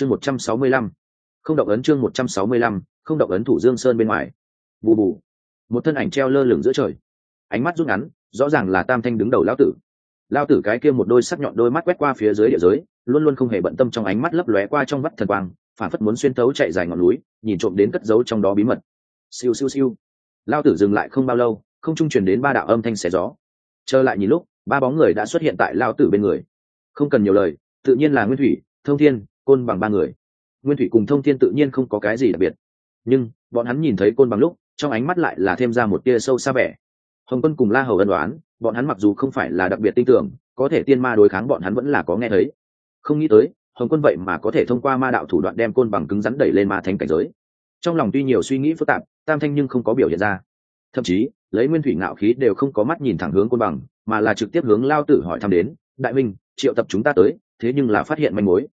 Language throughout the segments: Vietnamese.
chương một trăm sáu mươi lăm, không động ấn chương một trăm sáu mươi lăm, không động ấn thủ dương sơn bên ngoài. Bù bù. Một thân ảnh treo lơ lửng giữa trời. Ánh mắt rút ngắn, rõ ràng là tam thanh đứng đầu lão tử. Lao tử cái kia một đôi sắc nhọn đôi mắt quét qua phía dưới địa giới, luôn luôn không hề bận tâm trong ánh mắt lấp lóe qua trong vắt thần quang, phản phất muốn xuyên thấu chạy dài ngọn núi, nhìn trộm đến cất giấu trong đó bí mật. Siêu siêu siêu. Lao tử dừng lại không bao lâu, không trung truyền đến ba đạo âm thanh xẻ gió. Trở lại nhìn lúc, ba bóng người đã xuất hiện tại lao tử bên người. Không cần nhiều lời, tự nhiên là nguyên thủy, thông thiên côn bằng ba người. Nguyên thủy cùng thông thiên tự nhiên không có cái gì đặc biệt. Nhưng, bọn hắn nhìn thấy côn bằng lúc, trong ánh mắt lại là thêm ra một tia sâu xa vẻ. Hồng quân cùng la hầu ân đoán bọn hắn mặc dù không phải là đặc biệt tin tưởng, có thể tiên ma đối kháng bọn hắn vẫn là có nghe thấy. Không nghĩ tới, hồng quân vậy mà có thể thông qua ma đạo thủ đoạn đem côn bằng cứng rắn đẩy lên ma thành cảnh giới. Trong lòng tuy nhiều suy nghĩ phức tạp, tam thanh nhưng không có biểu hiện ra. Thậm chí, lấy nguyên thủy ngạo khí đều không có mắt nhìn thẳng hướng côn bằng, mà là trực tiếp hướng lao tử hỏi thăm đến, đại minh triệu tập chúng ta tới, thế nhưng là phát hiện manh mối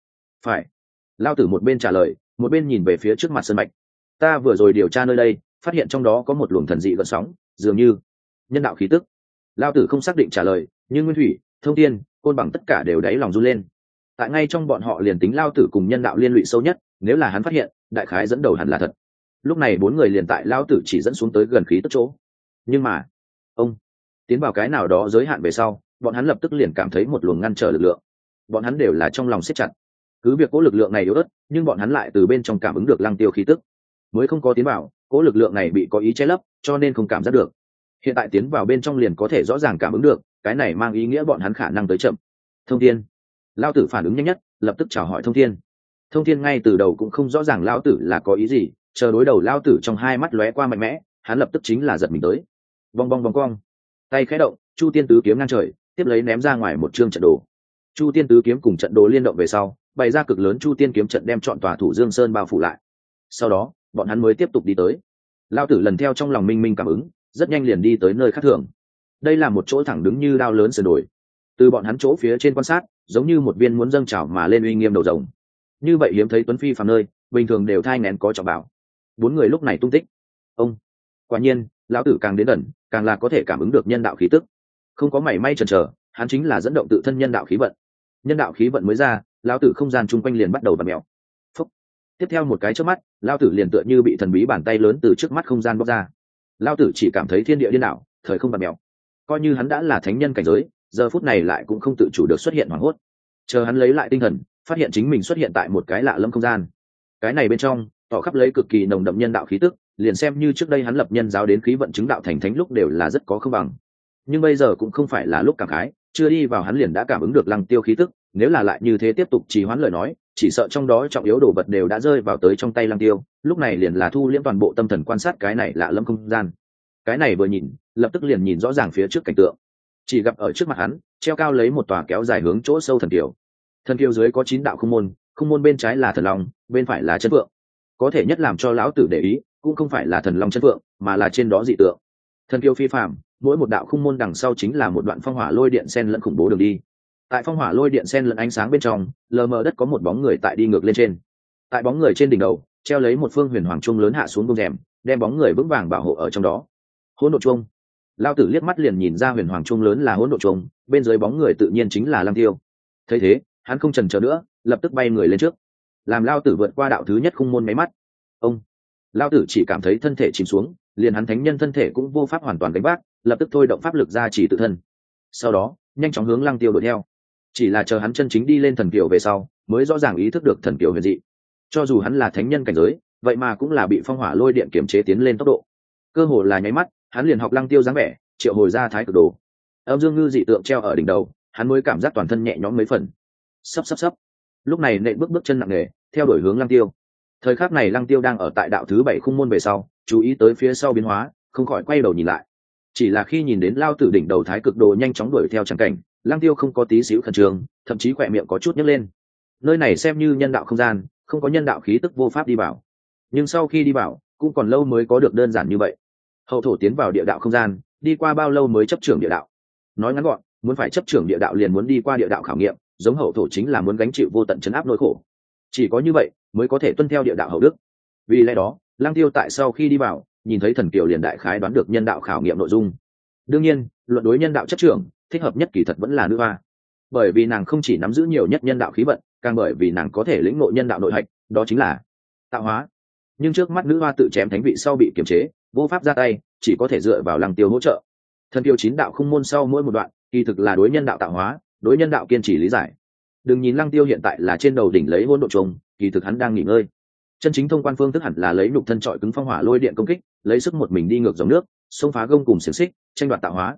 phải. Lao tử một bên trả lời, một bên nhìn về phía trước mặt sân mạch. Ta vừa rồi điều tra nơi đây, phát hiện trong đó có một luồng thần dị gợn sóng, dường như nhân đạo khí tức. Lao tử không xác định trả lời, nhưng nguyên thủy, thông tiên côn bằng tất cả đều đáy lòng run lên. Tại ngay trong bọn họ liền tính lao tử cùng nhân đạo liên lụy sâu nhất, nếu là hắn phát hiện, đại khái dẫn đầu hẳn là thật. Lúc này bốn người liền tại lao tử chỉ dẫn xuống tới gần khí tức chỗ. Nhưng mà, ông, tiến vào cái nào đó giới hạn về sau, bọn hắn lập tức liền cảm thấy một luồng ngăn trở lực lượng. Bọn hắn đều là trong lòng siết chặt cứ việc cố lực lượng này yếu ớt, nhưng bọn hắn lại từ bên trong cảm ứng được lăng tiêu khí tức. Mới không có tiến vào, cố lực lượng này bị có ý che lấp, cho nên không cảm giác được. Hiện tại tiến vào bên trong liền có thể rõ ràng cảm ứng được, cái này mang ý nghĩa bọn hắn khả năng tới chậm. Thông thiên. Lao tử phản ứng nhanh nhất, lập tức chào hỏi thông thiên. Thông thiên ngay từ đầu cũng không rõ ràng lao tử là có ý gì, chờ đối đầu lao tử trong hai mắt lóe qua mạnh mẽ, hắn lập tức chính là giật mình tới. Bong bong bong cong. Tay khẽ động, chu tiên tứ kiếm ngang trời, tiếp lấy ném ra ngoài một chương trận đồ. Chu tiên tứ kiếm cùng trận đồ liên động về sau bày ra cực lớn chu tiên kiếm trận đem chọn tòa thủ dương sơn bao phủ lại. Sau đó, bọn hắn mới tiếp tục đi tới. Lao tử lần theo trong lòng minh minh cảm ứng, rất nhanh liền đi tới nơi khác thường. Đây là một chỗ thẳng đứng như đao lớn sườn đồi. Từ bọn hắn chỗ phía trên quan sát, giống như một viên muốn dâng trào mà lên uy nghiêm đầu rồng. Như vậy hiếm thấy tuấn phi phàm nơi, bình thường đều thai ngén có trọng bảo. Bốn người lúc này tung tích. Ông! Quả nhiên, lão tử càng đến gần, càng là có thể cảm ứng được nhân đạo khí tức. Không có mảy may chần chờ, hắn chính là dẫn động tự thân nhân đạo khí vận. Nhân đạo khí vận mới ra lão tử không gian chung quanh liền bắt đầu và mèo. Phúc. tiếp theo một cái trước mắt, lão tử liền tựa như bị thần bí bàn tay lớn từ trước mắt không gian bóc ra. Lão tử chỉ cảm thấy thiên địa điên đảo, thời không và mèo. Coi như hắn đã là thánh nhân cảnh giới, giờ phút này lại cũng không tự chủ được xuất hiện hoảng hốt. Chờ hắn lấy lại tinh thần, phát hiện chính mình xuất hiện tại một cái lạ lâm không gian. Cái này bên trong, tỏ khắp lấy cực kỳ nồng đậm nhân đạo khí tức, liền xem như trước đây hắn lập nhân giáo đến khí vận chứng đạo thành thánh lúc đều là rất có không bằng. Nhưng bây giờ cũng không phải là lúc cảm khái, chưa đi vào hắn liền đã cảm ứng được lăng tiêu khí tức nếu là lại như thế tiếp tục trì hoãn lời nói, chỉ sợ trong đó trọng yếu đồ vật đều đã rơi vào tới trong tay lăng tiêu, lúc này liền là thu liễm toàn bộ tâm thần quan sát cái này lạ lâm không gian. Cái này vừa nhìn, lập tức liền nhìn rõ ràng phía trước cảnh tượng. Chỉ gặp ở trước mặt hắn, treo cao lấy một tòa kéo dài hướng chỗ sâu thần kiều. Thần kiều dưới có chín đạo không môn không môn bên trái là thần long, bên phải là chân phượng. Có thể nhất làm cho lão tử để ý, cũng không phải là thần long chân phượng, mà là trên đó dị tượng. Thần kiều phi phạm mỗi một đạo khung môn đằng sau chính là một đoạn phong hỏa lôi điện sen lẫn khủng bố đường đi tại phong hỏa lôi điện sen lẫn ánh sáng bên trong, lờ mờ đất có một bóng người tại đi ngược lên trên. Tại bóng người trên đỉnh đầu, treo lấy một phương huyền hoàng trung lớn hạ xuống bông rèm, đem bóng người vững vàng bảo hộ ở trong đó. Hỗn độ trung lao tử liếc mắt liền nhìn ra huyền hoàng trung lớn là hỗn độ trung bên dưới bóng người tự nhiên chính là lăng tiêu. Thấy thế, hắn không trần chờ nữa, lập tức bay người lên trước. Làm lao tử vượt qua đạo thứ nhất khung môn máy mắt. Ông. Lao tử chỉ cảm thấy thân thể chìm xuống, liền hắn thánh nhân thân thể cũng vô pháp hoàn toàn đánh bác, lập tức thôi động pháp lực ra chỉ tự thân. Sau đó, nhanh chóng hướng lăng tiêu đuổi theo chỉ là chờ hắn chân chính đi lên thần kiều về sau, mới rõ ràng ý thức được thần kiều huyền dị. Cho dù hắn là thánh nhân cảnh giới, vậy mà cũng là bị phong hỏa lôi điện kiểm chế tiến lên tốc độ. Cơ hồ là nháy mắt, hắn liền học lăng tiêu dáng vẻ, triệu hồi ra thái cực đồ. Âm dương ngư dị tượng treo ở đỉnh đầu, hắn mới cảm giác toàn thân nhẹ nhõm mấy phần. Sắp sắp sắp lúc này nệ bước bước chân nặng nề, theo đuổi hướng lăng tiêu. Thời khắc này lăng tiêu đang ở tại đạo thứ bảy khung môn về sau, chú ý tới phía sau biến hóa, không khỏi quay đầu nhìn lại. Chỉ là khi nhìn đến lao tử đỉnh đầu thái cực đồ nhanh chóng đuổi theo trắng cảnh Lang tiêu không có tí xíu khẩn trương, thậm chí khỏe miệng có chút nhấc lên. Nơi này xem như nhân đạo không gian, không có nhân đạo khí tức vô pháp đi vào. Nhưng sau khi đi vào, cũng còn lâu mới có được đơn giản như vậy. Hậu thổ tiến vào địa đạo không gian, đi qua bao lâu mới chấp trưởng địa đạo? Nói ngắn gọn, muốn phải chấp trưởng địa đạo liền muốn đi qua địa đạo khảo nghiệm, giống hậu thổ chính là muốn gánh chịu vô tận chấn áp nỗi khổ. Chỉ có như vậy, mới có thể tuân theo địa đạo hậu đức. Vì lẽ đó, lang tiêu tại sau khi đi vào, nhìn thấy thần kiều liền đại khái đoán được nhân đạo khảo nghiệm nội dung. Đương nhiên, luận đối nhân đạo chấp trưởng thích hợp nhất kỳ thật vẫn là nữ hoa. Bởi vì nàng không chỉ nắm giữ nhiều nhất nhân đạo khí vận, càng bởi vì nàng có thể lĩnh ngộ nhân đạo nội hạch, đó chính là tạo hóa. Nhưng trước mắt nữ hoa tự chém thánh vị sau bị kiềm chế, vô pháp ra tay, chỉ có thể dựa vào lăng tiêu hỗ trợ. Thần tiêu chín đạo không môn sau mỗi một đoạn, kỳ thực là đối nhân đạo tạo hóa, đối nhân đạo kiên trì lý giải. Đừng nhìn lăng tiêu hiện tại là trên đầu đỉnh lấy hôn độ trùng, kỳ thực hắn đang nghỉ ngơi. Chân chính thông quan phương thức hẳn là lấy nục thân trọi cứng phong hỏa lôi điện công kích, lấy sức một mình đi ngược dòng nước, xông phá gông cùng xiềng xích, tranh đoạt tạo hóa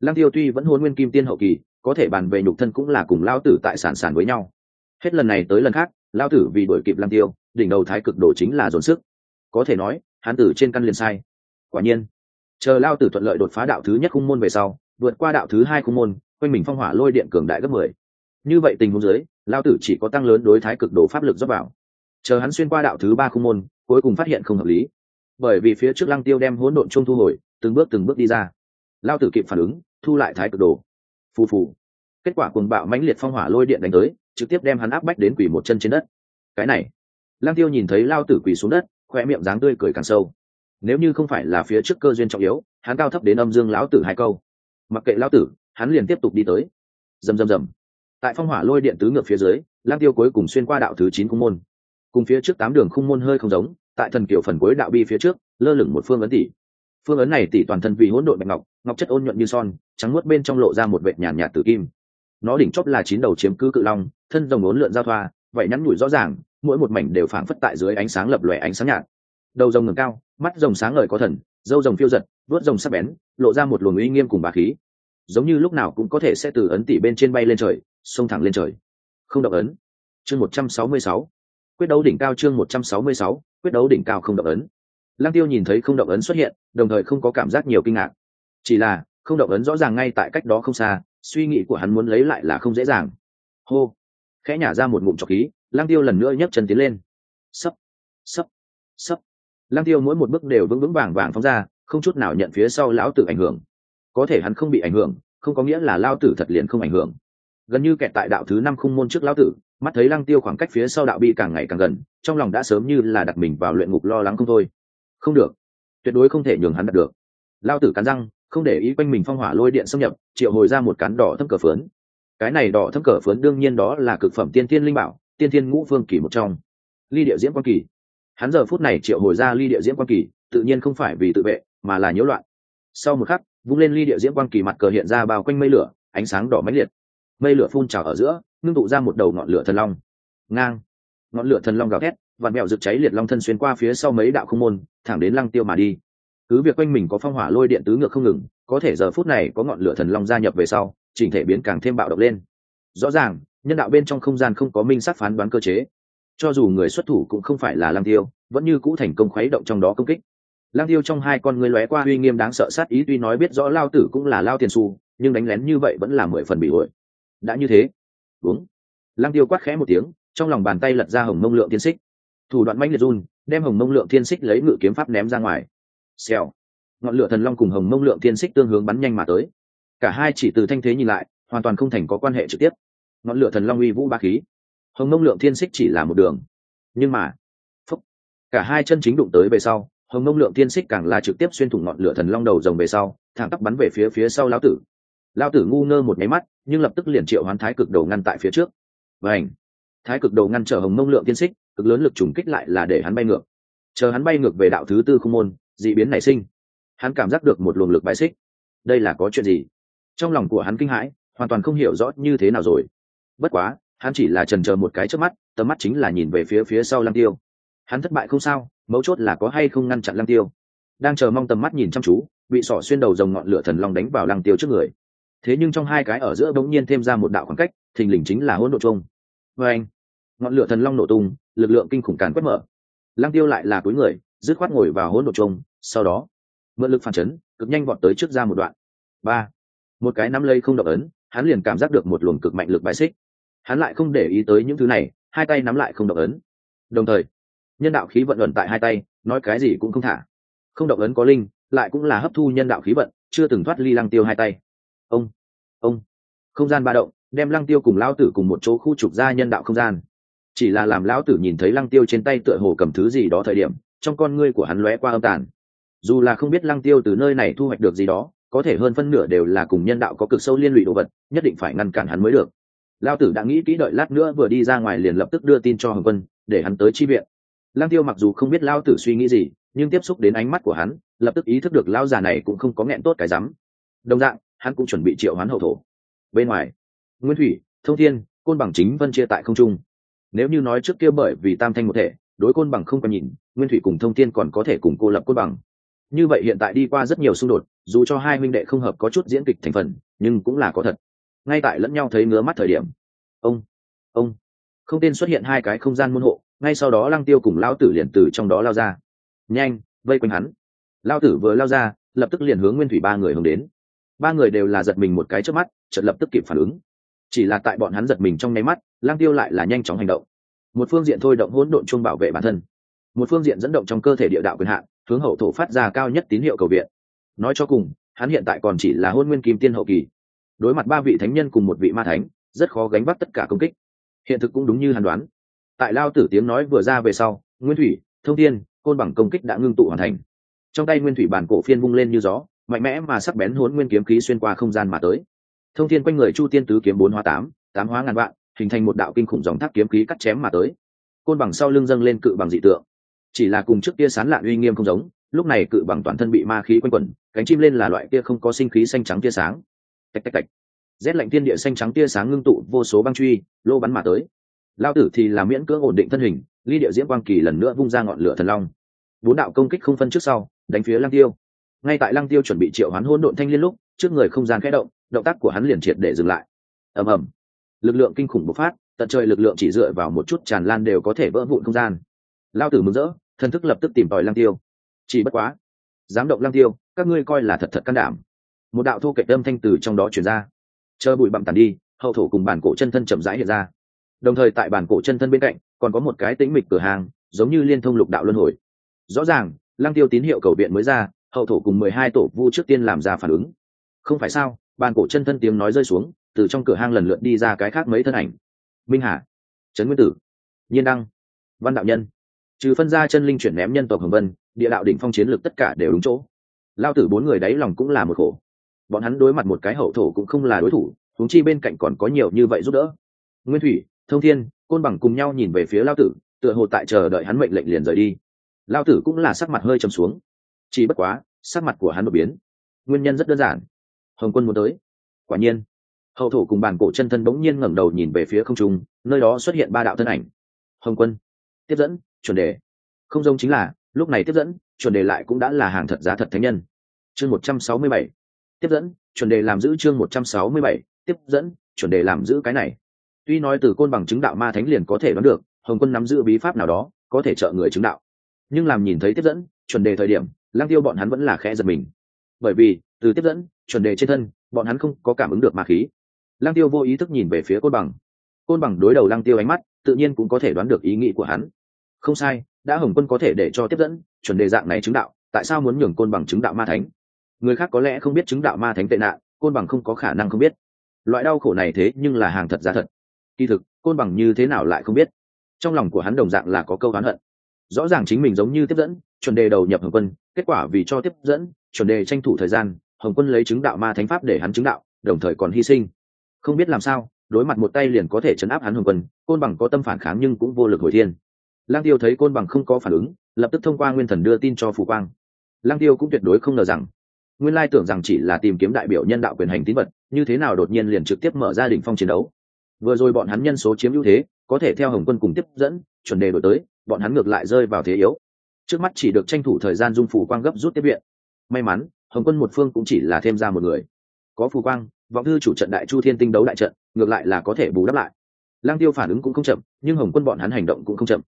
lăng tiêu tuy vẫn hôn nguyên kim tiên hậu kỳ, có thể bàn về nhục thân cũng là cùng lao tử tại sản sản với nhau. Hết lần này tới lần khác lao tử vì đuổi kịp lăng tiêu, đỉnh đầu thái cực độ chính là dồn sức. Có thể nói, hắn tử trên căn liền sai. Quả nhiên, chờ lao tử thuận lợi đột phá đạo thứ nhất khung môn về sau, vượt qua đạo thứ hai khung môn, quanh mình phong hỏa lôi điện cường đại gấp mười. Như vậy tình huống dưới lao tử chỉ có tăng lớn đối thái cực độ pháp lực dốc vào. Chờ hắn xuyên qua đạo thứ ba khung môn, cuối cùng phát hiện không hợp lý. Bởi vì phía trước lăng tiêu đem hỗn độn chung thu hồi, từng bước từng bước đi ra. Lao tử kịp phản ứng thu lại thái cực đồ. Phù phù. Kết quả cuồng bạo mãnh liệt phong hỏa lôi điện đánh tới, trực tiếp đem hắn áp bách đến quỷ một chân trên đất. Cái này lang tiêu nhìn thấy lao tử quỳ xuống đất, khoe miệng dáng tươi cười càng sâu. Nếu như không phải là phía trước cơ duyên trọng yếu, hắn cao thấp đến âm dương lão tử hai câu. Mặc kệ lão tử, hắn liền tiếp tục đi tới. Rầm rầm rầm. Tại phong hỏa lôi điện tứ ngược phía dưới lang tiêu cuối cùng xuyên qua đạo thứ chín cung môn. Cùng phía trước tám đường khung môn hơi không giống, tại thần kiểu phần cuối đạo bi phía trước, lơ lửng một phương ấn tỷ phương ấn này tỷ toàn thân vì hỗn độn bạch ngọc ngọc chất ôn nhuận như son, trắng nuốt bên trong lộ ra một vệt nhàn nhạt tử kim. Nó đỉnh chóp là chín đầu chiếm cứ cự long, thân rồng ốn lượn giao thoa, vậy nhắn nhủi rõ ràng, mỗi một mảnh đều phảng phất tại dưới ánh sáng lập lòe ánh sáng nhạt. Đầu rồng ngẩng cao, mắt rồng sáng ngời có thần, dâu rồng phiêu giật, vuốt rồng sắc bén, lộ ra một luồng uy nghiêm cùng bá khí. Giống như lúc nào cũng có thể sẽ từ ấn tỷ bên trên bay lên trời, xông thẳng lên trời. Không động ấn. Chương một trăm sáu mươi sáu. Quyết đấu đỉnh cao chương một trăm sáu mươi sáu, quyết đấu đỉnh cao không động ấn lăng tiêu nhìn thấy không động ấn xuất hiện, đồng thời không có cảm giác nhiều kinh ngạc. Chỉ là, không động ấn rõ ràng ngay tại cách đó không xa, suy nghĩ của hắn muốn lấy lại là không dễ dàng. Hô! Khẽ nhả ra một ngụm trọc khí, lăng tiêu lần nữa nhấc chân tiến lên. Sấp! Sấp! Sấp! Lăng tiêu mỗi một bước đều vững vững vàng vàng phóng ra, không chút nào nhận phía sau lão tử ảnh hưởng. Có thể hắn không bị ảnh hưởng, không có nghĩa là lao tử thật liền không ảnh hưởng. Gần như kẹt tại đạo thứ năm khung môn trước lão tử, mắt thấy lăng tiêu khoảng cách phía sau đạo bi càng ngày càng gần, trong lòng đã sớm như là đặt mình vào luyện ngục lo lắng không thôi không được. Tuyệt đối không thể nhường hắn đạt được. Lao tử cắn răng, không để ý quanh mình phong hỏa lôi điện xâm nhập, triệu hồi ra một cán đỏ thâm cờ phớn. Cái này đỏ thâm cờ phớn đương nhiên đó là cực phẩm tiên thiên linh bảo, tiên thiên ngũ phương kỳ một trong. Ly địa diễm quan kỳ. Hắn giờ phút này triệu hồi ra ly địa diễm quan kỳ, tự nhiên không phải vì tự vệ, mà là nhiễu loạn. Sau một khắc, vung lên ly địa diễm quan kỳ mặt cờ hiện ra bao quanh mây lửa, ánh sáng đỏ mãnh liệt. Mây lửa phun trào ở giữa, ngưng tụ ra một đầu ngọn lửa thần long. Ngang. Ngọn lửa thần long gào thét vạn mẹo rực cháy liệt long thân xuyên qua phía sau mấy đạo không môn, thẳng đến lăng tiêu mà đi. Cứ việc quanh mình có phong hỏa lôi điện tứ ngược không ngừng, có thể giờ phút này có ngọn lửa thần long gia nhập về sau, chỉnh thể biến càng thêm bạo động lên. Rõ ràng, nhân đạo bên trong không gian không có minh sát phán đoán cơ chế. Cho dù người xuất thủ cũng không phải là lăng tiêu, vẫn như cũ thành công khuấy động trong đó công kích. Lăng tiêu trong hai con người lóe qua uy nghiêm đáng sợ sát ý, tuy nói biết rõ lao tử cũng là lao tiền su nhưng đánh lén như vậy vẫn là mười phần bị ổi đã như thế, đúng. Lăng tiêu quát khẽ một tiếng, trong lòng bàn tay lật ra hồng mông lượng tiến xích thủ đoạn mãnh liệt run đem hồng mông lượng thiên xích lấy ngự kiếm pháp ném ra ngoài. Xèo. Ngọn lửa thần long cùng hồng mông lượng thiên xích tương hướng bắn nhanh mà tới. Cả hai chỉ từ thanh thế nhìn lại hoàn toàn không thành có quan hệ trực tiếp. Ngọn lửa thần long uy vũ ba khí. Hồng mông lượng thiên xích chỉ là một đường. Nhưng mà phúc, cả hai chân chính đụng tới về sau hồng mông lượng thiên xích càng là trực tiếp xuyên thủng ngọn lửa thần long đầu rồng về sau thẳng tắp bắn về phía phía sau lão tử. Lão tử ngu ngơ một nháy mắt nhưng lập tức liền triệu hoán thái cực đầu ngăn tại phía trước. Và ảnh thái cực đầu ngăn trở hồng mông lượng thiên xích cực lớn lực trùng kích lại là để hắn bay ngược. Chờ hắn bay ngược về đạo thứ tư không môn, d ị biến nảy sinh. Hắn cảm giác được một luồng lực bài xích. Đây là có chuyện gì? Trong lòng của hắn kinh hãi, hoàn toàn không hiểu rõ như thế nào rồi. Bất quá, hắn chỉ là trần chờ một cái trước mắt, tầm mắt chính là nhìn về phía phía sau lăng tiêu. Hắn thất bại không sao, mấu chốt là có hay không ngăn chặn lăng tiêu. Đang chờ mong tầm mắt nhìn chăm chú, bị sỏ xuyên đầu dòng ngọn lửa thần long đánh vào lăng tiêu trước người. Thế nhưng trong hai cái ở giữa bỗng nhiên thêm ra một đạo khoảng cách, thình lình chính là hỗn độ chung. Vê anh, ngọn lửa thần long nổ tung lực lượng kinh khủng càn quét mở. Lăng tiêu lại là túi người, dứt khoát ngồi vào hỗn độ trông. sau đó, mượn lực phản chấn, cực nhanh vọt tới trước ra một đoạn. Ba, một cái nắm lây không động ấn, hắn liền cảm giác được một luồng cực mạnh lực bãi xích. Hắn lại không để ý tới những thứ này, hai tay nắm lại không động ấn. Đồng thời, nhân đạo khí vận luận tại hai tay, nói cái gì cũng không thả. Không động ấn có linh, lại cũng là hấp thu nhân đạo khí vận, chưa từng thoát ly lăng tiêu hai tay. Ông ông, không gian ba động, đem lăng tiêu cùng lao tử cùng một chỗ khu trục ra nhân đạo không gian chỉ là làm lão tử nhìn thấy lăng tiêu trên tay tựa hồ cầm thứ gì đó thời điểm, trong con ngươi của hắn lóe qua âm tàn. Dù là không biết lăng tiêu từ nơi này thu hoạch được gì đó, có thể hơn phân nửa đều là cùng nhân đạo có cực sâu liên lụy đồ vật, nhất định phải ngăn cản hắn mới được. Lao tử đã nghĩ kỹ đợi lát nữa vừa đi ra ngoài liền lập tức đưa tin cho hồng quân, để hắn tới chi viện. Lang tiêu mặc dù không biết lao tử suy nghĩ gì, nhưng tiếp xúc đến ánh mắt của hắn, lập tức ý thức được lao già này cũng không có nghẹn tốt cái rắm. Đồng dạng, hắn cũng chuẩn bị triệu hoán hậu thổ. Bên ngoài, nguyên thủy, thông thiên, côn bằng chính vân chia tại không trung nếu như nói trước kia bởi vì tam thanh một thể, đối côn bằng không còn nhìn, nguyên thủy cùng thông thiên còn có thể cùng cô lập côn bằng. Như vậy hiện tại đi qua rất nhiều xung đột, dù cho hai huynh đệ không hợp có chút diễn kịch thành phần, nhưng cũng là có thật. Ngay tại lẫn nhau thấy ngứa mắt thời điểm, ông ông, không tên xuất hiện hai cái không gian môn hộ, ngay sau đó lăng tiêu cùng lao tử liền từ trong đó lao ra. Nhanh, vây quanh hắn. Lao tử vừa lao ra, lập tức liền hướng nguyên thủy ba người hướng đến. Ba người đều là giật mình một cái trước mắt, chợt lập tức kịp phản ứng. Chỉ là tại bọn hắn giật mình trong nháy mắt lang tiêu lại là nhanh chóng hành động. Một phương diện thôi động hỗn độn chung bảo vệ bản thân. Một phương diện dẫn động trong cơ thể địa đạo quyền hạn, hướng hậu thổ phát ra cao nhất tín hiệu cầu viện. Nói cho cùng, hắn hiện tại còn chỉ là hôn nguyên kim tiên hậu kỳ. Đối mặt ba vị thánh nhân cùng một vị ma thánh, rất khó gánh vác tất cả công kích. Hiện thực cũng đúng như hàn đoán. Tại lao tử tiếng nói vừa ra về sau, nguyên thủy, thông tiên côn bằng công kích đã ngưng tụ hoàn thành. Trong tay nguyên thủy bản cổ phiên vung lên như gió, mạnh mẽ mà sắc bén hốn nguyên kiếm khí xuyên qua không gian mà tới. Thông thiên quanh người chu tiên tứ kiếm bốn hóa tám tám hóa ngàn vạn hình thành một đạo kinh khủng dòng thác kiếm khí cắt chém mà tới. Côn bằng sau lưng dâng lên cự bằng dị tượng. Chỉ là cùng trước kia sán lạn uy nghiêm không giống, lúc này cự bằng toàn thân bị ma khí quanh quẩn, cánh chim lên là loại kia không có sinh khí xanh trắng tia sáng. Tạch tạch tạch. Rét lạnh thiên địa xanh trắng tia sáng ngưng tụ vô số băng truy, lô bắn mà tới. Lao tử thì là miễn cưỡng ổn định thân hình, ly địa diễm quang kỳ lần nữa vung ra ngọn lửa thần long. Bốn đạo công kích không phân trước sau, đánh phía lăng tiêu. Ngay tại lăng tiêu chuẩn bị triệu hoán hôn độn thanh liên lúc, trước người không gian khẽ động động tác của hắn liền triệt để dừng lại. Ầm ầm lực lượng kinh khủng bộc phát, tận trời lực lượng chỉ dựa vào một chút tràn lan đều có thể vỡ vụn không gian. Lao tử mừng rỡ, thần thức lập tức tìm tòi lang tiêu. Chỉ bất quá, dám động lang tiêu, các ngươi coi là thật thật can đảm. Một đạo thô kệch âm thanh từ trong đó chuyển ra. Chờ bụi bặm tàn đi, hậu thổ cùng bản cổ chân thân chậm rãi hiện ra. Đồng thời tại bản cổ chân thân bên cạnh, còn có một cái tĩnh mịch cửa hàng, giống như liên thông lục đạo luân hồi. Rõ ràng lang tiêu tín hiệu cầu viện mới ra, hậu thổ cùng mười hai tổ vu trước tiên làm ra phản ứng. Không phải sao? Bàn cổ chân thân tiếng nói rơi xuống từ trong cửa hang lần lượt đi ra cái khác mấy thân ảnh. Minh hà, trấn nguyên tử, nhiên đăng, văn đạo nhân. Trừ phân ra chân linh chuyển ném nhân tộc hồng vân, địa đạo đỉnh phong chiến lược tất cả đều đúng chỗ. Lao tử bốn người đáy lòng cũng là một khổ. Bọn hắn đối mặt một cái hậu thổ cũng không là đối thủ, huống chi bên cạnh còn có nhiều như vậy giúp đỡ. Nguyên thủy, thông thiên, côn bằng cùng nhau nhìn về phía lao tử, tựa hồ tại chờ đợi hắn mệnh lệnh liền rời đi. Lao tử cũng là sắc mặt hơi trầm xuống. Chỉ bất quá, sắc mặt của hắn đột biến. Nguyên nhân rất đơn giản. Hồng quân muốn tới. Quả nhiên hậu thổ cùng bàn cổ chân thân bỗng nhiên ngẩng đầu nhìn về phía không trung, nơi đó xuất hiện ba đạo thân ảnh. Hồng quân, tiếp dẫn, chuẩn đề. Không giống chính là, lúc này tiếp dẫn, chuẩn đề lại cũng đã là hàng thật giá thật thánh nhân. Chương một trăm sáu mươi bảy, tiếp dẫn, chuẩn đề làm giữ chương một trăm sáu mươi bảy, tiếp dẫn, chuẩn đề làm giữ cái này. Tuy nói từ côn bằng chứng đạo ma thánh liền có thể đoán được, hồng quân nắm giữ bí pháp nào đó, có thể trợ người chứng đạo. Nhưng làm nhìn thấy tiếp dẫn, chuẩn đề thời điểm lang tiêu bọn hắn vẫn là khẽ giật mình. Bởi vì, từ tiếp dẫn, chuẩn đề trên thân, bọn hắn không có cảm ứng được ma khí lang tiêu vô ý thức nhìn về phía côn bằng. Côn bằng đối đầu lang tiêu ánh mắt, tự nhiên cũng có thể đoán được ý nghĩ của hắn. Không sai, đã hồng quân có thể để cho tiếp dẫn, chuẩn đề dạng này chứng đạo, tại sao muốn nhường côn bằng chứng đạo ma thánh? Người khác có lẽ không biết chứng đạo ma thánh tệ nạn, côn bằng không có khả năng không biết. Loại đau khổ này thế nhưng là hàng thật giá thật. Kỳ thực, côn bằng như thế nào lại không biết? Trong lòng của hắn đồng dạng là có câu oán hận. Rõ ràng chính mình giống như tiếp dẫn, chuẩn đề đầu nhập hồng quân, kết quả vì cho tiếp dẫn, chuẩn đề tranh thủ thời gian, hồng quân lấy chứng đạo ma thánh pháp để hắn chứng đạo, đồng thời còn hy sinh không biết làm sao, đối mặt một tay liền có thể chấn áp hắn hồng quân, côn bằng có tâm phản kháng nhưng cũng vô lực hồi thiên. Lang tiêu thấy côn bằng không có phản ứng, lập tức thông qua nguyên thần đưa tin cho phù quang. Lang tiêu cũng tuyệt đối không ngờ rằng, nguyên lai tưởng rằng chỉ là tìm kiếm đại biểu nhân đạo quyền hành tín vật, như thế nào đột nhiên liền trực tiếp mở ra đỉnh phong chiến đấu. Vừa rồi bọn hắn nhân số chiếm ưu thế, có thể theo hồng quân cùng tiếp dẫn, chuẩn đề đổi tới, bọn hắn ngược lại rơi vào thế yếu. Trước mắt chỉ được tranh thủ thời gian dung Phù quang gấp rút tiếp viện. May mắn, hồng quân một phương cũng chỉ là thêm ra một người. Có phù quang vọng thư chủ trận đại chu thiên tinh đấu đại trận, ngược lại là có thể bù đắp lại. Lang tiêu phản ứng cũng không chậm, nhưng hồng quân bọn hắn hành động cũng không chậm.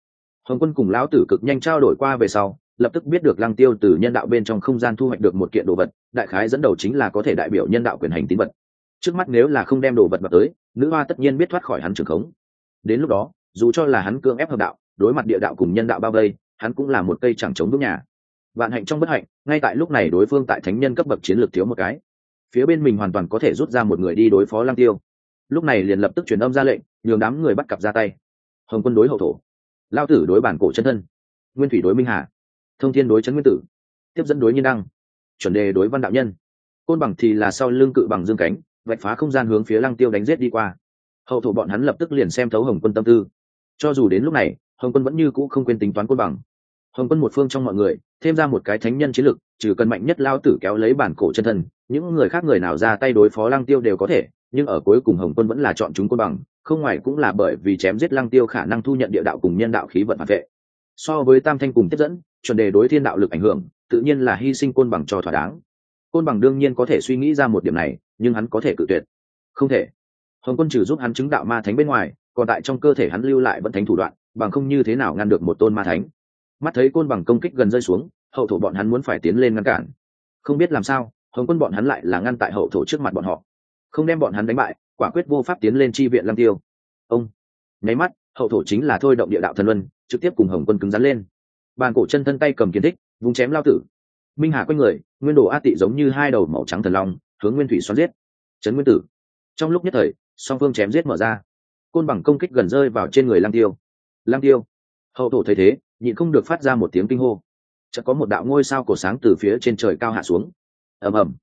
Hồng quân cùng lão tử cực nhanh trao đổi qua về sau, lập tức biết được lang tiêu từ nhân đạo bên trong không gian thu hoạch được một kiện đồ vật, đại khái dẫn đầu chính là có thể đại biểu nhân đạo quyền hành tín vật. Trước mắt nếu là không đem đồ vật vào tới, nữ hoa tất nhiên biết thoát khỏi hắn trường khống. Đến lúc đó, dù cho là hắn cưỡng ép hợp đạo, đối mặt địa đạo cùng nhân đạo bao vây, hắn cũng là một cây chẳng chống vững nhà. Vạn hạnh trong bất hạnh, ngay tại lúc này đối phương tại thánh nhân cấp bậc chiến lược thiếu một cái phía bên mình hoàn toàn có thể rút ra một người đi đối phó lang tiêu. Lúc này liền lập tức truyền âm ra lệnh, nhường đám người bắt cặp ra tay. Hồng quân đối hậu thổ, lao tử đối bản cổ chân thân, nguyên thủy đối minh hà, thông thiên đối trấn nguyên tử, tiếp dẫn đối nhiên đăng, chuẩn đề đối văn đạo nhân. Côn bằng thì là sau lưng cự bằng dương cánh, vạch phá không gian hướng phía lăng tiêu đánh giết đi qua. Hậu thổ bọn hắn lập tức liền xem thấu hồng quân tâm tư. Cho dù đến lúc này, hồng quân vẫn như cũ không quên tính toán côn bằng. Hồng quân một phương trong mọi người, thêm ra một cái thánh nhân chiến lực trừ cần mạnh nhất lao tử kéo lấy bản cổ chân thân, những người khác người nào ra tay đối phó lăng tiêu đều có thể, nhưng ở cuối cùng hồng quân vẫn là chọn chúng côn bằng, không ngoài cũng là bởi vì chém giết lăng tiêu khả năng thu nhận địa đạo cùng nhân đạo khí vận phản vệ. So với tam thanh cùng tiếp dẫn, chuẩn đề đối thiên đạo lực ảnh hưởng, tự nhiên là hy sinh côn bằng cho thỏa đáng. Côn bằng đương nhiên có thể suy nghĩ ra một điểm này, nhưng hắn có thể cự tuyệt. Không thể. Hồng quân trừ giúp hắn chứng đạo ma thánh bên ngoài, còn tại trong cơ thể hắn lưu lại vẫn thánh thủ đoạn, bằng không như thế nào ngăn được một tôn ma thánh. Mắt thấy côn bằng công kích gần rơi xuống hậu thổ bọn hắn muốn phải tiến lên ngăn cản. Không biết làm sao, hồng quân bọn hắn lại là ngăn tại hậu thổ trước mặt bọn họ. Không đem bọn hắn đánh bại, quả quyết vô pháp tiến lên chi viện lăng tiêu. Ông, nháy mắt, hậu thổ chính là thôi động địa đạo thần luân, trực tiếp cùng hồng quân cứng rắn lên. Bàn cổ chân thân tay cầm kiến thích vùng chém lao tử. Minh hà quanh người, nguyên đồ a tị giống như hai đầu màu trắng thần long, hướng nguyên thủy xoắn giết. Trấn nguyên tử. Trong lúc nhất thời, song phương chém giết mở ra. Côn bằng công kích gần rơi vào trên người lang tiêu. Lang tiêu. Hậu thổ thấy thế, nhịn không được phát ra một tiếng kinh hô chợt có một đạo ngôi sao cổ sáng từ phía trên trời cao hạ xuống. Ầm ầm.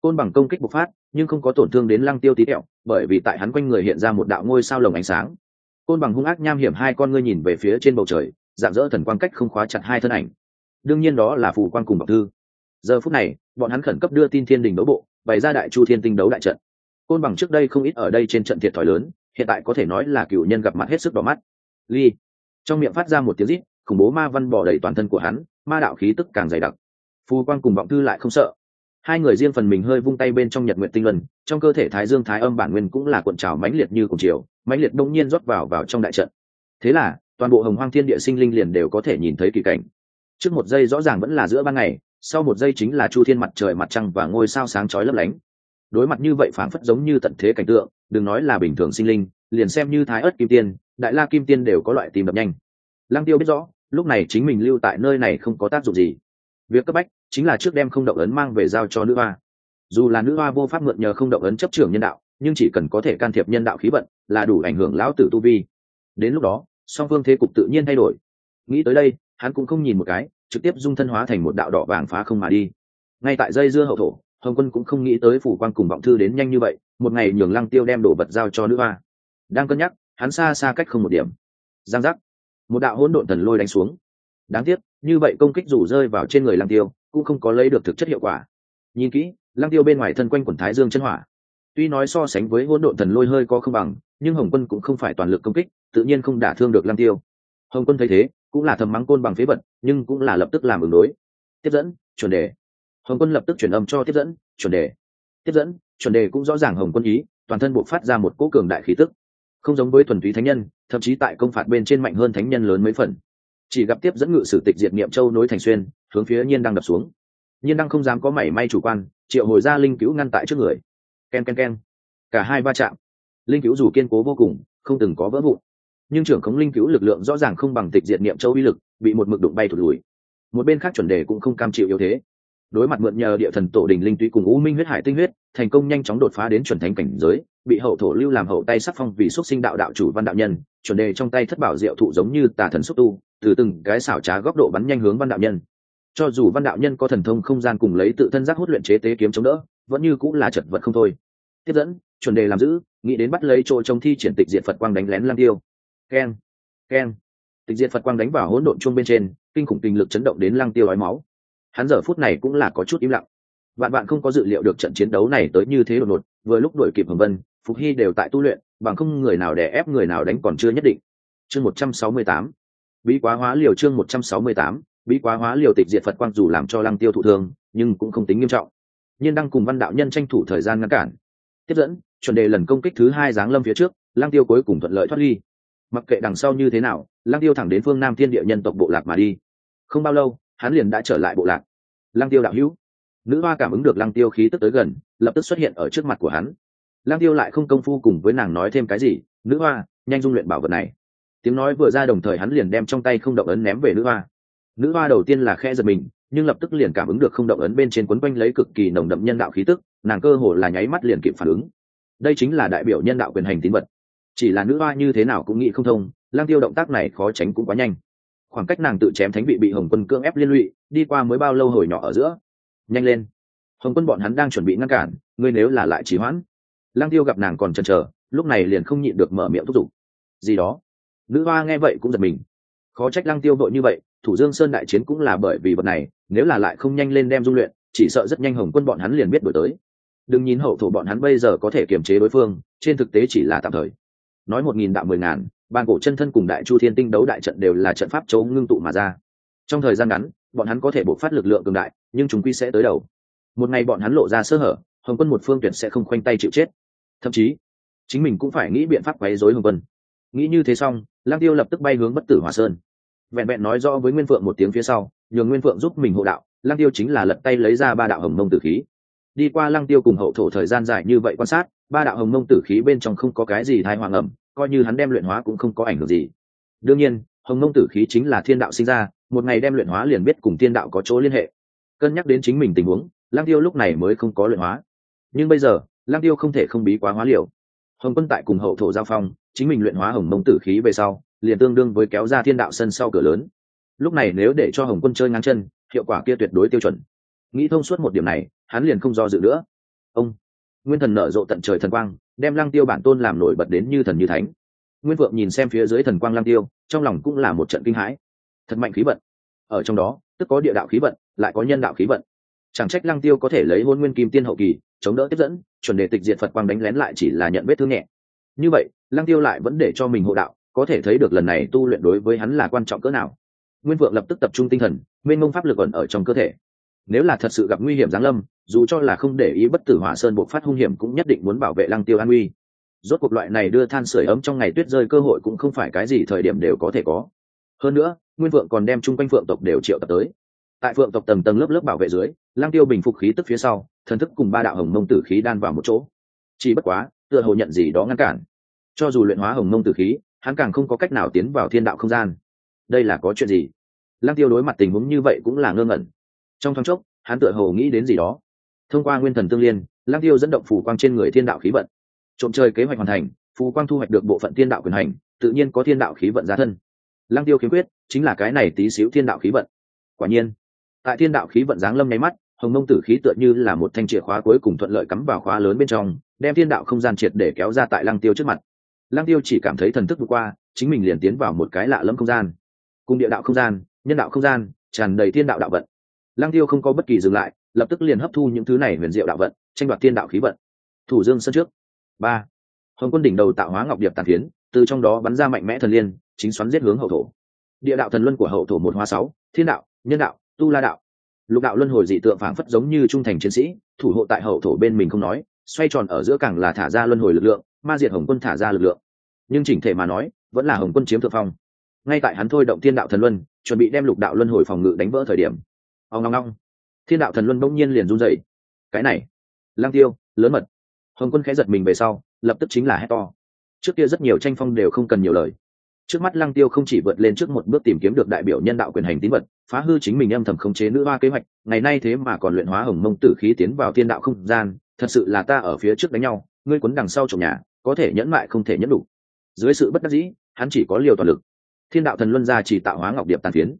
Côn bằng công kích bộc phát, nhưng không có tổn thương đến lăng tiêu tí tẹo, bởi vì tại hắn quanh người hiện ra một đạo ngôi sao lồng ánh sáng. Côn bằng hung ác nham hiểm hai con ngươi nhìn về phía trên bầu trời, dạng dỡ thần quang cách không khóa chặt hai thân ảnh. Đương nhiên đó là phù quan cùng bọc thư. Giờ phút này, bọn hắn khẩn cấp đưa tin thiên đình đấu bộ, bày ra đại chu thiên tinh đấu đại trận. Côn bằng trước đây không ít ở đây trên trận thiệt thòi lớn, hiện tại có thể nói là cựu nhân gặp mặt hết sức đỏ mắt. Ly. Trong miệng phát ra một tiếng rít khủng bố ma văn bỏ đầy toàn thân của hắn, ma đạo khí tức càng dày đặc. Phù quan cùng vọng thư lại không sợ. Hai người riêng phần mình hơi vung tay bên trong nhật nguyện tinh luân, trong cơ thể thái dương thái âm bản nguyên cũng là cuộn trào mãnh liệt như cùng chiều, mãnh liệt đông nhiên rót vào vào trong đại trận. Thế là, toàn bộ hồng hoang thiên địa sinh linh liền đều có thể nhìn thấy kỳ cảnh. Trước một giây rõ ràng vẫn là giữa ban ngày, sau một giây chính là chu thiên mặt trời mặt trăng và ngôi sao sáng chói lấp lánh. Đối mặt như vậy phảng phất giống như tận thế cảnh tượng, đừng nói là bình thường sinh linh, liền xem như thái ớt kim tiên, đại la kim tiên đều có loại tìm đập nhanh. Lăng tiêu biết rõ lúc này chính mình lưu tại nơi này không có tác dụng gì. Việc cấp bách chính là trước đem không động ấn mang về giao cho nữ hoa. Dù là nữ hoa vô pháp mượn nhờ không động ấn chấp trưởng nhân đạo, nhưng chỉ cần có thể can thiệp nhân đạo khí vận, là đủ ảnh hưởng lão tử tu vi. Đến lúc đó, song phương thế cục tự nhiên thay đổi. Nghĩ tới đây, hắn cũng không nhìn một cái, trực tiếp dung thân hóa thành một đạo đỏ vàng phá không mà đi. Ngay tại dây dưa hậu thổ, hồng quân cũng không nghĩ tới phủ quan cùng vọng thư đến nhanh như vậy, một ngày nhường lăng tiêu đem đổ vật giao cho nữ hoa. Đang cân nhắc, hắn xa xa cách không một điểm. Giang giác một đạo hỗn độn thần lôi đánh xuống. Đáng tiếc, như vậy công kích dù rơi vào trên người lăng tiêu, cũng không có lấy được thực chất hiệu quả. Nhìn kỹ, lăng tiêu bên ngoài thân quanh quần thái dương chân hỏa. Tuy nói so sánh với hỗn độn thần lôi hơi có không bằng, nhưng hồng quân cũng không phải toàn lực công kích, tự nhiên không đả thương được lăng tiêu. Hồng quân thấy thế, cũng là thầm mắng côn bằng phế vật, nhưng cũng là lập tức làm ứng đối. Tiếp dẫn, chuẩn đề. Hồng quân lập tức chuyển âm cho tiếp dẫn, chuẩn đề. Tiếp dẫn, chuẩn đề cũng rõ ràng hồng quân ý, toàn thân buộc phát ra một cỗ cường đại khí tức. Không giống với thuần túy thánh nhân thậm chí tại công phạt bên trên mạnh hơn thánh nhân lớn mấy phần. Chỉ gặp tiếp dẫn ngự sử tịch diệt niệm châu nối thành xuyên, hướng phía nhiên đang đập xuống. Nhiên đang không dám có mảy may chủ quan, triệu hồi ra linh cứu ngăn tại trước người. K e n k e n k e n cả hai va chạm. Linh cứu dù kiên cố vô cùng, không từng có vỡ vụn. Nhưng trưởng khống linh cứu lực lượng rõ ràng không bằng tịch diệt niệm châu uy lực, bị một mực đụng bay thụt lùi. Một bên khác chuẩn đề cũng không cam chịu yếu thế. Đối mặt mượn nhờ địa thần tổ đình linh tụy cùng u minh huyết hải tinh huyết, thành công nhanh chóng đột phá đến chuẩn thánh cảnh giới, bị hậu thổ lưu làm hậu tay sắc phong vì xuất sinh đạo đạo chủ văn đạo nhân chuẩn đề trong tay thất bảo diệu thụ giống như tà thần xúc tu, từ từng cái xảo trá góc độ bắn nhanh hướng văn đạo nhân. Cho dù văn đạo nhân có thần thông không gian cùng lấy tự thân giác hút luyện chế tế kiếm chống đỡ, vẫn như cũng là chật vật không thôi. Tiếp dẫn, chuẩn đề làm giữ, nghĩ đến bắt lấy chỗ trong thi triển tịch diện phật quang đánh lén lang tiêu. Keng keng. Tịch diện phật quang đánh vào hỗn độn chuông bên trên, kinh khủng tình lực chấn động đến lang tiêu ói máu. Hắn giờ phút này cũng là có chút im lặng. Vạn bạn không có dự liệu được trận chiến đấu này tới như thế đột ngột, vừa lúc đuổi kịp hồng vân, phục hy đều tại tu luyện bằng không người nào đè ép người nào đánh còn chưa nhất định. Chương một trăm sáu mươi tám. Bí quá hóa liều chương một trăm sáu mươi tám. Bí quá hóa liều tịch diệt phật quang dù làm cho lăng tiêu thụ thương, nhưng cũng không tính nghiêm trọng. Nhiên đang cùng văn đạo nhân tranh thủ thời gian ngăn cản. Tiếp dẫn, chuẩn đề lần công kích thứ hai giáng lâm phía trước, lăng tiêu cuối cùng thuận lợi thoát ly. Mặc kệ đằng sau như thế nào, lăng tiêu thẳng đến phương nam thiên địa nhân tộc bộ lạc mà đi. Không bao lâu, hắn liền đã trở lại bộ lạc. Lăng tiêu đạo hữu. Nữ hoa cảm ứng được lăng tiêu khí tức tới gần, lập tức xuất hiện ở trước mặt của hắn. Lang tiêu lại không công phu cùng với nàng nói thêm cái gì, nữ hoa, nhanh dung luyện bảo vật này. Tiếng nói vừa ra đồng thời hắn liền đem trong tay không động ấn ném về nữ hoa. Nữ hoa đầu tiên là khe giật mình, nhưng lập tức liền cảm ứng được không động ấn bên trên quấn quanh lấy cực kỳ nồng đậm nhân đạo khí tức, nàng cơ hồ là nháy mắt liền kịp phản ứng. Đây chính là đại biểu nhân đạo quyền hành tín vật. Chỉ là nữ hoa như thế nào cũng nghĩ không thông, lang tiêu động tác này khó tránh cũng quá nhanh. Khoảng cách nàng tự chém thánh vị bị hồng quân cưỡng ép liên lụy, đi qua mới bao lâu hồi nhỏ ở giữa? Nhanh lên. Hồng quân bọn hắn đang chuẩn bị ngăn cản, ngươi nếu là lại trì hoãn lang tiêu gặp nàng còn chần chờ, lúc này liền không nhịn được mở miệng thúc giục. Gì đó? Nữ hoa nghe vậy cũng giật mình. Khó trách lăng tiêu vội như vậy, thủ dương sơn đại chiến cũng là bởi vì vật này, nếu là lại không nhanh lên đem dung luyện, chỉ sợ rất nhanh hồng quân bọn hắn liền biết đổi tới. Đừng nhìn hậu thủ bọn hắn bây giờ có thể kiềm chế đối phương, trên thực tế chỉ là tạm thời. Nói một nghìn đạo mười ngàn, bàn cổ chân thân cùng đại chu thiên tinh đấu đại trận đều là trận pháp chấu ngưng tụ mà ra. Trong thời gian ngắn, bọn hắn có thể bộc phát lực lượng cường đại, nhưng chúng quy sẽ tới đầu. Một ngày bọn hắn lộ ra sơ hở, hồng quân một phương tuyển sẽ không khoanh tay chịu chết thậm chí chính mình cũng phải nghĩ biện pháp quấy rối hồng quân. Nghĩ như thế xong lang tiêu lập tức bay hướng bất tử hỏa sơn. Vẹn vẹn nói rõ với nguyên phượng một tiếng phía sau, nhường nguyên phượng giúp mình hộ đạo lang tiêu chính là lật tay lấy ra ba đạo hồng mông tử khí. Đi qua lang tiêu cùng hậu thổ thời gian dài như vậy quan sát, ba đạo hồng mông tử khí bên trong không có cái gì thai hoàng ẩm coi như hắn đem luyện hóa cũng không có ảnh hưởng gì. Đương nhiên, hồng mông tử khí chính là thiên đạo sinh ra, một ngày đem luyện hóa liền biết cùng thiên đạo có chỗ liên hệ. Cân nhắc đến chính mình tình huống lang tiêu lúc này mới không có luyện hóa. Nhưng bây giờ lang tiêu không thể không bí quá hóa liều. Hồng quân tại cùng hậu thổ giao phong, chính mình luyện hóa hồng mông tử khí về sau, liền tương đương với kéo ra thiên đạo sân sau cửa lớn. Lúc này nếu để cho hồng quân chơi ngang chân, hiệu quả kia tuyệt đối tiêu chuẩn. Nghĩ thông suốt một điểm này, hắn liền không do dự nữa. Ông, nguyên thần nở rộ tận trời thần quang, đem lăng tiêu bản tôn làm nổi bật đến như thần như thánh. Nguyên vượng nhìn xem phía dưới thần quang lăng tiêu, trong lòng cũng là một trận kinh hãi. Thật mạnh khí vận. Ở trong đó, tức có địa đạo khí vận, lại có nhân đạo khí vận chẳng trách lăng tiêu có thể lấy hôn nguyên kim tiên hậu kỳ, chống đỡ tiếp dẫn, chuẩn đề tịch diệt phật quang đánh lén lại chỉ là nhận vết thương nhẹ. Như vậy, lăng tiêu lại vẫn để cho mình hộ đạo, có thể thấy được lần này tu luyện đối với hắn là quan trọng cỡ nào. Nguyên vượng lập tức tập trung tinh thần nguyên mông pháp lực ẩn ở trong cơ thể. Nếu là thật sự gặp nguy hiểm giáng lâm, dù cho là không để ý bất tử hỏa sơn buộc phát hung hiểm cũng nhất định muốn bảo vệ lăng tiêu an uy. Rốt cuộc loại này đưa than sửa ấm trong ngày tuyết rơi cơ hội cũng không phải cái gì thời điểm đều có thể có. Hơn nữa, nguyên vượng còn đem chung quanh phượng tộc đều triệu tập tới tại phượng tộc tầng tầng lớp lớp bảo vệ dưới Lang tiêu bình phục khí tức phía sau, thần thức cùng ba đạo hồng mông tử khí đan vào một chỗ. Chỉ bất quá, tựa hồ nhận gì đó ngăn cản. Cho dù luyện hóa hồng mông tử khí, hắn càng không có cách nào tiến vào thiên đạo không gian. Đây là có chuyện gì? Lang tiêu đối mặt tình huống như vậy cũng là ngơ ngẩn. Trong thoáng chốc, hắn tựa hồ nghĩ đến gì đó. Thông qua nguyên thần tương liên Lang tiêu dẫn động phù quang trên người thiên đạo khí vận. Trộm chơi kế hoạch hoàn thành, phù quang thu hoạch được bộ phận thiên đạo quyền hành, tự nhiên có thiên đạo khí vận giá thân. Lang tiêu khiếm quyết chính là cái này tí xíu thiên đạo khí vận. Quả nhiên tại thiên đạo khí vận giáng lâm nháy mắt, hồng mông tử khí tựa như là một thanh chìa khóa cuối cùng thuận lợi cắm vào khóa lớn bên trong, đem thiên đạo không gian triệt để kéo ra tại lăng tiêu trước mặt. Lăng tiêu chỉ cảm thấy thần thức vượt qua, chính mình liền tiến vào một cái lạ lẫm không gian. Cùng địa đạo không gian, nhân đạo không gian, tràn đầy thiên đạo đạo vận. Lăng tiêu không có bất kỳ dừng lại, lập tức liền hấp thu những thứ này huyền diệu đạo vận, tranh đoạt thiên đạo khí vận. Thủ dương sân trước. Ba. Hồng quân đỉnh đầu tạo hóa ngọc điệp tàn phiến, từ trong đó bắn ra mạnh mẽ thần liên, chính xoắn giết hướng hậu thổ. Địa đạo thần luân của hậu thổ một hoa sáu, thiên đạo, nhân đạo tu la đạo. Lục đạo luân hồi dị tượng phảng phất giống như trung thành chiến sĩ, thủ hộ tại hậu thổ bên mình không nói, xoay tròn ở giữa càng là thả ra luân hồi lực lượng, ma diệt hồng quân thả ra lực lượng. Nhưng chỉnh thể mà nói, vẫn là hồng quân chiếm thượng phong. Ngay tại hắn thôi động thiên đạo thần luân, chuẩn bị đem lục đạo luân hồi phòng ngự đánh vỡ thời điểm ông ngong ngong thiên đạo thần luân bỗng nhiên liền run dậy cái này lang tiêu, lớn mật. Hồng quân khẽ giật mình về sau, lập tức chính là hét to. Trước kia rất nhiều tranh phong đều không cần nhiều lời trước mắt lăng tiêu không chỉ vượt lên trước một bước tìm kiếm được đại biểu nhân đạo quyền hành tín vật, phá hư chính mình âm thầm khống chế nữ hoa kế hoạch, ngày nay thế mà còn luyện hóa hồng mông tử khí tiến vào thiên đạo không gian, thật sự là ta ở phía trước đánh nhau, ngươi quấn đằng sau trồng nhà, có thể nhẫn mại không thể nhẫn đủ. Dưới sự bất đắc dĩ, hắn chỉ có liều toàn lực. Thiên đạo thần luân ra chỉ tạo hóa ngọc điệp tàn phiến.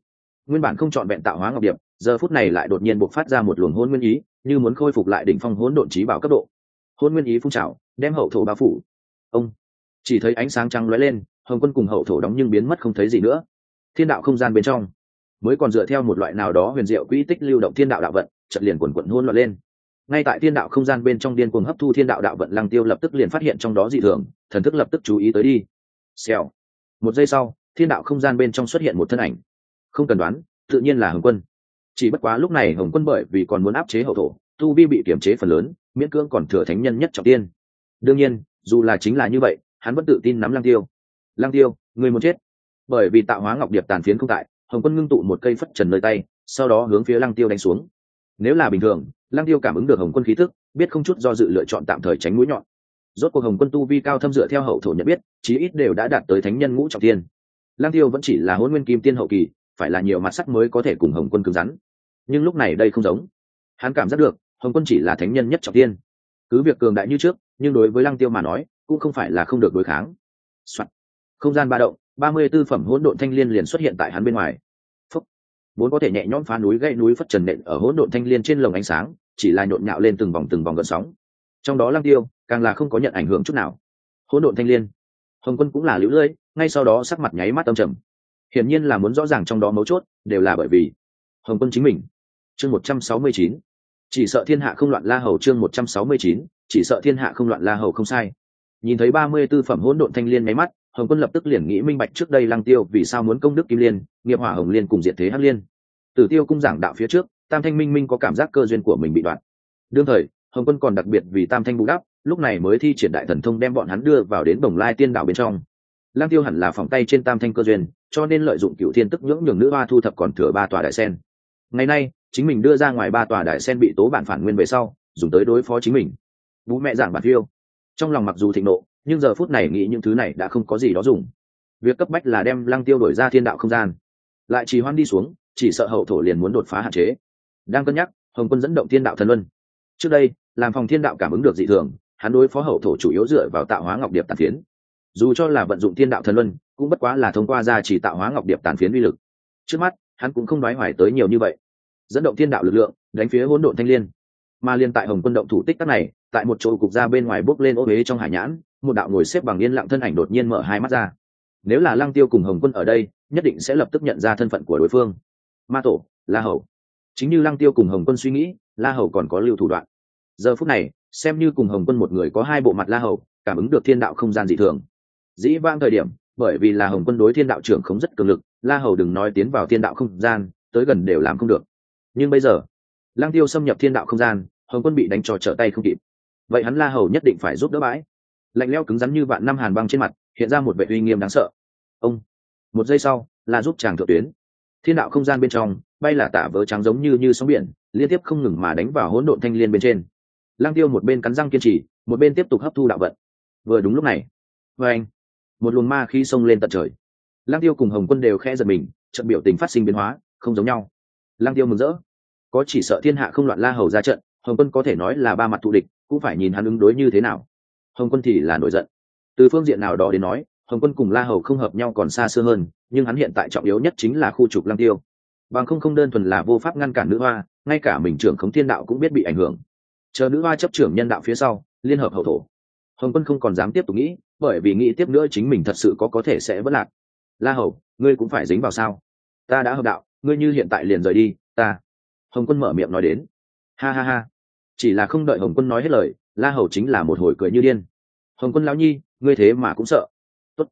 Nguyên bản không chọn vẹn tạo hóa ngọc điệp, giờ phút này lại đột nhiên bộc phát ra một luồng hôn nguyên ý, như muốn khôi phục lại đỉnh phong hỗn độn trí bảo cấp độ. Hôn nguyên ý phun trào, đem hậu thổ bao phủ. Ông, chỉ thấy ánh sáng trắng lóe lên hồng quân cùng hậu thổ đóng nhưng biến mất không thấy gì nữa. Thiên đạo không gian bên trong, mới còn dựa theo một loại nào đó huyền diệu quỹ tích lưu động thiên đạo đạo vận chật liền quần quận hôn loạn lên. Ngay tại thiên đạo không gian bên trong điên cuồng hấp thu thiên đạo đạo vận, lăng tiêu lập tức liền phát hiện trong đó dị thường, thần thức lập tức chú ý tới đi. Xèo. Một giây sau, thiên đạo không gian bên trong xuất hiện một thân ảnh. Không cần đoán, tự nhiên là hồng quân. Chỉ bất quá lúc này hồng quân bởi vì còn muốn áp chế hậu thổ, tu vi bị kiểm chế phần lớn, miễn cưỡng còn thừa thánh nhân nhất trọng tiên. Đương nhiên, dù là chính là như vậy, hắn vẫn tự tin nắm lăng tiêu. Lang tiêu người muốn chết. Bởi vì tạo hóa ngọc điệp tàn phiến không tại, hồng quân ngưng tụ một cây phất trần nơi tay, sau đó hướng phía lăng tiêu đánh xuống. Nếu là bình thường, lăng tiêu cảm ứng được hồng quân khí thức biết không chút do dự lựa chọn tạm thời tránh mũi nhọn. Rốt cuộc hồng quân tu vi cao thâm dựa theo hậu thổ nhận biết, chí ít đều đã đạt tới thánh nhân ngũ trọng tiên lăng tiêu vẫn chỉ là hôn nguyên kim tiên hậu kỳ, phải là nhiều mặt sắc mới có thể cùng hồng quân cứng rắn. Nhưng lúc này đây không giống. Hắn cảm giác được, hồng quân chỉ là thánh nhân nhất trọng tiên cứ việc cường đại như trước, nhưng đối với lăng tiêu mà nói, cũng không phải là không được đối kháng、Soạn không gian ba động, ba mươi tư phẩm hỗn độn thanh liên liền xuất hiện tại hắn bên ngoài. Phúc. vốn có thể nhẹ nhõm phá núi gây núi phất trần nện ở hỗn độn thanh liên trên lồng ánh sáng, chỉ là nhộn nhạo lên từng vòng từng vòng gợn sóng. Trong đó lăng tiêu, càng là không có nhận ảnh hưởng chút nào. Hỗn độn thanh liên. Hồng quân cũng là lũ lưỡi ngay sau đó sắc mặt nháy mắt tâm trầm. Hiển nhiên là muốn rõ ràng trong đó mấu chốt, đều là bởi vì hồng quân chính mình. Chương một trăm sáu mươi chín. Chỉ sợ thiên hạ không loạn la hầu chương một trăm sáu mươi chín, chỉ sợ thiên hạ không loạn la hầu không sai. Nhìn thấy ba mươi tư phẩm hỗn độn thanh liên máy mắt hồng quân lập tức liền nghĩ minh bạch trước đây lăng tiêu vì sao muốn công đức kim liên, nghiệp hỏa hồng liên cùng Diệt thế hắc liên. Tử tiêu cung giảng đạo phía trước, tam thanh minh minh có cảm giác cơ duyên của mình bị đoạn. Đương thời, hồng quân còn đặc biệt vì tam thanh bù đắp, lúc này mới thi triển đại thần thông đem bọn hắn đưa vào đến bồng lai tiên đạo bên trong. Lăng tiêu hẳn là phòng tay trên tam thanh cơ duyên, cho nên lợi dụng cựu thiên tức nhưỡng nhường nữ hoa thu thập còn thừa ba tòa đại sen. Ngày nay, chính mình đưa ra ngoài ba tòa đại sen bị tố bản phản nguyên về sau, dùng tới đối phó chính mình. Bố mẹ giảng bản phiêu. Trong lòng mặc dù thịnh nộ nhưng giờ phút này nghĩ những thứ này đã không có gì đó dùng. Việc cấp bách là đem lăng tiêu đổi ra thiên đạo không gian. Lại trì hoan đi xuống, chỉ sợ hậu thổ liền muốn đột phá hạn chế. Đang cân nhắc, hồng quân dẫn động thiên đạo thần luân. Trước đây, làm phòng thiên đạo cảm ứng được dị thường, hắn đối phó hậu thổ chủ yếu dựa vào tạo hóa ngọc điệp tàn phiến. Dù cho là vận dụng thiên đạo thần luân, cũng bất quá là thông qua ra chỉ tạo hóa ngọc điệp tàn phiến uy lực. Trước mắt, hắn cũng không nói hoài tới nhiều như vậy. Dẫn động thiên đạo lực lượng, đánh phía hỗn độn thanh liên. Mà liên tại hồng quân động thủ tích tắc này, tại một chỗ cục ra bên ngoài bốc lên ô huế trong hải nhãn một đạo ngồi xếp bằng yên lặng thân ảnh đột nhiên mở hai mắt ra. Nếu là lăng tiêu cùng hồng quân ở đây, nhất định sẽ lập tức nhận ra thân phận của đối phương. Ma tổ, la hầu. Chính như lăng tiêu cùng hồng quân suy nghĩ, la hầu còn có lưu thủ đoạn. Giờ phút này, xem như cùng hồng quân một người có hai bộ mặt la hầu, cảm ứng được thiên đạo không gian dị thường. Dĩ vang thời điểm, bởi vì là hồng quân đối thiên đạo trưởng không rất cường lực, la hầu đừng nói tiến vào thiên đạo không gian, tới gần đều làm không được. Nhưng bây giờ, lăng tiêu xâm nhập thiên đạo không gian, hồng quân bị đánh trò trở tay không kịp. Vậy hắn la hầu nhất định phải giúp đỡ bãi lạnh leo cứng rắn như vạn năm hàn băng trên mặt, hiện ra một vệ uy nghiêm đáng sợ. Ông, một giây sau, là giúp chàng thượng tuyến. Thiên đạo không gian bên trong, bay là tả vỡ trắng giống như như sóng biển, liên tiếp không ngừng mà đánh vào hỗn độn thanh liên bên trên. Lang tiêu một bên cắn răng kiên trì, một bên tiếp tục hấp thu đạo vận. Vừa đúng lúc này vê anh, một luồng ma khí xông lên tận trời. Lang tiêu cùng hồng quân đều khẽ giật mình, trận biểu tình phát sinh biến hóa, không giống nhau. Lang tiêu mừng rỡ. Có chỉ sợ thiên hạ không loạn la hầu ra trận, hồng quân có thể nói là ba mặt thù địch, cũng phải nhìn hắn ứng đối như thế nào hồng quân thì là nổi giận. Từ phương diện nào đó đến nói, hồng quân cùng la hầu không hợp nhau còn xa xưa hơn, nhưng hắn hiện tại trọng yếu nhất chính là khu trục lăng tiêu. Bằng không không đơn thuần là vô pháp ngăn cản nữ hoa, ngay cả mình trưởng khống thiên đạo cũng biết bị ảnh hưởng. Chờ nữ hoa chấp trưởng nhân đạo phía sau, liên hợp hậu thổ. Hồng quân không còn dám tiếp tục nghĩ, bởi vì nghĩ tiếp nữa chính mình thật sự có có thể sẽ vất lạc. La hầu, ngươi cũng phải dính vào sao? Ta đã hợp đạo, ngươi như hiện tại liền rời đi, ta. Hồng quân mở miệng nói đến. Ha ha ha. Chỉ là không đợi hồng quân nói hết lời la hầu chính là một hồi cười như điên. Hồng quân lão nhi, ngươi thế mà cũng sợ. Tốt.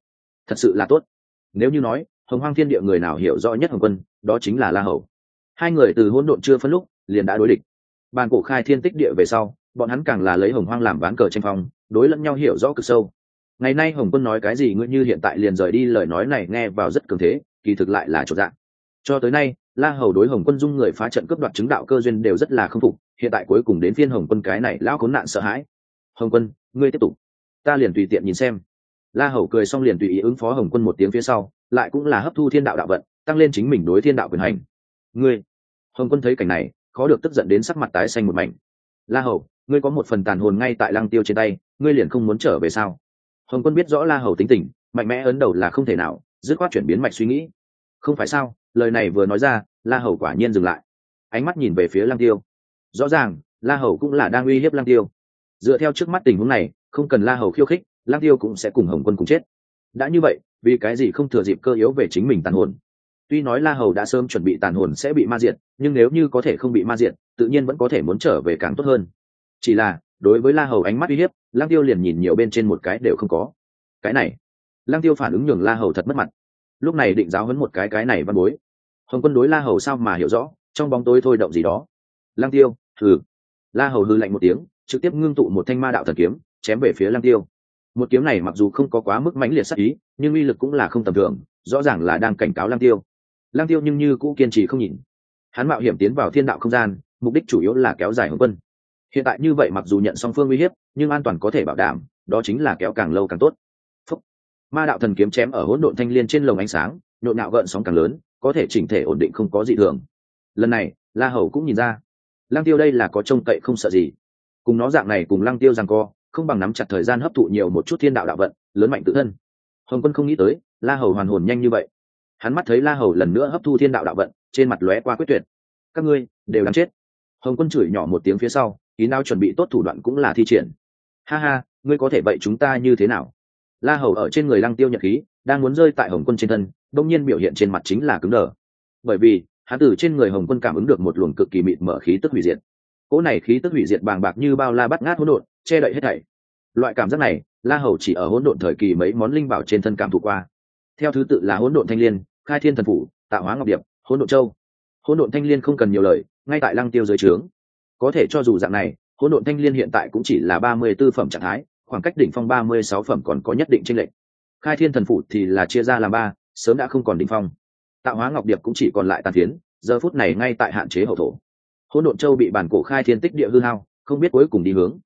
Thật sự là tốt. Nếu như nói, hồng hoang thiên địa người nào hiểu rõ nhất hồng quân, đó chính là la hầu. Hai người từ hỗn độn chưa phân lúc, liền đã đối địch. Bàn cổ khai thiên tích địa về sau, bọn hắn càng là lấy hồng hoang làm ván cờ tranh phong, đối lẫn nhau hiểu rõ cực sâu. Ngày nay hồng quân nói cái gì ngươi như hiện tại liền rời đi, lời nói này nghe vào rất cường thế, kỳ thực lại là chỗ dạng. Cho tới nay, la hầu đối hồng quân dung người phá trận cướp đoạt chứng đạo cơ duyên đều rất là k phục hiện tại cuối cùng đến phiên hồng quân cái này lão khốn nạn sợ hãi. Hồng quân, ngươi tiếp tục. Ta liền tùy tiện nhìn xem. La hầu cười xong liền tùy ý ứng phó hồng quân một tiếng phía sau, lại cũng là hấp thu thiên đạo đạo vận, tăng lên chính mình đối thiên đạo quyền hành. Ngươi, hồng quân thấy cảnh này, khó được tức giận đến sắc mặt tái xanh một mảnh. La hầu, ngươi có một phần tàn hồn ngay tại lăng tiêu trên tay, ngươi liền không muốn trở về sao? Hồng quân biết rõ la hầu tính tình, mạnh mẽ ấn đầu là không thể nào, dứt khoát chuyển biến mạch suy nghĩ. Không phải sao, lời này vừa nói ra, la hầu quả nhiên dừng lại. Ánh mắt nhìn về phía lăng tiêu rõ ràng, la hầu cũng là đang uy hiếp lang tiêu. Dựa theo trước mắt tình huống này, không cần la hầu khiêu khích lang tiêu cũng sẽ cùng hồng quân cùng chết. Đã như vậy, vì cái gì không thừa dịp cơ yếu về chính mình tàn hồn? Tuy nói la hầu đã sớm chuẩn bị tàn hồn sẽ bị ma diệt, nhưng nếu như có thể không bị ma diệt, tự nhiên vẫn có thể muốn trở về càng tốt hơn. Chỉ là, đối với la hầu ánh mắt uy hiếp lang tiêu liền nhìn nhiều bên trên một cái đều không có. Cái này lang tiêu phản ứng nhường la hầu thật mất mặt. Lúc này định giáo hấn một cái cái này văn bối. Hồng quân đối la hầu sao mà hiểu rõ, trong bóng tối thôi động gì đó. Lang tiêu hừ. La hầu hư lạnh một tiếng, trực tiếp ngưng tụ một thanh ma đạo thần kiếm, chém về phía lăng tiêu. Một kiếm này mặc dù không có quá mức mãnh liệt sắc ý, nhưng uy lực cũng là không tầm thường, rõ ràng là đang cảnh cáo lăng tiêu. Lăng tiêu nhưng như cũ kiên trì không nhìn hắn mạo hiểm tiến vào thiên đạo không gian, mục đích chủ yếu là kéo dài hồng quân. Hiện tại như vậy mặc dù nhận song phương uy hiếp, nhưng an toàn có thể bảo đảm, đó chính là kéo càng lâu càng tốt. Phúc. ma đạo thần kiếm chém ở hỗn độn thanh liên trên lồng ánh sáng, nhộn nạo gợn sóng càng lớn, có thể chỉnh thể ổn định không có dị thường. Lần này, la hầu cũng nhìn ra lăng tiêu đây là có trông cậy không sợ gì. Cùng nó dạng này cùng lăng tiêu rằng co, không bằng nắm chặt thời gian hấp thụ nhiều một chút thiên đạo đạo vận, lớn mạnh tự thân. Hồng quân không nghĩ tới, la hầu hoàn hồn nhanh như vậy. Hắn mắt thấy la hầu lần nữa hấp thu thiên đạo đạo vận, trên mặt lóe qua quyết tuyệt. Các ngươi đều đáng chết. Hồng quân chửi nhỏ một tiếng phía sau, ý nào chuẩn bị tốt thủ đoạn cũng là thi triển. Ha ha, ngươi có thể vậy chúng ta như thế nào? La hầu ở trên người lăng tiêu nhật khí, đang muốn rơi tại hồng quân trên thân, đông nhiên biểu hiện trên mặt chính là cứng đờ. Bởi vì hắn từ trên người hồng quân cảm ứng được một luồng cực kỳ mịt mở khí tức hủy diệt. Cỗ này khí tức hủy diệt bàng bạc như bao la bắt ngát hỗn độn, che đậy hết thảy. Loại cảm giác này, la hầu chỉ ở hỗn độn thời kỳ mấy món linh bảo trên thân cảm thụ qua. Theo thứ tự là hỗn độn thanh liên, khai thiên thần phủ, tạo hóa ngọc điệp, hỗn độn châu. Hỗn độn thanh liên không cần nhiều lời, ngay tại lăng tiêu dưới trướng. Có thể cho dù dạng này, hỗn độn thanh liên hiện tại cũng chỉ là ba mươi b ố phẩm trạng thái, khoảng cách đỉnh phong ba mươi sáu phẩm còn có nhất định tranh lệch. Khai thiên thần phủ thì là chia ra làm ba, sớm đã không còn đỉnh phong tạo hóa ngọc điệp cũng chỉ còn lại tàn phiến, giờ phút này ngay tại hạn chế hậu thổ. Hỗn độn châu bị bản cổ khai thiên tích địa hư hao, không biết cuối cùng đi hướng.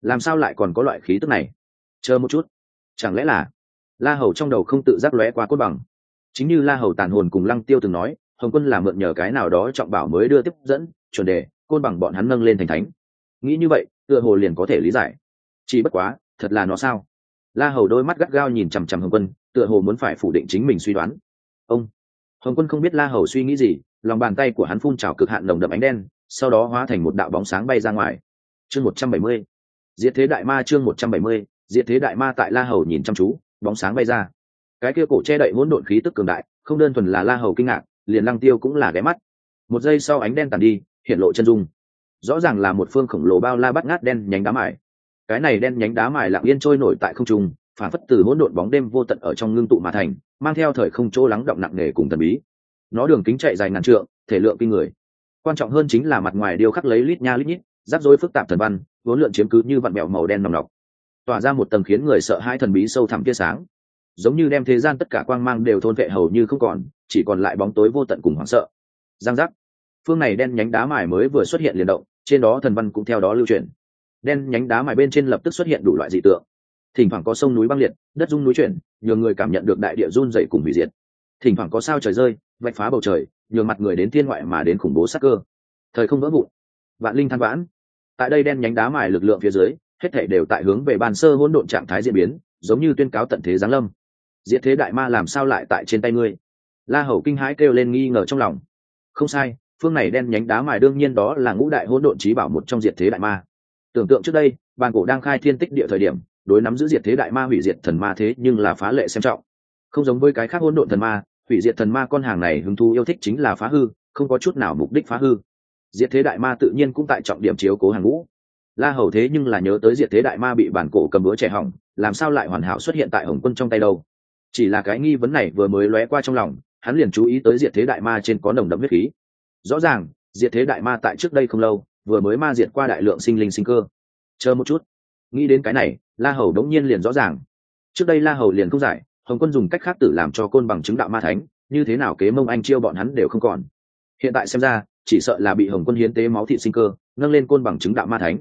Làm sao lại còn có loại khí tức này? Chờ một chút. Chẳng lẽ là la hầu trong đầu không tự giác lóe qua cốt bằng? Chính như la hầu tàn hồn cùng lăng tiêu từng nói, hồng quân là mượn nhờ cái nào đó trọng bảo mới đưa tiếp dẫn, chuẩn đề, côn bằng bọn hắn nâng lên thành thánh. Nghĩ như vậy, tựa hồ liền có thể lý giải. Chỉ bất quá, thật là nó sao? La hầu đôi mắt gắt gao nhìn chằm chằm hồng quân, tựa hồ muốn phải phủ định chính mình suy đoán. Ông hồng quân không biết la hầu suy nghĩ gì, lòng bàn tay của hắn phun trào cực hạn nồng đậm ánh đen, sau đó hóa thành một đạo bóng sáng bay ra ngoài. Chương một trăm bảy mươi. Diệt thế đại ma chương một trăm bảy mươi. Diệt thế đại ma tại la hầu nhìn chăm chú, bóng sáng bay ra. Cái kia cổ che đậy hỗn độn khí tức cường đại, không đơn thuần là la hầu kinh ngạc, liền lăng tiêu cũng là ghé mắt. Một giây sau ánh đen tàn đi, hiện lộ chân dung. Rõ ràng là một phương khổng lồ bao la bắt ngát đen nhánh đá mài. Cái này đen nhánh đá mài lặng yên trôi nổi tại không trung phản phất từ hỗn độn bóng đêm vô tận ở trong ngưng tụ mà thành, mang theo thời không chỗ lắng động nặng nề cùng thần bí. Nó đường kính chạy dài ngàn trượng, thể lượng kinh người. Quan trọng hơn chính là mặt ngoài điêu khắc lấy lít nha lít nhít, rắc rối phức tạp thần văn, vốn lượn chiếm cứ như vặn mẹo màu đen nòng nọc. Tỏa ra một tầng khiến người sợ hãi thần bí sâu thẳm tia sáng. Giống như đem thế gian tất cả quang mang đều thôn vệ hầu như không còn, chỉ còn lại bóng tối vô tận cùng hoảng sợ. Giang giác. Phương này đen nhánh đá mài mới vừa xuất hiện liền động, trên đó thần văn cũng theo đó lưu truyền đen nhánh đá mài bên trên lập tức xuất hiện đủ loại dị tượng thỉnh thoảng có sông núi băng liệt, đất rung núi chuyển, nhường người cảm nhận được đại địa run dậy cùng hủy diệt. Thỉnh thoảng có sao trời rơi, vạch phá bầu trời, nhường mặt người đến thiên ngoại mà đến khủng bố sắc cơ. Thời không vỡ vụn, vạn linh than vãn. Tại đây đen nhánh đá mài lực lượng phía dưới, hết thể đều tại hướng về bàn sơ hỗn độn trạng thái diễn biến, giống như tuyên cáo tận thế giáng lâm. Diệt thế đại ma làm sao lại tại trên tay ngươi? La hầu kinh hãi kêu lên nghi ngờ trong lòng. Không sai, phương này đen nhánh đá mài đương nhiên đó là ngũ đại hỗn độn trí bảo một trong diệt thế đại ma. Tưởng tượng trước đây bàn cổ đang khai thiên tích địa thời điểm đối nắm giữ diệt thế đại ma hủy diệt thần ma thế nhưng là phá lệ xem trọng. Không giống với cái khác hỗn độn thần ma, hủy diệt thần ma con hàng này hứng thú yêu thích chính là phá hư, không có chút nào mục đích phá hư. Diệt thế đại ma tự nhiên cũng tại trọng điểm chiếu cố hàng ngũ. La hầu thế nhưng là nhớ tới diệt thế đại ma bị bản cổ cầm bữa trẻ hỏng, làm sao lại hoàn hảo xuất hiện tại hồng quân trong tay đâu? Chỉ là cái nghi vấn này vừa mới lóe qua trong lòng, hắn liền chú ý tới diệt thế đại ma trên có nồng đậm huyết khí. Rõ ràng, diệt thế đại ma tại trước đây không lâu, vừa mới ma diệt qua đại lượng sinh linh sinh cơ. Chờ một chút. Nghĩ đến cái này la hầu đống nhiên liền rõ ràng. Trước đây la hầu liền không giải, hồng quân dùng cách khác tử làm cho côn bằng chứng đạo ma thánh, như thế nào kế mông anh chiêu bọn hắn đều không còn. Hiện tại xem ra, chỉ sợ là bị hồng quân hiến tế máu thị sinh cơ, nâng lên côn bằng chứng đạo ma thánh.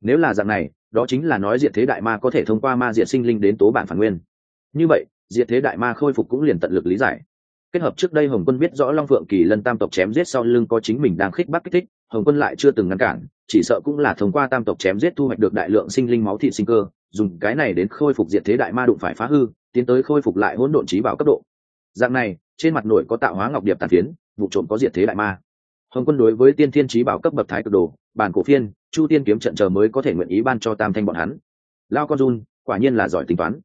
Nếu là dạng này, đó chính là nói diệt thế đại ma có thể thông qua ma diệt sinh linh đến tố bản phản nguyên. Như vậy, diệt thế đại ma khôi phục cũng liền tận lực lý giải. Kết hợp trước đây hồng quân biết rõ long phượng kỳ lân tam tộc chém giết sau lưng có chính mình đang khích bác kích thích, hồng quân lại chưa từng ngăn cản chỉ sợ cũng là thông qua tam tộc chém giết thu hoạch được đại lượng sinh linh máu thịt sinh cơ, dùng cái này đến khôi phục diệt thế đại ma đụng phải phá hư, tiến tới khôi phục lại hỗn độn trí bảo cấp độ. Dạng này, trên mặt nổi có tạo hóa ngọc điệp tàn phiến, vụ trộm có diệt thế đại ma. Hồng quân đối với tiên thiên trí bảo cấp bậc thái cực đồ, bản cổ phiên, chu tiên kiếm trận chờ mới có thể nguyện ý ban cho tam thanh bọn hắn. Lao con run, quả nhiên là giỏi tính toán.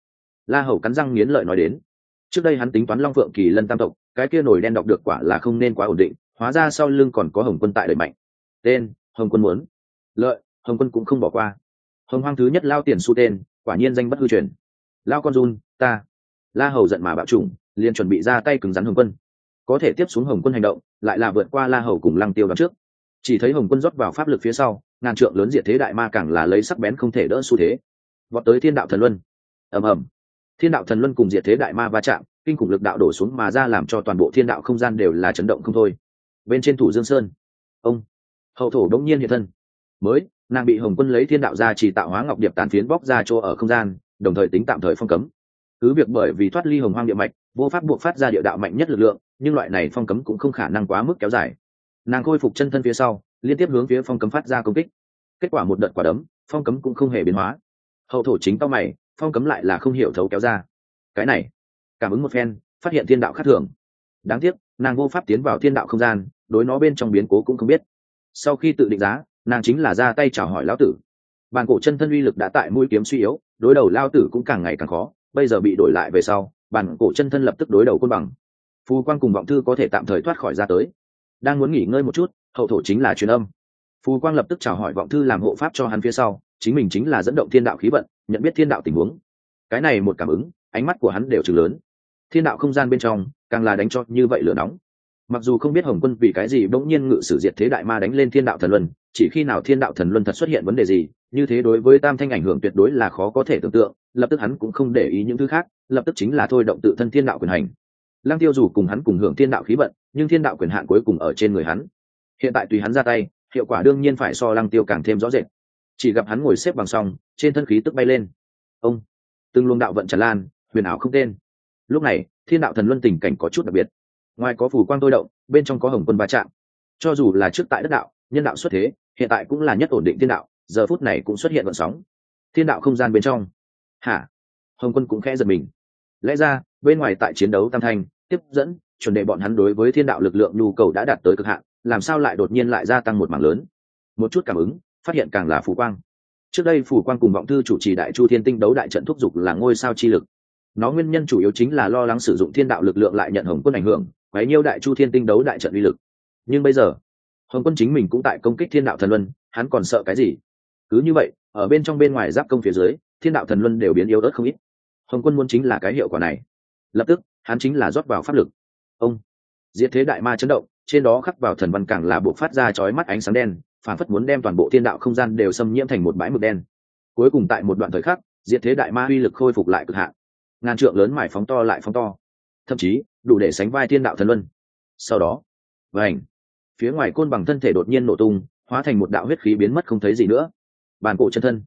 La hầu cắn răng nghiến lợi nói đến. Trước đây hắn tính toán long phượng kỳ lân tam tộc, cái kia nổi đen đọc được quả là không nên quá ổn định, hóa ra sau lưng còn có hồng quân tại đẩy mạnh. Tên, hồng quân muốn lợi, hồng quân cũng không bỏ qua. Hồng hoang thứ nhất lao tiền su tên, quả nhiên danh bất hư truyền. Lao con run, ta. La hầu giận mà bạo trùng liền chuẩn bị ra tay cứng rắn hồng quân. Có thể tiếp xuống hồng quân hành động, lại là vượt qua la hầu cùng lăng tiêu đằng trước. Chỉ thấy hồng quân rót vào pháp lực phía sau, ngàn trượng lớn diệt thế đại ma càng là lấy sắc bén không thể đỡ xu thế. Vọt tới thiên đạo thần luân. Ầm ầm. Thiên đạo thần luân cùng diệt thế đại ma va chạm, kinh khủng lực đạo đổ xuống mà ra làm cho toàn bộ thiên đạo không gian đều là chấn động không thôi. Bên trên thủ dương sơn. Ông. Hậu thổ đống nhiên hiện thân mới, nàng bị hồng quân lấy thiên đạo ra chỉ tạo hóa ngọc điệp tàn phiến bóc ra chỗ ở không gian, đồng thời tính tạm thời phong cấm. Cứ việc bởi vì thoát ly hồng hoang địa mạch, vô pháp buộc phát ra địa đạo mạnh nhất lực lượng, nhưng loại này phong cấm cũng không khả năng quá mức kéo dài. Nàng khôi phục chân thân phía sau, liên tiếp hướng phía phong cấm phát ra công kích. Kết quả một đợt quả đấm, phong cấm cũng không hề biến hóa. Hậu thổ chính tao mày, phong cấm lại là không hiểu thấu kéo ra. Cái này, cảm ứng một phen, phát hiện thiên đạo khác thường. Đáng tiếc, nàng vô pháp tiến vào thiên đạo không gian, đối nó bên trong biến cố cũng không biết. Sau khi tự định giá nàng chính là ra tay chào hỏi lão tử. Bàn cổ chân thân uy lực đã tại mũi kiếm suy yếu, đối đầu lao tử cũng càng ngày càng khó, bây giờ bị đổi lại về sau, bàn cổ chân thân lập tức đối đầu côn bằng. Phù quang cùng vọng thư có thể tạm thời thoát khỏi ra tới. Đang muốn nghỉ ngơi một chút, hậu thổ chính là truyền âm. Phù quang lập tức chào hỏi vọng thư làm hộ pháp cho hắn phía sau, chính mình chính là dẫn động thiên đạo khí vận, nhận biết thiên đạo tình huống. Cái này một cảm ứng, ánh mắt của hắn đều chừng lớn. Thiên đạo không gian bên trong, càng là đánh cho như vậy lửa nóng. Mặc dù không biết hồng quân vì cái gì bỗng nhiên ngự sử diệt thế đại ma đánh lên thiên đạo thần luân chỉ khi nào thiên đạo thần luân thật xuất hiện vấn đề gì, như thế đối với tam thanh ảnh hưởng tuyệt đối là khó có thể tưởng tượng, lập tức hắn cũng không để ý những thứ khác, lập tức chính là thôi động tự thân thiên đạo quyền hành. Lăng tiêu dù cùng hắn cùng hưởng thiên đạo khí vận, nhưng thiên đạo quyền hạn cuối cùng ở trên người hắn. Hiện tại tùy hắn ra tay, hiệu quả đương nhiên phải so lăng tiêu càng thêm rõ rệt. Chỉ gặp hắn ngồi xếp bằng song trên thân khí tức bay lên. Ông! Từng luồng đạo vận tràn lan, huyền ảo không tên. Lúc này, thiên đạo thần luân tình cảnh có chút đặc biệt. Ngoài có phù quang tôi động, bên trong có hồng quân va chạm. Cho dù là trước tại đất đạo, nhân đạo xuất thế hiện tại cũng là nhất ổn định thiên đạo, giờ phút này cũng xuất hiện vận sóng. Thiên đạo không gian bên trong. Hả? Hồng quân cũng khẽ giật mình. Lẽ ra, bên ngoài tại chiến đấu tam thanh, tiếp dẫn, chuẩn đề bọn hắn đối với thiên đạo lực lượng nhu cầu đã đạt tới cực hạn, làm sao lại đột nhiên lại gia tăng một mảng lớn? Một chút cảm ứng, phát hiện càng là phủ quang. Trước đây phủ quang cùng vọng thư chủ trì đại chu thiên tinh đấu đại trận thúc giục là ngôi sao chi lực. Nó nguyên nhân chủ yếu chính là lo lắng sử dụng thiên đạo lực lượng lại nhận hồng quân ảnh hưởng, quấy nhiêu đại chu thiên tinh đấu đại trận uy lực. Nhưng bây giờ hồng quân chính mình cũng tại công kích thiên đạo thần luân, hắn còn sợ cái gì? Cứ như vậy, ở bên trong bên ngoài giáp công phía dưới, thiên đạo thần luân đều biến yếu ớt không ít. Hồng quân muốn chính là cái hiệu quả này. Lập tức, hắn chính là rót vào pháp lực. Ông! Diệt thế đại ma chấn động, trên đó khắc vào thần văn càng là buộc phát ra chói mắt ánh sáng đen phản phất muốn đem toàn bộ thiên đạo không gian đều xâm nhiễm thành một bãi mực đen. Cuối cùng tại một đoạn thời khắc, diệt thế đại ma uy lực khôi phục lại cực hạn. Ngàn trượng lớn mải phóng to lại phóng to. Thậm chí, đủ để sánh vai thiên đạo thần luân. Sau đó vảnh phía ngoài côn bằng thân thể đột nhiên nổ tung, hóa thành một đạo huyết khí biến mất không thấy gì nữa. Bàn cổ chân thân.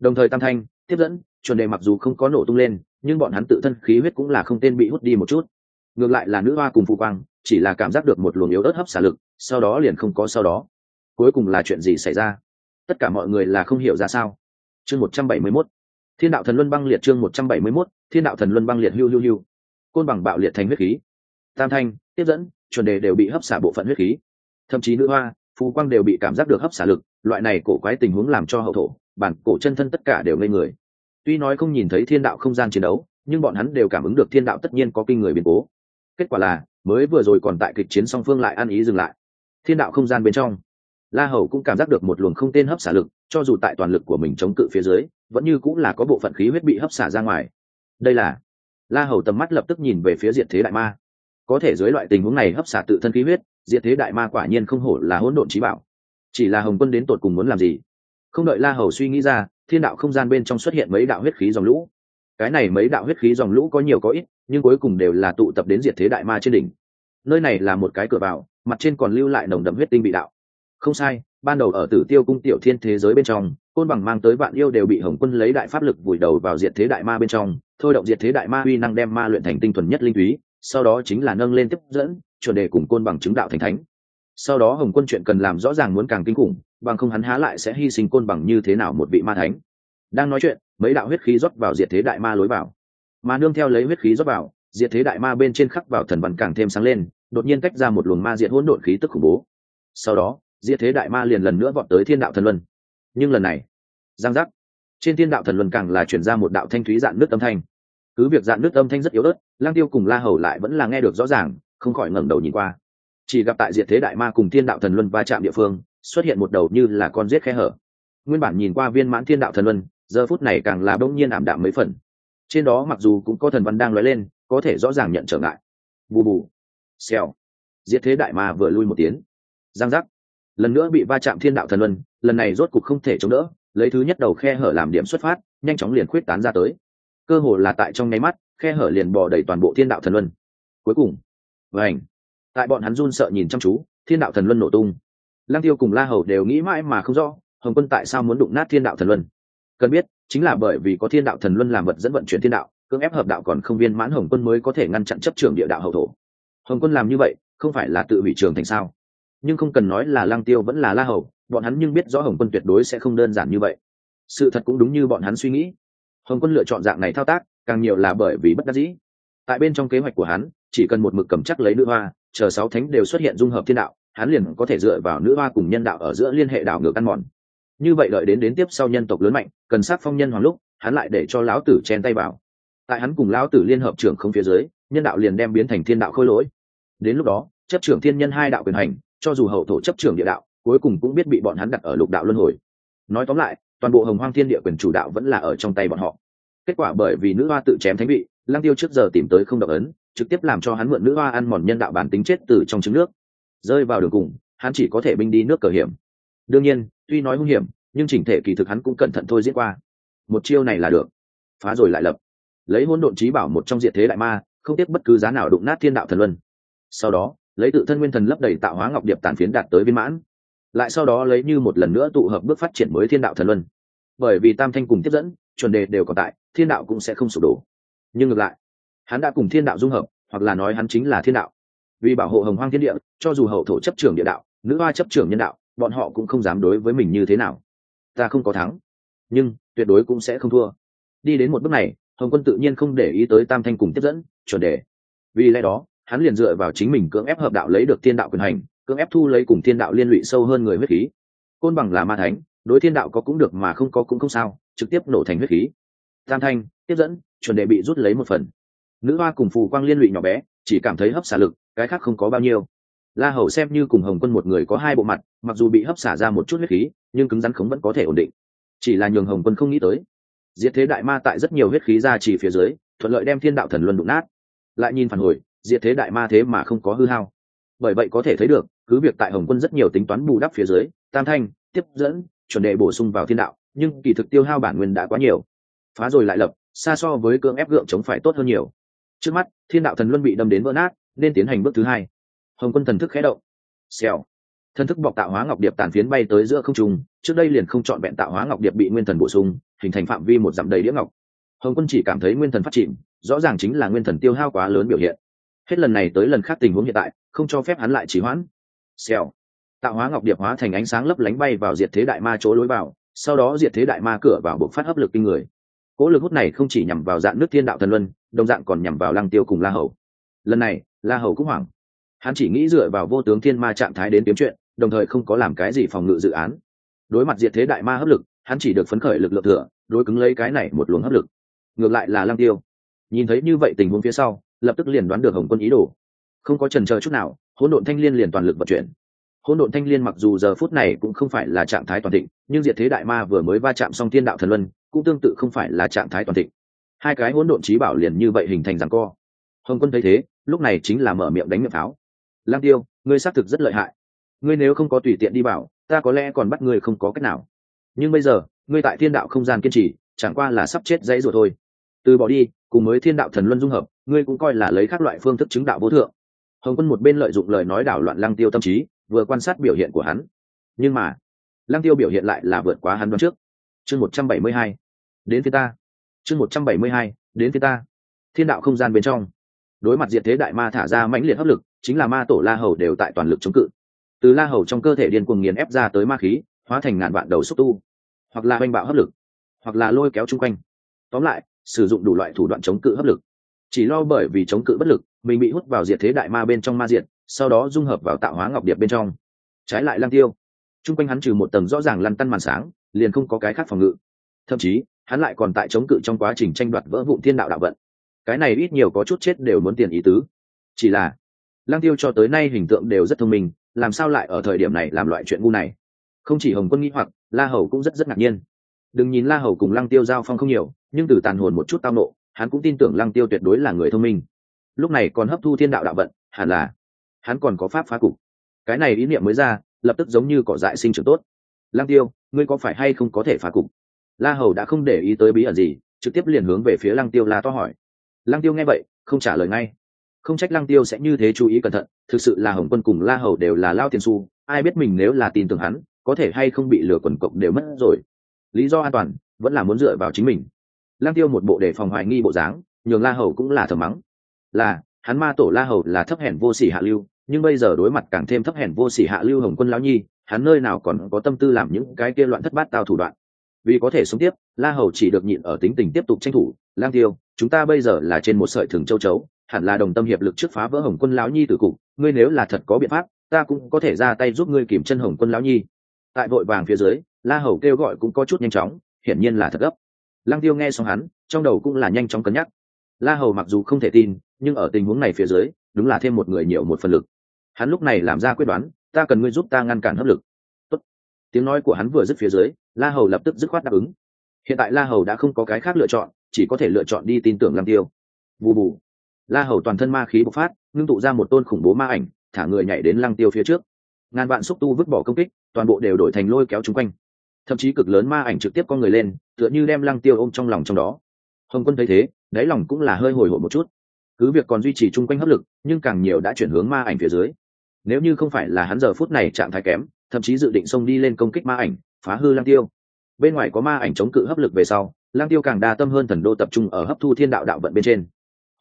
Đồng thời tam thanh, tiếp dẫn, chuẩn đề mặc dù không có nổ tung lên, nhưng bọn hắn tự thân khí huyết cũng là không tên bị hút đi một chút. Ngược lại là nữ hoa cùng phụ quang, chỉ là cảm giác được một luồng yếu ớt hấp xả lực, sau đó liền không có sau đó. Cuối cùng là chuyện gì xảy ra? Tất cả mọi người là không hiểu ra sao. Chương một trăm bảy mươi mốt. Thiên đạo thần luân băng liệt chương một trăm bảy mươi mốt, thiên đạo thần luân băng liệt hiu hiu hiu. Côn bằng bạo liệt thành huyết khí. Tam thanh, tiếp dẫn, chuẩn đề đều bị hấp xả bộ phận huyết khí thậm chí nữ hoa phú quang đều bị cảm giác được hấp xả lực, loại này cổ quái tình huống làm cho hậu thổ, bản cổ chân thân tất cả đều ngây người. Tuy nói không nhìn thấy thiên đạo không gian chiến đấu, nhưng bọn hắn đều cảm ứng được thiên đạo tất nhiên có kinh người biến cố. Kết quả là, mới vừa rồi còn tại kịch chiến song phương lại ăn ý dừng lại. Thiên đạo không gian bên trong, la hầu cũng cảm giác được một luồng không tên hấp xả lực, cho dù tại toàn lực của mình chống cự phía dưới, vẫn như cũng là có bộ phận khí huyết bị hấp xả ra ngoài. Đây là, la hầu tầm mắt lập tức nhìn về phía diệt thế đại ma có thể dưới loại tình huống này hấp xả tự thân khí huyết, diệt thế đại ma quả nhiên không hổ là hỗn độn trí bảo. Chỉ là hồng quân đến tột cùng muốn làm gì? Không đợi la hầu suy nghĩ ra, thiên đạo không gian bên trong xuất hiện mấy đạo huyết khí dòng lũ. Cái này mấy đạo huyết khí dòng lũ có nhiều có ít, nhưng cuối cùng đều là tụ tập đến diệt thế đại ma trên đỉnh. Nơi này là một cái cửa vào, mặt trên còn lưu lại nồng đậm huyết tinh bị đạo. Không sai, ban đầu ở tử tiêu cung tiểu thiên thế giới bên trong, côn bằng mang tới vạn yêu đều bị hồng quân lấy đại pháp lực vùi đầu vào diệt thế đại ma bên trong, thôi động diệt thế đại ma uy năng đem ma luyện thành tinh thuần nhất linh túy sau đó chính là nâng lên tiếp dẫn, chuẩn đề cùng côn bằng chứng đạo thành thánh. Sau đó hồng quân chuyện cần làm rõ ràng muốn càng kinh khủng, bằng không hắn há lại sẽ hy sinh côn bằng như thế nào một vị ma thánh. Đang nói chuyện, mấy đạo huyết khí rót vào diệt thế đại ma lối vào. Mà nương theo lấy huyết khí rót vào, diệt thế đại ma bên trên khắc vào thần văn càng thêm sáng lên, đột nhiên tách ra một luồng ma diệt hỗn độn khí tức khủng bố. Sau đó, diệt thế đại ma liền lần nữa vọt tới thiên đạo thần luân. Nhưng lần này, giang giác. Trên thiên đạo thần luân càng là chuyển ra một đạo thanh thúy dạn nước âm thanh cứ việc dạn nước âm thanh rất yếu ớt, lang tiêu cùng la hầu lại vẫn là nghe được rõ ràng, không khỏi ngẩng đầu nhìn qua. Chỉ gặp tại diệt thế đại ma cùng thiên đạo thần luân va chạm địa phương, xuất hiện một đầu như là con rết khe hở. Nguyên bản nhìn qua viên mãn thiên đạo thần luân, giờ phút này càng là bỗng nhiên ảm đạm mấy phần. Trên đó mặc dù cũng có thần văn đang nói lên, có thể rõ ràng nhận trở ngại. Bù bù. Xèo. Diệt thế đại ma vừa lui một tiếng giang giác. Lần nữa bị va chạm thiên đạo thần luân, lần này rốt cục không thể chống đỡ, lấy thứ nhất đầu khe hở làm điểm xuất phát, nhanh chóng liền khuyết tán ra tới cơ hồ là tại trong nháy mắt, khe hở liền bò đầy toàn bộ thiên đạo thần luân. Cuối cùng vảnh tại bọn hắn run sợ nhìn chăm chú, thiên đạo thần luân nổ tung. Lang tiêu cùng la hầu đều nghĩ mãi mà không rõ, hồng quân tại sao muốn đụng nát thiên đạo thần luân? Cần biết, chính là bởi vì có thiên đạo thần luân làm vật dẫn vận chuyển thiên đạo, cưỡng ép hợp đạo còn không viên mãn hồng quân mới có thể ngăn chặn chấp trường địa đạo hậu thổ. Hồng quân làm như vậy, không phải là tự hủy trường thành sao? Nhưng không cần nói là lang tiêu vẫn là la hầu, bọn hắn nhưng biết rõ hồng quân tuyệt đối sẽ không đơn giản như vậy. Sự thật cũng đúng như bọn hắn suy nghĩ hồng quân lựa chọn dạng này thao tác, càng nhiều là bởi vì bất đắc dĩ. Tại bên trong kế hoạch của hắn, chỉ cần một mực cầm chắc lấy nữ hoa, chờ sáu thánh đều xuất hiện dung hợp thiên đạo, hắn liền có thể dựa vào nữ hoa cùng nhân đạo ở giữa liên hệ đảo ngược ăn mòn. Như vậy đợi đến đến tiếp sau nhân tộc lớn mạnh, cần sát phong nhân hoàng lúc, hắn lại để cho lão tử chen tay vào. Tại hắn cùng lão tử liên hợp trưởng không phía dưới, nhân đạo liền đem biến thành thiên đạo khôi lỗi. Đến lúc đó, chấp trưởng thiên nhân hai đạo quyền hành, cho dù hậu thổ chấp trưởng địa đạo, cuối cùng cũng biết bị bọn hắn đặt ở lục đạo luân hồi. Nói tóm lại toàn bộ hồng hoang thiên địa quyền chủ đạo vẫn là ở trong tay bọn họ. Kết quả bởi vì nữ hoa tự chém thánh vị, lăng tiêu trước giờ tìm tới không độc ấn, trực tiếp làm cho hắn mượn nữ hoa ăn mòn nhân đạo bản tính chết từ trong trứng nước. Rơi vào đường cùng, hắn chỉ có thể binh đi nước cờ hiểm. Đương nhiên, tuy nói hung hiểm, nhưng chỉnh thể kỳ thực hắn cũng cẩn thận thôi diễn qua. Một chiêu này là được. Phá rồi lại lập. Lấy hôn độn trí bảo một trong diện thế đại ma, không tiếc bất cứ giá nào đụng nát thiên đạo thần luân. Sau đó, lấy tự thân nguyên thần lấp đầy tạo hóa ngọc điệp tàn phiến đạt tới viên mãn lại sau đó lấy như một lần nữa tụ hợp bước phát triển mới thiên đạo thần luân. Bởi vì tam thanh cùng tiếp dẫn, chuẩn đề đều còn tại, thiên đạo cũng sẽ không sụp đổ. Nhưng ngược lại, hắn đã cùng thiên đạo dung hợp, hoặc là nói hắn chính là thiên đạo. Vì bảo hộ hồng hoang thiên địa, cho dù hậu thổ chấp trưởng địa đạo, nữ hoa chấp trưởng nhân đạo, bọn họ cũng không dám đối với mình như thế nào. Ta không có thắng, nhưng tuyệt đối cũng sẽ không thua. Đi đến một bước này, hồng quân tự nhiên không để ý tới tam thanh cùng tiếp dẫn, chuẩn đề. Vì lẽ đó, hắn liền dựa vào chính mình cưỡng ép hợp đạo lấy được thiên đạo quyền hành cưỡng ép thu lấy cùng thiên đạo liên lụy sâu hơn người huyết khí. Côn bằng là ma thánh, đối thiên đạo có cũng được mà không có cũng không sao, trực tiếp nổ thành huyết khí. Tam thanh, tiếp dẫn, chuẩn đệ bị rút lấy một phần. Nữ hoa cùng phù quang liên lụy nhỏ bé, chỉ cảm thấy hấp xả lực, cái khác không có bao nhiêu. La hầu xem như cùng hồng quân một người có hai bộ mặt, mặc dù bị hấp xả ra một chút huyết khí, nhưng cứng rắn khống vẫn có thể ổn định. Chỉ là nhường hồng quân không nghĩ tới. Diệt thế đại ma tại rất nhiều huyết khí ra chỉ phía dưới, thuận lợi đem thiên đạo thần luân đụng nát. Lại nhìn phản hồi, diệt thế đại ma thế mà không có hư hao bởi vậy có thể thấy được, cứ việc tại hồng quân rất nhiều tính toán bù đắp phía dưới, tam thanh, tiếp dẫn, chuẩn đề bổ sung vào thiên đạo, nhưng kỳ thực tiêu hao bản nguyên đã quá nhiều. Phá rồi lại lập, xa so với cưỡng ép gượng chống phải tốt hơn nhiều. Trước mắt, thiên đạo thần luân bị đâm đến vỡ nát, nên tiến hành bước thứ hai. Hồng quân thần thức khé động. Xèo. Thần thức bọc tạo hóa ngọc điệp tàn phiến bay tới giữa không trung, trước đây liền không chọn vẹn tạo hóa ngọc điệp bị nguyên thần bổ sung, hình thành phạm vi một dặm đầy đĩa ngọc. Hồng quân chỉ cảm thấy nguyên thần phát triển rõ ràng chính là nguyên thần tiêu hao quá lớn biểu hiện. Hết lần này tới lần khác tình huống hiện tại không cho phép hắn lại trì hoãn. Xèo. Tạo hóa ngọc điệp hóa thành ánh sáng lấp lánh bay vào diệt thế đại ma chỗ lối vào, sau đó diệt thế đại ma cửa vào buộc phát hấp lực kinh người. Cỗ lực hút này không chỉ nhằm vào dạng nước thiên đạo thần luân, đồng dạng còn nhằm vào lăng tiêu cùng la hầu. Lần này, la hầu cũng hoảng. Hắn chỉ nghĩ dựa vào vô tướng thiên ma trạng thái đến kiếm chuyện, đồng thời không có làm cái gì phòng ngự dự án. Đối mặt diệt thế đại ma hấp lực, hắn chỉ được phấn khởi lực lượng thừa, đối cứng lấy cái này một luồng hấp lực. Ngược lại là lăng tiêu. Nhìn thấy như vậy tình huống phía sau, lập tức liền đoán được hồng quân ý đồ không có trần chờ chút nào, hỗn độn thanh liên liền toàn lực vận chuyển. Hỗn độn thanh liên mặc dù giờ phút này cũng không phải là trạng thái toàn thịnh, nhưng diệt thế đại ma vừa mới va chạm xong thiên đạo thần luân, cũng tương tự không phải là trạng thái toàn thịnh. Hai cái hỗn độn trí bảo liền như vậy hình thành rằng co. Hồng quân thấy thế, lúc này chính là mở miệng đánh miệng pháo lang tiêu, ngươi xác thực rất lợi hại. Ngươi nếu không có tùy tiện đi bảo, ta có lẽ còn bắt ngươi không có cách nào. Nhưng bây giờ, ngươi tại thiên đạo không gian kiên trì, chẳng qua là sắp chết dãy rồi thôi. Từ bỏ đi, cùng với thiên đạo thần luân dung hợp, ngươi cũng coi là lấy các loại phương thức chứng đạo vô thượng hồng quân một bên lợi dụng lời nói đảo loạn lăng tiêu tâm trí, vừa quan sát biểu hiện của hắn. Nhưng mà, lăng tiêu biểu hiện lại là vượt quá hắn đoán trước. Chương một trăm bảy mươi hai, đến phía ta. Chương một trăm bảy mươi hai, đến phía ta. Thiên đạo không gian bên trong. Đối mặt diệt thế đại ma thả ra mãnh liệt hấp lực, chính là ma tổ la hầu đều tại toàn lực chống cự. Từ la hầu trong cơ thể điên cuồng nghiền ép ra tới ma khí, hóa thành ngàn vạn đầu xúc tu, hoặc là oanh bạo hấp lực, hoặc là lôi kéo chung quanh. Tóm lại, sử dụng đủ loại thủ đoạn chống cự hấp lực. Chỉ lo bởi vì chống cự bất lực mình bị hút vào diệt thế đại ma bên trong ma diệt, sau đó dung hợp vào tạo hóa ngọc điệp bên trong. Trái lại lang tiêu, chung quanh hắn trừ một tầng rõ ràng lăn tăn màn sáng, liền không có cái khác phòng ngự. Thậm chí, hắn lại còn tại chống cự trong quá trình tranh đoạt vỡ vụn thiên đạo đạo vận. Cái này ít nhiều có chút chết đều muốn tiền ý tứ. Chỉ là lang tiêu cho tới nay hình tượng đều rất thông minh, làm sao lại ở thời điểm này làm loại chuyện ngu này? Không chỉ hồng quân nghĩ hoặc, la hầu cũng rất rất ngạc nhiên. Đừng nhìn la hầu cùng lăng tiêu giao phong không nhiều, nhưng từ tàn hồn một chút tao nộ, hắn cũng tin tưởng lăng tiêu tuyệt đối là người thông minh lúc này còn hấp thu thiên đạo đạo vận, hẳn là hắn còn có pháp phá cục. Cái này ý niệm mới ra, lập tức giống như cỏ dại sinh trưởng tốt. Lang tiêu, ngươi có phải hay không có thể phá cục? La hầu đã không để ý tới bí ẩn gì, trực tiếp liền hướng về phía lăng tiêu la to hỏi. Lăng tiêu nghe vậy, không trả lời ngay. Không trách lăng tiêu sẽ như thế chú ý cẩn thận, thực sự là hồng quân cùng la hầu đều là lao tiền su, ai biết mình nếu là tin tưởng hắn, có thể hay không bị lừa quần cộc đều mất rồi. Lý do an toàn, vẫn là muốn dựa vào chính mình. Lăng tiêu một bộ đề phòng hoài nghi bộ dáng, nhường la hầu cũng là thờ mắng là, hắn ma tổ la hầu là thấp hèn vô sỉ hạ lưu, nhưng bây giờ đối mặt càng thêm thấp hèn vô sỉ hạ lưu hồng quân lão nhi, hắn nơi nào còn có tâm tư làm những cái kia loạn thất bát tao thủ đoạn. Vì có thể sống tiếp, la hầu chỉ được nhịn ở tính tình tiếp tục tranh thủ, lang tiêu, chúng ta bây giờ là trên một sợi thừng châu chấu, hẳn là đồng tâm hiệp lực trước phá vỡ hồng quân lão nhi tử cục, ngươi nếu là thật có biện pháp, ta cũng có thể ra tay giúp ngươi kìm chân hồng quân lão nhi. Tại vội vàng phía dưới, la hầu kêu gọi cũng có chút nhanh chóng, hiển nhiên là thật gấp. Lăng tiêu nghe xong hắn, trong đầu cũng là nhanh chóng cân nhắc. La hầu mặc dù không thể tin nhưng ở tình huống này phía dưới, đúng là thêm một người nhiều một phần lực. Hắn lúc này làm ra quyết đoán, ta cần ngươi giúp ta ngăn cản hấp lực. Tốt. tiếng nói của hắn vừa dứt phía dưới, la hầu lập tức dứt khoát đáp ứng. Hiện tại la hầu đã không có cái khác lựa chọn, chỉ có thể lựa chọn đi tin tưởng lăng tiêu. Bù bù. La hầu toàn thân ma khí bộc phát, ngưng tụ ra một tôn khủng bố ma ảnh, thả người nhảy đến lăng tiêu phía trước. Ngàn vạn xúc tu vứt bỏ công kích, toàn bộ đều đổi thành lôi kéo chung quanh. Thậm chí cực lớn ma ảnh trực tiếp con người lên, tựa như đem lăng tiêu ôm trong lòng trong đó. Hồng quân thấy thế, đáy lòng cũng là hơi hồi hộp một chút cứ việc còn duy trì chung quanh hấp lực, nhưng càng nhiều đã chuyển hướng ma ảnh phía dưới. Nếu như không phải là hắn giờ phút này trạng thái kém, thậm chí dự định xông đi lên công kích ma ảnh, phá hư Lang tiêu. Bên ngoài có ma ảnh chống cự hấp lực về sau, Lang tiêu càng đa tâm hơn thần đô tập trung ở hấp thu thiên đạo đạo vận bên trên.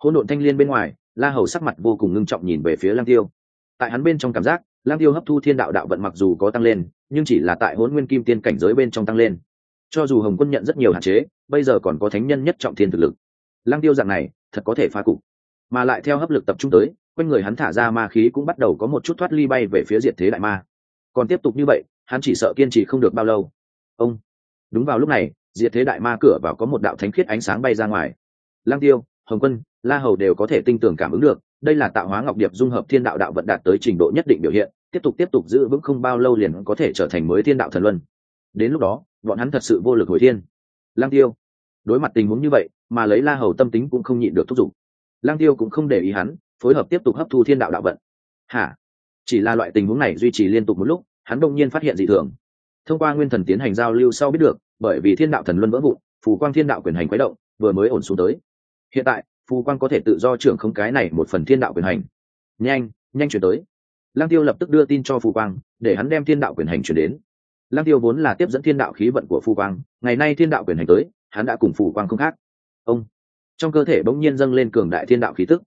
Hỗn độn thanh liên bên ngoài, la hầu sắc mặt vô cùng ngưng trọng nhìn về phía Lang tiêu. Tại hắn bên trong cảm giác, Lang tiêu hấp thu thiên đạo đạo vận mặc dù có tăng lên, nhưng chỉ là tại hỗn nguyên kim tiên cảnh giới bên trong tăng lên. Cho dù hồng quân nhận rất nhiều hạn chế, bây giờ còn có thánh nhân nhất trọng thiên thực lực. Lang tiêu dạng này, thật có thể phá cục mà lại theo hấp lực tập trung tới, quanh người hắn thả ra ma khí cũng bắt đầu có một chút thoát ly bay về phía diệt thế đại ma. Còn tiếp tục như vậy, hắn chỉ sợ kiên trì không được bao lâu. Ông! Đúng vào lúc này, diệt thế đại ma cửa vào có một đạo thánh khiết ánh sáng bay ra ngoài. Lang tiêu, hồng quân, la hầu đều có thể tinh tường cảm ứng được, đây là tạo hóa ngọc điệp dung hợp thiên đạo đạo vận đạt tới trình độ nhất định biểu hiện, tiếp tục tiếp tục giữ vững không bao lâu liền có thể trở thành mới thiên đạo thần luân. Đến lúc đó, bọn hắn thật sự vô lực hồi thiên. Lang tiêu, đối mặt tình huống như vậy, mà lấy la hầu tâm tính cũng không nhịn được thúc giục lang tiêu cũng không để ý hắn, phối hợp tiếp tục hấp thu thiên đạo đạo vận. Hả? Chỉ là loại tình huống này duy trì liên tục một lúc, hắn đông nhiên phát hiện dị thường. Thông qua nguyên thần tiến hành giao lưu sau biết được, bởi vì thiên đạo thần luân vỡ vụn, phù quang thiên đạo quyền hành quấy động, vừa mới ổn xuống tới. Hiện tại, phù quang có thể tự do trưởng không cái này một phần thiên đạo quyền hành. Nhanh nhanh chuyển tới. Lang tiêu lập tức đưa tin cho phù quang, để hắn đem thiên đạo quyền hành chuyển đến. Lang tiêu vốn là tiếp dẫn thiên đạo khí vận của phù quang, ngày nay thiên đạo quyền hành tới, hắn đã cùng phù quang không khác. Ông trong cơ thể bỗng nhiên dâng lên cường đại thiên đạo khí tức.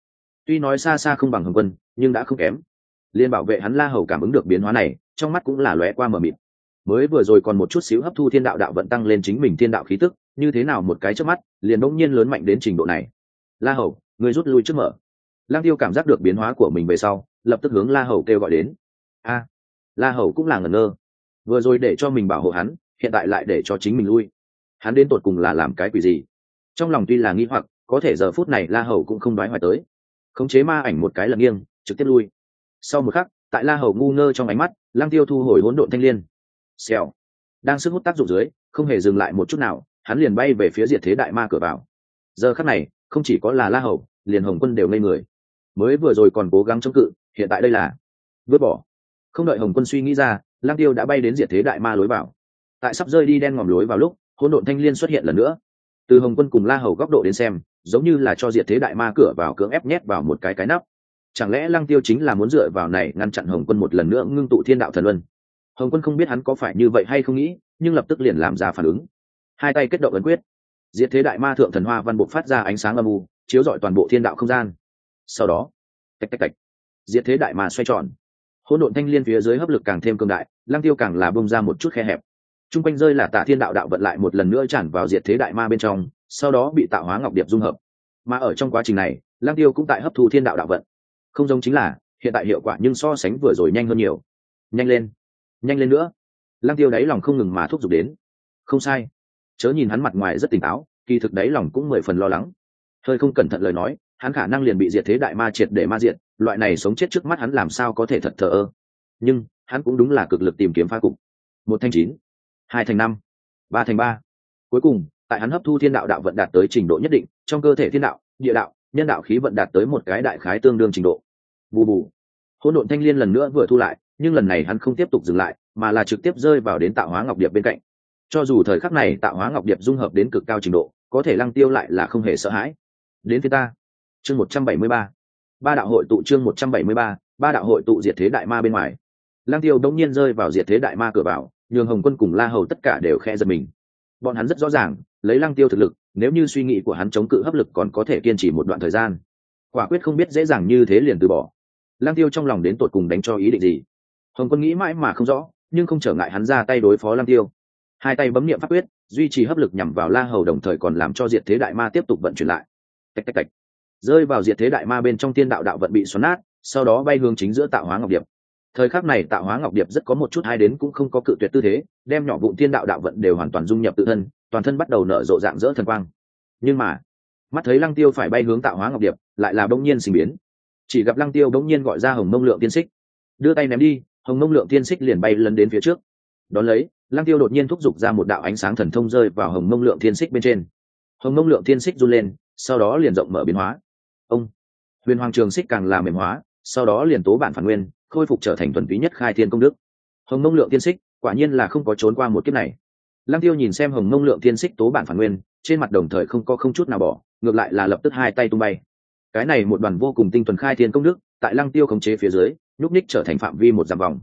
Tuy nói xa xa không bằng hồng quân, nhưng đã không kém. Liên bảo vệ hắn la hầu cảm ứng được biến hóa này, trong mắt cũng là lóe qua mờ mịt. Mới vừa rồi còn một chút xíu hấp thu thiên đạo đạo vận tăng lên chính mình thiên đạo khí tức, như thế nào một cái trước mắt, liền bỗng nhiên lớn mạnh đến trình độ này. La hầu người rút lui trước mở. Lang tiêu cảm giác được biến hóa của mình về sau, lập tức hướng la hầu kêu gọi đến. A! La hầu cũng là ngẩn ngơ. Vừa rồi để cho mình bảo hộ hắn, hiện tại lại để cho chính mình lui. Hắn đến tột cùng là làm cái quỷ gì? Trong lòng tuy là nghi hoặc có thể giờ phút này la hầu cũng không đoái hoài tới. Khống chế ma ảnh một cái lật nghiêng, trực tiếp lui. Sau một khắc, tại la hầu ngu ngơ trong ánh mắt lang tiêu thu hồi hỗn độn thanh liên. Xèo. Đang sức hút tác dụng dưới, không hề dừng lại một chút nào, hắn liền bay về phía diệt thế đại ma cửa vào. Giờ khắc này, không chỉ có là la hầu, liền hồng quân đều ngây người. Mới vừa rồi còn cố gắng chống cự, hiện tại đây là vứt bỏ. Không đợi hồng quân suy nghĩ ra lang tiêu đã bay đến diệt thế đại ma lối vào. Tại sắp rơi đi đen ngòm lối vào lúc, hỗn độn thanh liên xuất hiện lần nữa. Từ hồng quân cùng la hầu góc độ đến xem giống như là cho diệt thế đại ma cửa vào cưỡng ép nhét vào một cái cái nắp. Chẳng lẽ lăng tiêu chính là muốn dựa vào này ngăn chặn hồng quân một lần nữa ngưng tụ thiên đạo thần luân? Hồng quân không biết hắn có phải như vậy hay không nghĩ, nhưng lập tức liền làm ra phản ứng. Hai tay kết động ấn quyết. Diệt thế đại ma thượng thần hoa văn bộ phát ra ánh sáng âm u, chiếu rọi toàn bộ thiên đạo không gian. Sau đó, tạch tạch tạch, diệt thế đại ma xoay tròn. Hỗn độn thanh liên phía dưới hấp lực càng thêm cường đại, lăng tiêu càng là bông ra một chút khe hẹp. T r u n g quanh rơi là tạ thiên đạo đạo vận lại một lần nữa tràn vào diệt thế đại ma bên trong sau đó bị tạo hóa ngọc điệp dung hợp. Mà ở trong quá trình này, lăng tiêu cũng tại hấp thu thiên đạo đạo vận. Không giống chính là, hiện tại hiệu quả nhưng so sánh vừa rồi nhanh hơn nhiều. Nhanh lên nhanh lên nữa. Lăng tiêu đáy lòng không ngừng mà thúc giục đến. Không sai. Chớ nhìn hắn mặt ngoài rất tỉnh táo, kỳ thực đáy lòng cũng mười phần lo lắng. Hơi không cẩn thận lời nói, hắn khả năng liền bị diệt thế đại ma triệt để ma diệt, loại này sống chết trước mắt hắn làm sao có thể thật thờ ơ. Nhưng, hắn cũng đúng là cực lực tìm kiếm pha cục. Một thành chín, hai thành năm, ba thành ba. Cuối cùng tại hắn hấp thu thiên đạo đạo vận đạt tới trình độ nhất định, trong cơ thể thiên đạo, địa đạo, nhân đạo khí vận đạt tới một cái đại khái tương đương trình độ. Bù bù. Hỗn độn thanh liên lần nữa vừa thu lại, nhưng lần này hắn không tiếp tục dừng lại, mà là trực tiếp rơi vào đến tạo hóa ngọc điệp bên cạnh. Cho dù thời khắc này tạo hóa ngọc điệp dung hợp đến cực cao trình độ, có thể lăng tiêu lại là không hề sợ hãi. Đến phía ta. Chương một trăm bảy mươi ba. Ba đạo hội tụ chương một trăm bảy mươi ba ba đạo hội tụ diệt thế đại ma bên ngoài. Lăng tiêu đông nhiên rơi vào diệt thế đại ma cửa vào, nhường hồng quân cùng la hầu tất cả đều khe giật mình. Bọn hắn rất rõ ràng lấy lăng tiêu thực lực, nếu như suy nghĩ của hắn chống cự hấp lực còn có thể kiên trì một đoạn thời gian, quả quyết không biết dễ dàng như thế liền từ bỏ. Lăng tiêu trong lòng đến tột cùng đánh cho ý định gì? Hồng quân nghĩ mãi mà không rõ, nhưng không trở ngại hắn ra tay đối phó lăng tiêu. Hai tay bấm niệm pháp quyết, duy trì hấp lực nhằm vào la hầu đồng thời còn làm cho diệt thế đại ma tiếp tục vận chuyển lại. Tạch tạch tạch. Rơi vào diệt thế đại ma bên trong tiên đạo đạo vận bị xoắn nát, sau đó bay hướng chính giữa tạo hóa ngọc điệp. Thời khắc này tạo hóa ngọc điệp rất có một chút hai đến cũng không có cự tuyệt tư thế, đem nhỏ vụn tiên đạo đạo vận đều hoàn toàn dung nhập tự thân toàn thân bắt đầu nở rộ dạng dỡ thần quang. Nhưng mà, mắt thấy lăng tiêu phải bay hướng tạo hóa ngọc điệp, lại là bỗng nhiên sinh biến. Chỉ gặp lăng tiêu bỗng nhiên gọi ra hồng mông lượng tiên xích. Đưa tay ném đi, hồng mông lượng tiên xích liền bay lấn đến phía trước. Đón lấy, lăng tiêu đột nhiên thúc giục ra một đạo ánh sáng thần thông rơi vào hồng mông lượng tiên xích bên trên. Hồng mông lượng tiên xích run lên, sau đó liền rộng mở biến hóa. Ông, huyền hoàng trường xích càng làm mềm hóa, sau đó liền tố bản phản nguyên, khôi phục trở thành thuần túy nhất khai thiên công đức. Hồng mông lượng tiên xích, quả nhiên là không có trốn qua một kiếp này lăng tiêu nhìn xem hồng mông lượng tiên xích tố bản phản nguyên, trên mặt đồng thời không có không chút nào bỏ, ngược lại là lập tức hai tay tung bay. Cái này một đoàn vô cùng tinh thuần khai thiên công đức, tại lăng tiêu khống chế phía dưới, nhúc ních trở thành phạm vi một dặm vòng.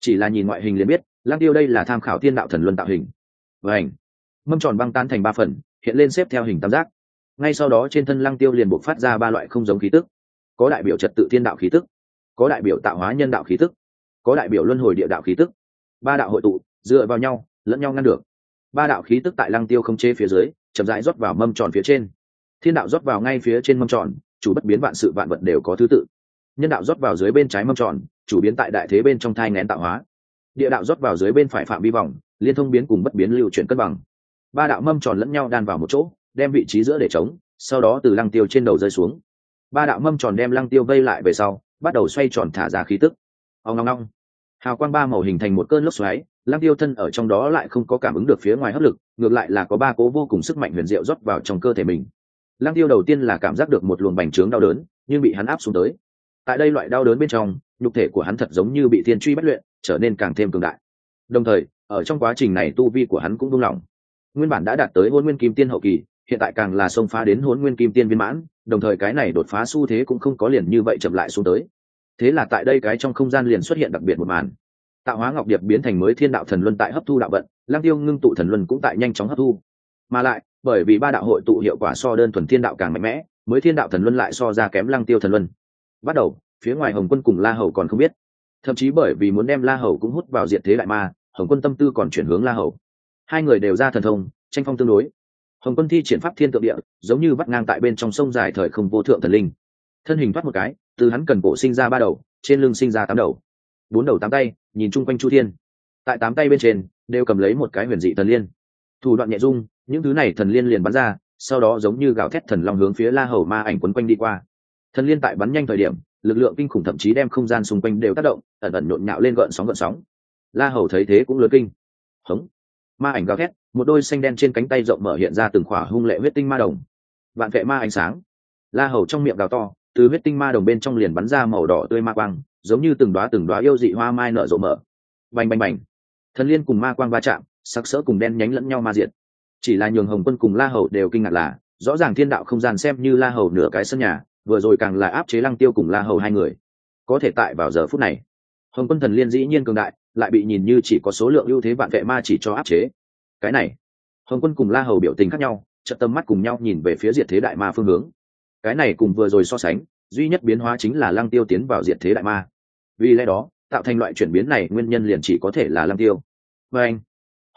Chỉ là nhìn ngoại hình liền biết, lăng tiêu đây là tham khảo thiên đạo thần luân tạo hình. Và ảnh mâm tròn băng tan thành ba phần, hiện lên xếp theo hình tam giác. Ngay sau đó trên thân lăng tiêu liền buộc phát ra ba loại không giống khí tức. Có đại biểu trật tự thiên đạo khí tức, có đại biểu tạo hóa nhân đạo khí tức, có đại biểu luân hồi địa đạo khí tức. Ba đạo hội tụ, dựa vào nhau, lẫn nhau ngăn được ba đạo khí tức tại lăng tiêu không chế phía dưới, chậm rãi rót vào mâm tròn phía trên. Thiên đạo rót vào ngay phía trên mâm tròn, chủ bất biến vạn sự vạn vật đều có thứ tự. Nhân đạo rót vào dưới bên trái mâm tròn, chủ biến tại đại thế bên trong thai ngén tạo hóa. Địa đạo rót vào dưới bên phải phạm vi vòng, liên thông biến cùng bất biến lưu chuyển cân bằng. Ba đạo mâm tròn lẫn nhau đan vào một chỗ, đem vị trí giữa để trống, sau đó từ lăng tiêu trên đầu rơi xuống. Ba đạo mâm tròn đem lăng tiêu vây lại về sau, bắt đầu xoay tròn thả ra khí tức. Ông ngong ngong hào quang ba màu hình thành một cơn lốc xoáy lăng tiêu thân ở trong đó lại không có cảm ứng được phía ngoài hấp lực, ngược lại là có ba cố vô cùng sức mạnh huyền diệu rót vào trong cơ thể mình. Lăng tiêu đầu tiên là cảm giác được một luồng bành trướng đau đớn, nhưng bị hắn áp xuống tới. Tại đây loại đau đớn bên trong, nhục thể của hắn thật giống như bị thiên truy bất luyện, trở nên càng thêm cường đại. Đồng thời, ở trong quá trình này tu vi của hắn cũng buông lỏng. Nguyên bản đã đạt tới hôn nguyên kim tiên hậu kỳ, hiện tại càng là xông phá đến hôn nguyên kim tiên viên mãn, đồng thời cái này đột phá xu thế cũng không có liền như vậy chậm lại xuống tới. Thế là tại đây cái trong không gian liền xuất hiện đặc biệt một màn tạo hóa ngọc điệp biến thành mới thiên đạo thần luân tại hấp thu đạo vận lang tiêu ngưng tụ thần luân cũng tại nhanh chóng hấp thu. Mà lại, bởi vì ba đạo hội tụ hiệu quả so đơn thuần thiên đạo càng mạnh mẽ, mới thiên đạo thần luân lại so ra kém lang tiêu thần luân. Bắt đầu, phía ngoài hồng quân cùng la hầu còn không biết. Thậm chí bởi vì muốn đem la hầu cũng hút vào diện thế đại ma, hồng quân tâm tư còn chuyển hướng la hầu. Hai người đều ra thần thông, tranh phong tương đối. Hồng quân thi triển pháp thiên tượng địa, giống như bắt ngang tại bên trong sông dài thời không vô thượng thần linh. Thân hình thoát một cái, từ hắn cần cổ sinh ra ba đầu, trên lưng sinh ra tám đầu bốn đầu tám tay, nhìn chung quanh chu thiên. Tại tám tay bên trên, đều cầm lấy một cái huyền dị thần liên. Thủ đoạn nhẹ dung, những thứ này thần liên liền bắn ra, sau đó giống như gào thét thần long hướng phía la hầu ma ảnh quấn quanh đi qua. Thần liên tại bắn nhanh thời điểm, lực lượng kinh khủng thậm chí đem không gian xung quanh đều tác động, ẩn ẩn nhộn nhạo lên gợn sóng gợn sóng. La hầu thấy thế cũng lớn kinh. Hống. Ma ảnh gào thét, một đôi xanh đen trên cánh tay rộng mở hiện ra từng khỏa hung lệ huyết tinh ma đồng. Vạn vệ ma ánh sáng. La hầu trong miệng gào to, từ huyết tinh ma đồng bên trong liền bắn ra màu đỏ tươi ma quang giống như từng đoá từng đoá yêu dị hoa mai nở rộ mở. Bành bành bành. Thần liên cùng ma quang va chạm, sắc sỡ cùng đen nhánh lẫn nhau ma diệt. Chỉ là nhường hồng quân cùng la hầu đều kinh ngạc là, rõ ràng thiên đạo không gian xem như la hầu nửa cái sân nhà, vừa rồi càng là áp chế lăng tiêu cùng la hầu hai người. Có thể tại vào giờ phút này, hồng quân thần liên dĩ nhiên cường đại, lại bị nhìn như chỉ có số lượng ưu thế vạn vệ ma chỉ cho áp chế. Cái này, hồng quân cùng la hầu biểu tình khác nhau trận tâm mắt cùng nhau nhìn về phía diệt thế đại ma phương hướng. Cái này cùng vừa rồi so sánh duy nhất biến hóa chính là lăng tiêu tiến vào diệt thế đại ma. Vì lẽ đó, tạo thành loại chuyển biến này nguyên nhân liền chỉ có thể là lăng tiêu. Và anh,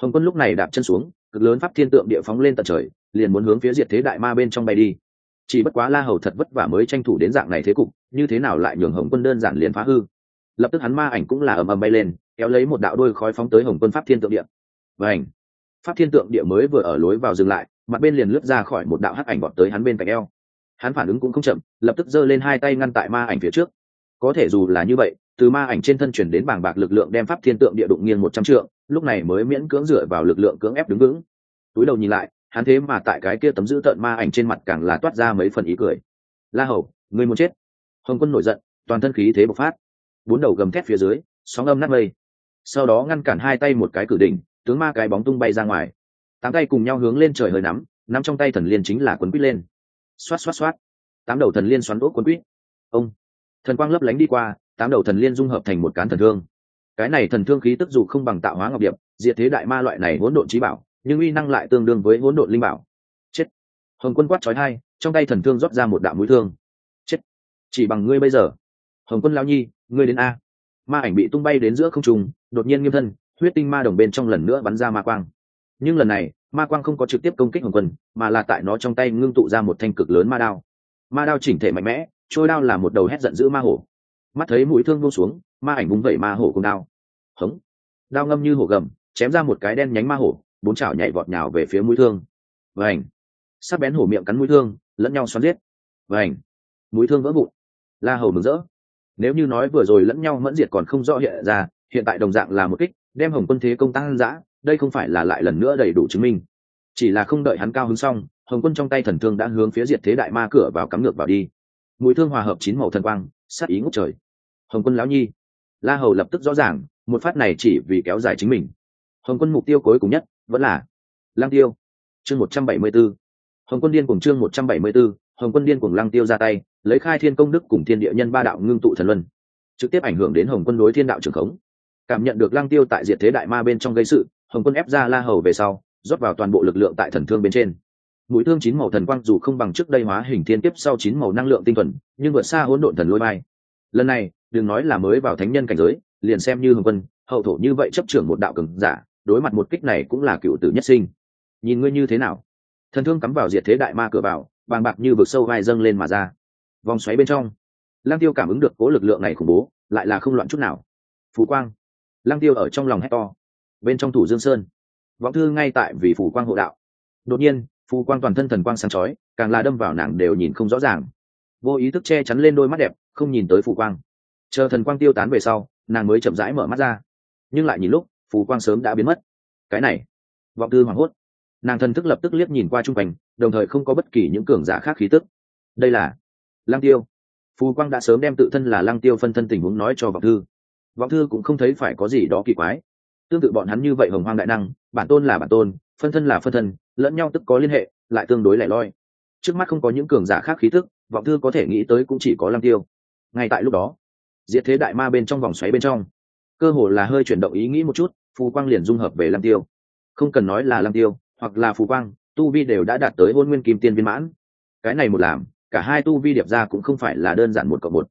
hồng quân lúc này đạp chân xuống, cực lớn pháp thiên tượng địa phóng lên tận trời, liền muốn hướng phía diệt thế đại ma bên trong bay đi. Chỉ bất quá la hầu thật vất vả mới tranh thủ đến dạng này thế cục, như thế nào lại nhường hồng quân đơn giản liền phá hư? Lập tức hắn ma ảnh cũng là ầm ầm bay lên, kéo lấy một đạo đôi khói phóng tới hồng quân pháp thiên tượng địa. Và ảnh pháp thiên tượng địa mới vừa ở lối vào dừng lại, mặt bên liền lướt ra khỏi một đạo hắc ảnh bọt tới hắn bên cạnh eo hắn phản ứng cũng không chậm, lập tức giơ lên hai tay ngăn tại ma ảnh phía trước. Có thể dù là như vậy, từ ma ảnh trên thân chuyển đến bảng bạc lực lượng đem pháp thiên tượng địa đụng nghiêng một trăm trượng, lúc này mới miễn cưỡng dựa vào lực lượng cưỡng ép đứng vững. Túi đầu nhìn lại, hắn thế mà tại cái kia tấm giữ tợn ma ảnh trên mặt càng là toát ra mấy phần ý cười. La hầu người muốn chết? Hồng quân nổi giận, toàn thân khí thế bộc phát. Bốn đầu gầm thét phía dưới, sóng âm nát mây sau đó ngăn cản hai tay một cái cử đỉnh, tướng ma cái bóng tung bay ra ngoài. Tám tay cùng nhau hướng lên trời hơi nắm nắm trong tay thần liên chính là quấn quýt lên xoát xoát xoát. Tám đầu thần liên xoắn đốt quân quýt. Ông. Thần quang lấp lánh đi qua, tám đầu thần liên dung hợp thành một cán thần thương. Cái này thần thương khí tức dù không bằng tạo hóa ngọc điệp, diệt thế đại ma loại này hỗn độn trí bảo, nhưng uy năng lại tương đương với hỗn độn linh bảo. Chết. Hồng quân quát trói hai trong tay thần thương rót ra một đạo mũi thương. Chết. Chỉ bằng ngươi bây giờ. Hồng quân lao nhi, ngươi đến a. Ma ảnh bị tung bay đến giữa không trung, đột nhiên nghiêm thân, huyết tinh ma đồng bên trong lần nữa bắn ra ma quang. Nhưng lần này ma quang không có trực tiếp công kích hồng quân, mà là tại nó trong tay ngưng tụ ra một thanh cực lớn ma đao. Ma đao chỉnh thể mạnh mẽ, trôi đao là một đầu hét giận dữ ma hổ. Mắt thấy mũi thương buông xuống, ma ảnh búng vẩy ma hổ cùng đao. Hống! Đao ngâm như hổ gầm, chém ra một cái đen nhánh ma hổ, bốn chảo nhảy vọt nhào về phía mũi thương. Và ảnh bén hổ miệng cắn mũi thương, lẫn nhau xoắn giết. Và ảnh mũi thương vỡ vụn. La hầu mừng rỡ. Nếu như nói vừa rồi lẫn nhau mẫn diệt còn không rõ hiện ra, hiện tại đồng dạng là một kích, đem hồng quân thế công tăng giã đây không phải là lại lần nữa đầy đủ chứng minh. Chỉ là không đợi hắn cao hứng xong, hồng quân trong tay thần thương đã hướng phía diệt thế đại ma cửa vào cắm ngược vào đi. Mũi thương hòa hợp chín màu thần quang, sát ý ngút trời. Hồng quân lão nhi, la hầu lập tức rõ ràng, một phát này chỉ vì kéo dài chính mình. Hồng quân mục tiêu cuối cùng nhất vẫn là lang tiêu. Chương một trăm bảy mươi b ố hồng quân điên cùng chương một trăm bảy mươi b ố hồng quân điên cùng lang tiêu ra tay, lấy khai thiên công đức cùng thiên địa nhân ba đạo ngưng tụ thần luân, trực tiếp ảnh hưởng đến hồng quân đối thiên đạo trường khống. Cảm nhận được lang tiêu tại diệt thế đại ma bên trong gây sự hồng quân ép ra la hầu về sau, rót vào toàn bộ lực lượng tại thần thương bên trên. Mũi thương chín màu thần quang dù không bằng trước đây hóa hình thiên kiếp sau chín màu năng lượng tinh thuần, nhưng vượt xa hỗn độn thần lôi bay. Lần này, đừng nói là mới vào thánh nhân cảnh giới, liền xem như hồng quân, hậu thổ như vậy chấp trưởng một đạo cường giả, đối mặt một kích này cũng là cựu tử nhất sinh. Nhìn ngươi như thế nào? Thần thương cắm vào diệt thế đại ma cửa vào, bàng bạc như vực sâu vai dâng lên mà ra. Vòng xoáy bên trong, lăng tiêu cảm ứng được cố lực lượng này khủng bố, lại là không loạn chút nào. Phù quang. Lăng tiêu ở trong lòng hét to bên trong thủ dương sơn. Vọng thư ngay tại vì phù quang hộ đạo. Đột nhiên, phù quang toàn thân thần quang sáng chói, càng là đâm vào nàng đều nhìn không rõ ràng. Vô ý thức che chắn lên đôi mắt đẹp, không nhìn tới phù quang. Chờ thần quang tiêu tán về sau, nàng mới chậm rãi mở mắt ra. Nhưng lại nhìn lúc, phù quang sớm đã biến mất. Cái này vọng thư hoảng hốt. Nàng thần thức lập tức liếc nhìn qua chung quanh, đồng thời không có bất kỳ những cường giả khác khí tức. Đây là lăng tiêu. Phù quang đã sớm đem tự thân là lăng tiêu phân thân tình huống nói cho vọng thư. Vọng thư cũng không thấy phải có gì đó kỳ quái tương tự bọn hắn như vậy hồng hoang đại năng, bản tôn là bản tôn, phân thân là phân thân, lẫn nhau tức có liên hệ, lại tương đối lẻ loi. Trước mắt không có những cường giả khác khí tức, vọng thư có thể nghĩ tới cũng chỉ có lăng tiêu. Ngay tại lúc đó, diệt thế đại ma bên trong vòng xoáy bên trong, cơ hồ là hơi chuyển động ý nghĩ một chút, phù quang liền dung hợp về lăng tiêu. Không cần nói là lăng tiêu, hoặc là phù quang, tu vi đều đã đạt tới hôn nguyên kim tiên viên mãn. Cái này một làm, cả hai tu vi điệp ra cũng không phải là đơn giản một cộng một.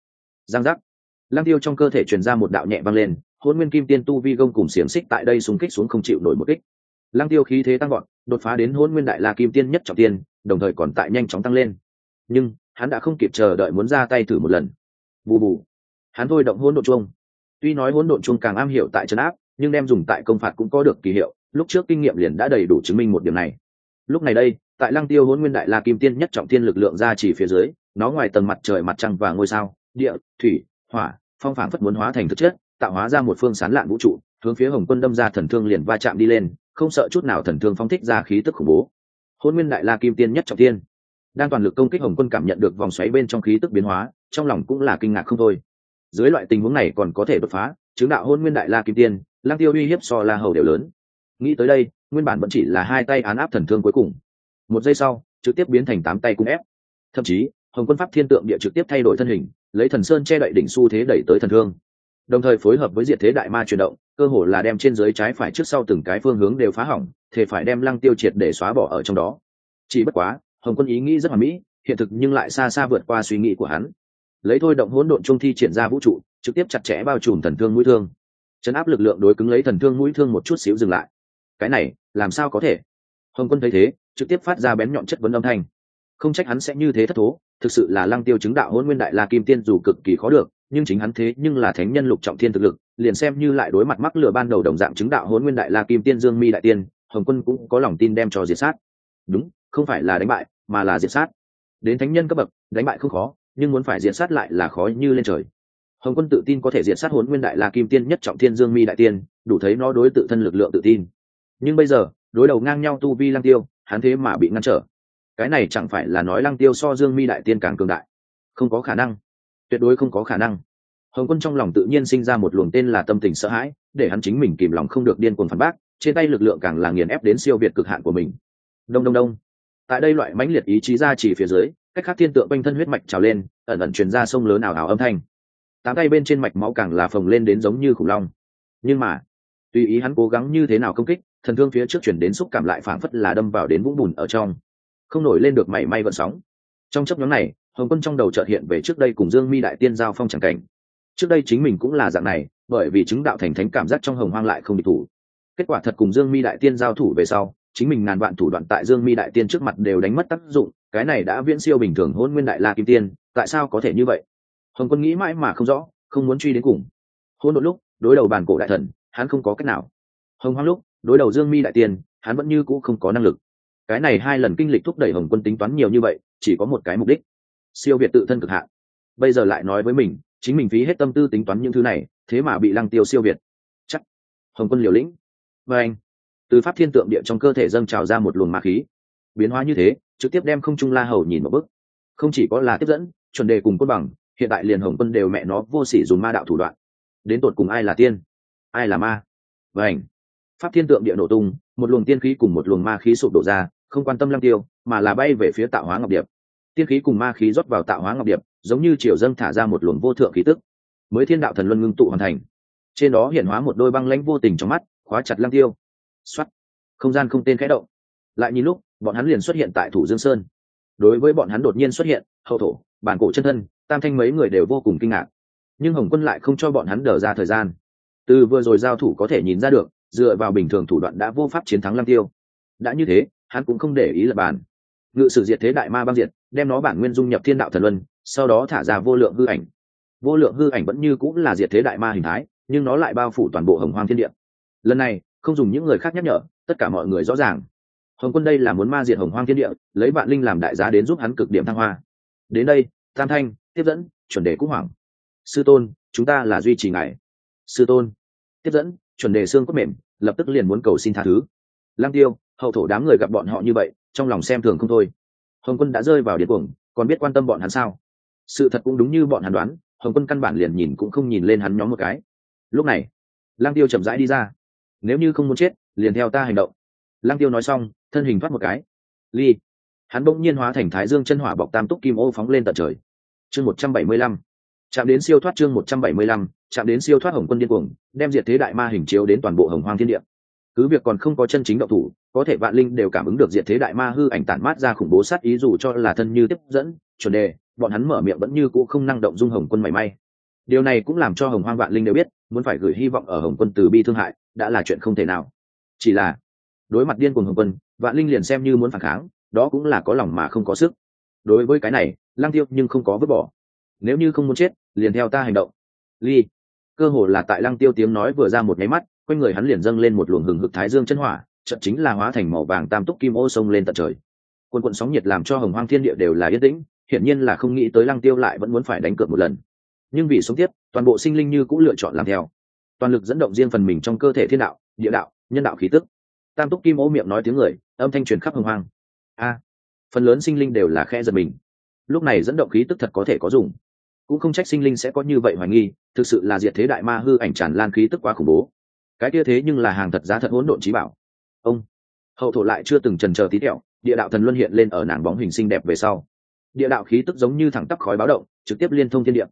Giang giác. Lăng tiêu trong cơ thể truyền ra một đạo nhẹ vang lên hôn nguyên kim tiên tu vi gông cùng xiềng xích tại đây xung kích xuống không chịu nổi một kích. Lăng tiêu khí thế tăng gọn đột phá đến hôn nguyên đại la kim tiên nhất trọng tiên, đồng thời còn tại nhanh chóng tăng lên. Nhưng, hắn đã không kịp chờ đợi muốn ra tay thử một lần. Bù bù. Hắn thôi động hỗn độn chuông. Tuy nói hỗn độn chuông càng am hiểu tại trấn áp, nhưng đem dùng tại công phạt cũng có được kỳ hiệu, lúc trước kinh nghiệm liền đã đầy đủ chứng minh một điểm này. Lúc này đây, tại lăng tiêu hôn nguyên đại la kim tiên nhất trọng tiên lực lượng ra chỉ phía dưới, nó ngoài tầng mặt trời mặt trăng và ngôi sao, địa, thủy, hỏa, phong phản phất muốn hóa thành thực chất tạo hóa ra một phương sán lạn vũ trụ, hướng phía hồng quân đâm ra thần thương liền va chạm đi lên, không sợ chút nào thần thương phong thích ra khí tức khủng bố. Hôn nguyên đại la kim tiên nhất trọng tiên đang toàn lực công kích hồng quân cảm nhận được vòng xoáy bên trong khí tức biến hóa, trong lòng cũng là kinh ngạc không thôi. Dưới loại tình huống này còn có thể đột phá, chứng đạo hôn nguyên đại la kim tiên lang tiêu uy hiếp so la hầu đều lớn. Nghĩ tới đây, nguyên bản vẫn chỉ là hai tay án áp thần thương cuối cùng. Một giây sau, trực tiếp biến thành tám tay cung ép. Thậm chí, hồng quân pháp thiên tượng địa trực tiếp thay đổi thân hình, lấy thần sơn che đậy đỉnh xu thế đẩy tới thần thương đồng thời phối hợp với diệt thế đại ma chuyển động, cơ hồ là đem trên dưới trái phải trước sau từng cái phương hướng đều phá hỏng, thể phải đem lăng tiêu triệt để xóa bỏ ở trong đó. Chỉ bất quá, hồng quân ý nghĩ rất hoàn mỹ, hiện thực nhưng lại xa xa vượt qua suy nghĩ của hắn. Lấy thôi động hỗn độn trung thi triển ra vũ trụ, trực tiếp chặt chẽ bao trùm thần thương mũi thương. Chấn áp lực lượng đối cứng lấy thần thương mũi thương một chút xíu dừng lại. Cái này, làm sao có thể? Hồng quân thấy thế, trực tiếp phát ra bén nhọn chất vấn âm thanh. Không trách hắn sẽ như thế thất thố, thực sự là lăng tiêu chứng đạo hôn nguyên đại la kim tiên dù cực kỳ khó được nhưng chính hắn thế nhưng là thánh nhân lục trọng thiên thực lực, liền xem như lại đối mặt mắc lửa ban đầu đồng dạng chứng đạo hôn nguyên đại la kim tiên dương mi đại tiên, hồng quân cũng có lòng tin đem cho diệt sát. Đúng, không phải là đánh bại, mà là diệt sát. Đến thánh nhân cấp bậc, đánh bại không khó, nhưng muốn phải diệt sát lại là khó như lên trời. Hồng quân tự tin có thể diệt sát hôn nguyên đại la kim tiên nhất trọng thiên dương mi đại tiên, đủ thấy nó đối tự thân lực lượng tự tin. Nhưng bây giờ, đối đầu ngang nhau tu vi lăng tiêu, hắn thế mà bị ngăn trở. Cái này chẳng phải là nói lăng tiêu so dương mi đại tiên càng cường đại. Không có khả năng tuyệt đối không có khả năng. Hồng quân trong lòng tự nhiên sinh ra một luồng tên là tâm tình sợ hãi, để hắn chính mình kìm lòng không được điên cuồng phản bác, trên tay lực lượng càng là nghiền ép đến siêu việt cực hạn của mình. Đông đông đông. Tại đây loại mãnh liệt ý chí ra chỉ phía dưới, cách khác thiên tượng quanh thân huyết mạch trào lên, ẩn ẩn truyền ra sông lớn ảo ảo âm thanh. Tám tay bên trên mạch máu càng là phồng lên đến giống như khủng long. Nhưng mà, tùy ý hắn cố gắng như thế nào công kích, thần thương phía trước chuyển đến xúc cảm lại phảng phất là đâm vào đến vũng bùn ở trong. Không nổi lên được mảy may vận sóng. Trong chấp nhóm này hồng quân trong đầu chợt hiện về trước đây cùng dương mi đại tiên giao phong c cảnh. Trước đây chính mình cũng là dạng này, bởi vì chứng đạo thành thánh cảm giác trong hồng hoang lại không bị thủ. Kết quả thật cùng dương mi đại tiên giao thủ về sau, chính mình ngàn vạn thủ đoạn tại dương mi đại tiên trước mặt đều đánh mất tác dụng, cái này đã viễn siêu bình thường hôn nguyên đại la kim tiên, tại sao có thể như vậy? Hồng quân nghĩ mãi mà không rõ, không muốn truy đến cùng. Hôn đột lúc, đối đầu bàn cổ đại thần, hắn không có cách nào. Hồng hoang lúc, đối đầu dương mi đại tiên, hắn vẫn như cũ không có năng lực. Cái này hai lần kinh lịch thúc đẩy hồng quân tính toán nhiều như vậy, chỉ có một cái mục đích siêu việt tự thân cực hạn. Bây giờ lại nói với mình, chính mình phí hết tâm tư tính toán những thứ này, thế mà bị lăng tiêu siêu việt. Chắc, hồng quân liều lĩnh. Và anh, từ pháp thiên tượng địa trong cơ thể dâng trào ra một luồng ma khí. Biến hóa như thế, trực tiếp đem không trung la hầu nhìn một bức không chỉ có là tiếp dẫn, chuẩn đề cùng cốt bằng, hiện tại liền hồng quân đều mẹ nó vô sỉ dùng ma đạo thủ đoạn. Đến tột cùng ai là tiên? Ai là ma? Và ảnh pháp thiên tượng địa nổ tung, một luồng tiên khí cùng một luồng ma khí sụp đổ ra, không quan tâm lăng tiêu, mà là bay về phía tạo hóa ngọc điệp tiên khí cùng ma khí rót vào tạo hóa ngọc điệp, giống như triều dâng thả ra một luồng vô thượng khí tức. Mới thiên đạo thần luân ngưng tụ hoàn thành. Trên đó hiện hóa một đôi băng lãnh vô tình trong mắt, khóa chặt lăng tiêu. Xoắt không gian không tên khẽ động. Lại nhìn lúc, bọn hắn liền xuất hiện tại thủ dương sơn. Đối với bọn hắn đột nhiên xuất hiện, hậu thổ, bản cổ chân thân, tam thanh mấy người đều vô cùng kinh ngạc. Nhưng hồng quân lại không cho bọn hắn đờ ra thời gian. Từ vừa rồi giao thủ có thể nhìn ra được, dựa vào bình thường thủ đoạn đã vô pháp chiến thắng lăng tiêu. Đã như thế, hắn cũng không để ý là bàn. Ngự sử diệt thế đại ma băng diệt đem nó bản nguyên dung nhập thiên đạo thần luân, sau đó thả ra vô lượng hư ảnh. Vô lượng hư ảnh vẫn như cũng là diệt thế đại ma hình thái, nhưng nó lại bao phủ toàn bộ hồng hoang thiên địa. Lần này, không dùng những người khác nhắc nhở, tất cả mọi người rõ ràng. Hồng quân đây là muốn ma diệt hồng hoang thiên địa, lấy vạn linh làm đại giá đến giúp hắn cực điểm thăng hoa. Đến đây, tam thanh, tiếp dẫn, chuẩn đề cúc hoàng. Sư tôn, chúng ta là duy trì ngài. Sư tôn, tiếp dẫn, chuẩn đề xương cốt mềm, lập tức liền muốn cầu xin tha thứ. Lang tiêu, hậu thổ đám người gặp bọn họ như vậy, trong lòng xem thường không thôi hồng quân đã rơi vào điên cuồng, còn biết quan tâm bọn hắn sao? Sự thật cũng đúng như bọn hắn đoán, hồng quân căn bản liền nhìn cũng không nhìn lên hắn nhóm một cái. Lúc này lang tiêu chậm rãi đi ra. Nếu như không muốn chết, liền theo ta hành động. Lang tiêu nói xong, thân hình thoát một cái. Ly, hắn bỗng nhiên hóa thành thái dương chân hỏa bọc tam túc kim ô phóng lên tận trời. Chương một trăm bảy mươi lăm, chạm đến siêu thoát chương một trăm bảy mươi lăm, chạm đến siêu thoát hồng quân điên cuồng, đem diệt thế đại ma hình chiếu đến toàn bộ hồng hoang thiên địa cứ việc còn không có chân chính động thủ, có thể vạn linh đều cảm ứng được diện thế đại ma hư ảnh tản mát ra khủng bố sát ý dù cho là thân như tiếp dẫn, chuẩn đề, bọn hắn mở miệng vẫn như cũ không năng động dung hồng quân mảy may. Điều này cũng làm cho hồng hoang vạn linh đều biết, muốn phải gửi hy vọng ở hồng quân từ bi thương hại, đã là chuyện không thể nào. Chỉ là, đối mặt điên cuồng hồng quân, vạn linh liền xem như muốn phản kháng, đó cũng là có lòng mà không có sức. Đối với cái này lang tiêu nhưng không có vứt bỏ. Nếu như không muốn chết, liền theo ta hành động. Ly, cơ hồ là tại lăng tiêu tiếng nói vừa ra một nháy mắt quanh người hắn liền dâng lên một luồng hừng hực thái dương chân hỏa trận chính là hóa thành màu vàng tam túc kim ô sông lên tận trời. Quân quận sóng nhiệt làm cho hồng hoang thiên địa đều là yên tĩnh, hiển nhiên là không nghĩ tới lăng tiêu lại vẫn muốn phải đánh cược một lần. Nhưng vì sống tiếp, toàn bộ sinh linh như cũng lựa chọn làm theo. Toàn lực dẫn động riêng phần mình trong cơ thể thiên đạo, địa đạo, nhân đạo khí tức. Tam túc kim ô miệng nói tiếng người, âm thanh truyền khắp hồng hoang. A, phần lớn sinh linh đều là khe giật mình. Lúc này dẫn động khí tức thật có thể có dùng. Cũng không trách sinh linh sẽ có như vậy hoài nghi, thực sự là diệt thế đại ma hư ảnh tràn lan khí tức quá khủng bố cái kia thế nhưng là hàng thật giá thật hỗn độn trí bảo. Ông, hậu thổ lại chưa từng trần chờ tí tẹo, địa đạo thần luân hiện lên ở nàng bóng hình xinh đẹp về sau. Địa đạo khí tức giống như thẳng tắp khói báo động, trực tiếp liên thông thiên địa.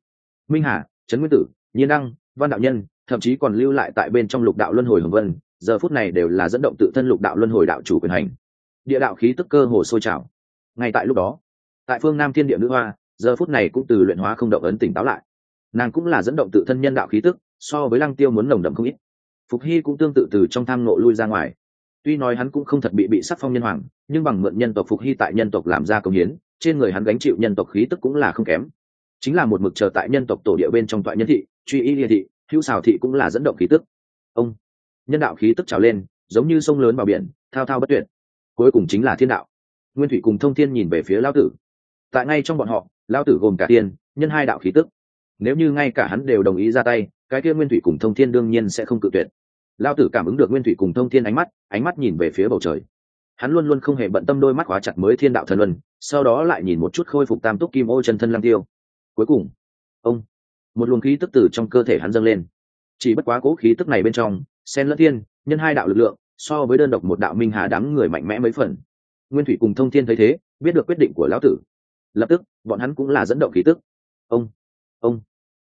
Minh hà, trấn nguyên tử, nhiên đăng, văn đạo nhân, thậm chí còn lưu lại tại bên trong lục đạo luân hồi hồng vân, giờ phút này đều là dẫn động tự thân lục đạo luân hồi đạo chủ quyền hành. Địa đạo khí tức cơ hồ sôi trào. Ngay tại lúc đó, tại phương nam thiên địa nữ hoa, giờ phút này cũng từ luyện hóa không động ấn tỉnh táo lại. Nàng cũng là dẫn động tự thân nhân đạo khí tức, so với lăng tiêu muốn nồng đậm không ít phục hy cũng tương tự từ trong tham nộ lui ra ngoài. Tuy nói hắn cũng không thật bị bị sắc phong nhân hoàng, nhưng bằng mượn nhân tộc phục hy tại nhân tộc làm ra công hiến, trên người hắn gánh chịu nhân tộc khí tức cũng là không kém. Chính là một mực chờ tại nhân tộc tổ địa bên trong toại nhân thị, truy y địa thị, hữu xào thị cũng là dẫn động khí tức. Ông, nhân đạo khí tức trào lên, giống như sông lớn vào biển, thao thao bất tuyệt. Cuối cùng chính là thiên đạo. Nguyên thủy cùng thông thiên nhìn về phía lao tử. Tại ngay trong bọn họ lao tử gồm cả tiên, nhân hai đạo khí tức. Nếu như ngay cả hắn đều đồng ý ra tay, cái kia nguyên thủy cùng thông thiên đương nhiên sẽ không cự tuyệt lao tử cảm ứng được nguyên thủy cùng thông thiên ánh mắt ánh mắt nhìn về phía bầu trời. Hắn luôn luôn không hề bận tâm đôi mắt khóa chặt mới thiên đạo thần luân, sau đó lại nhìn một chút khôi phục tam túc kim ô chân thân lang tiêu. Cuối cùng, ông, một luồng khí tức tử trong cơ thể hắn dâng lên. Chỉ bất quá cố khí tức này bên trong sen lẫn thiên, nhân hai đạo lực lượng, so với đơn độc một đạo minh hà đám người mạnh mẽ mấy phần. Nguyên thủy cùng thông thiên thấy thế, biết được quyết định của lão tử. Lập tức, bọn hắn cũng là dẫn động khí tức. Ông ông,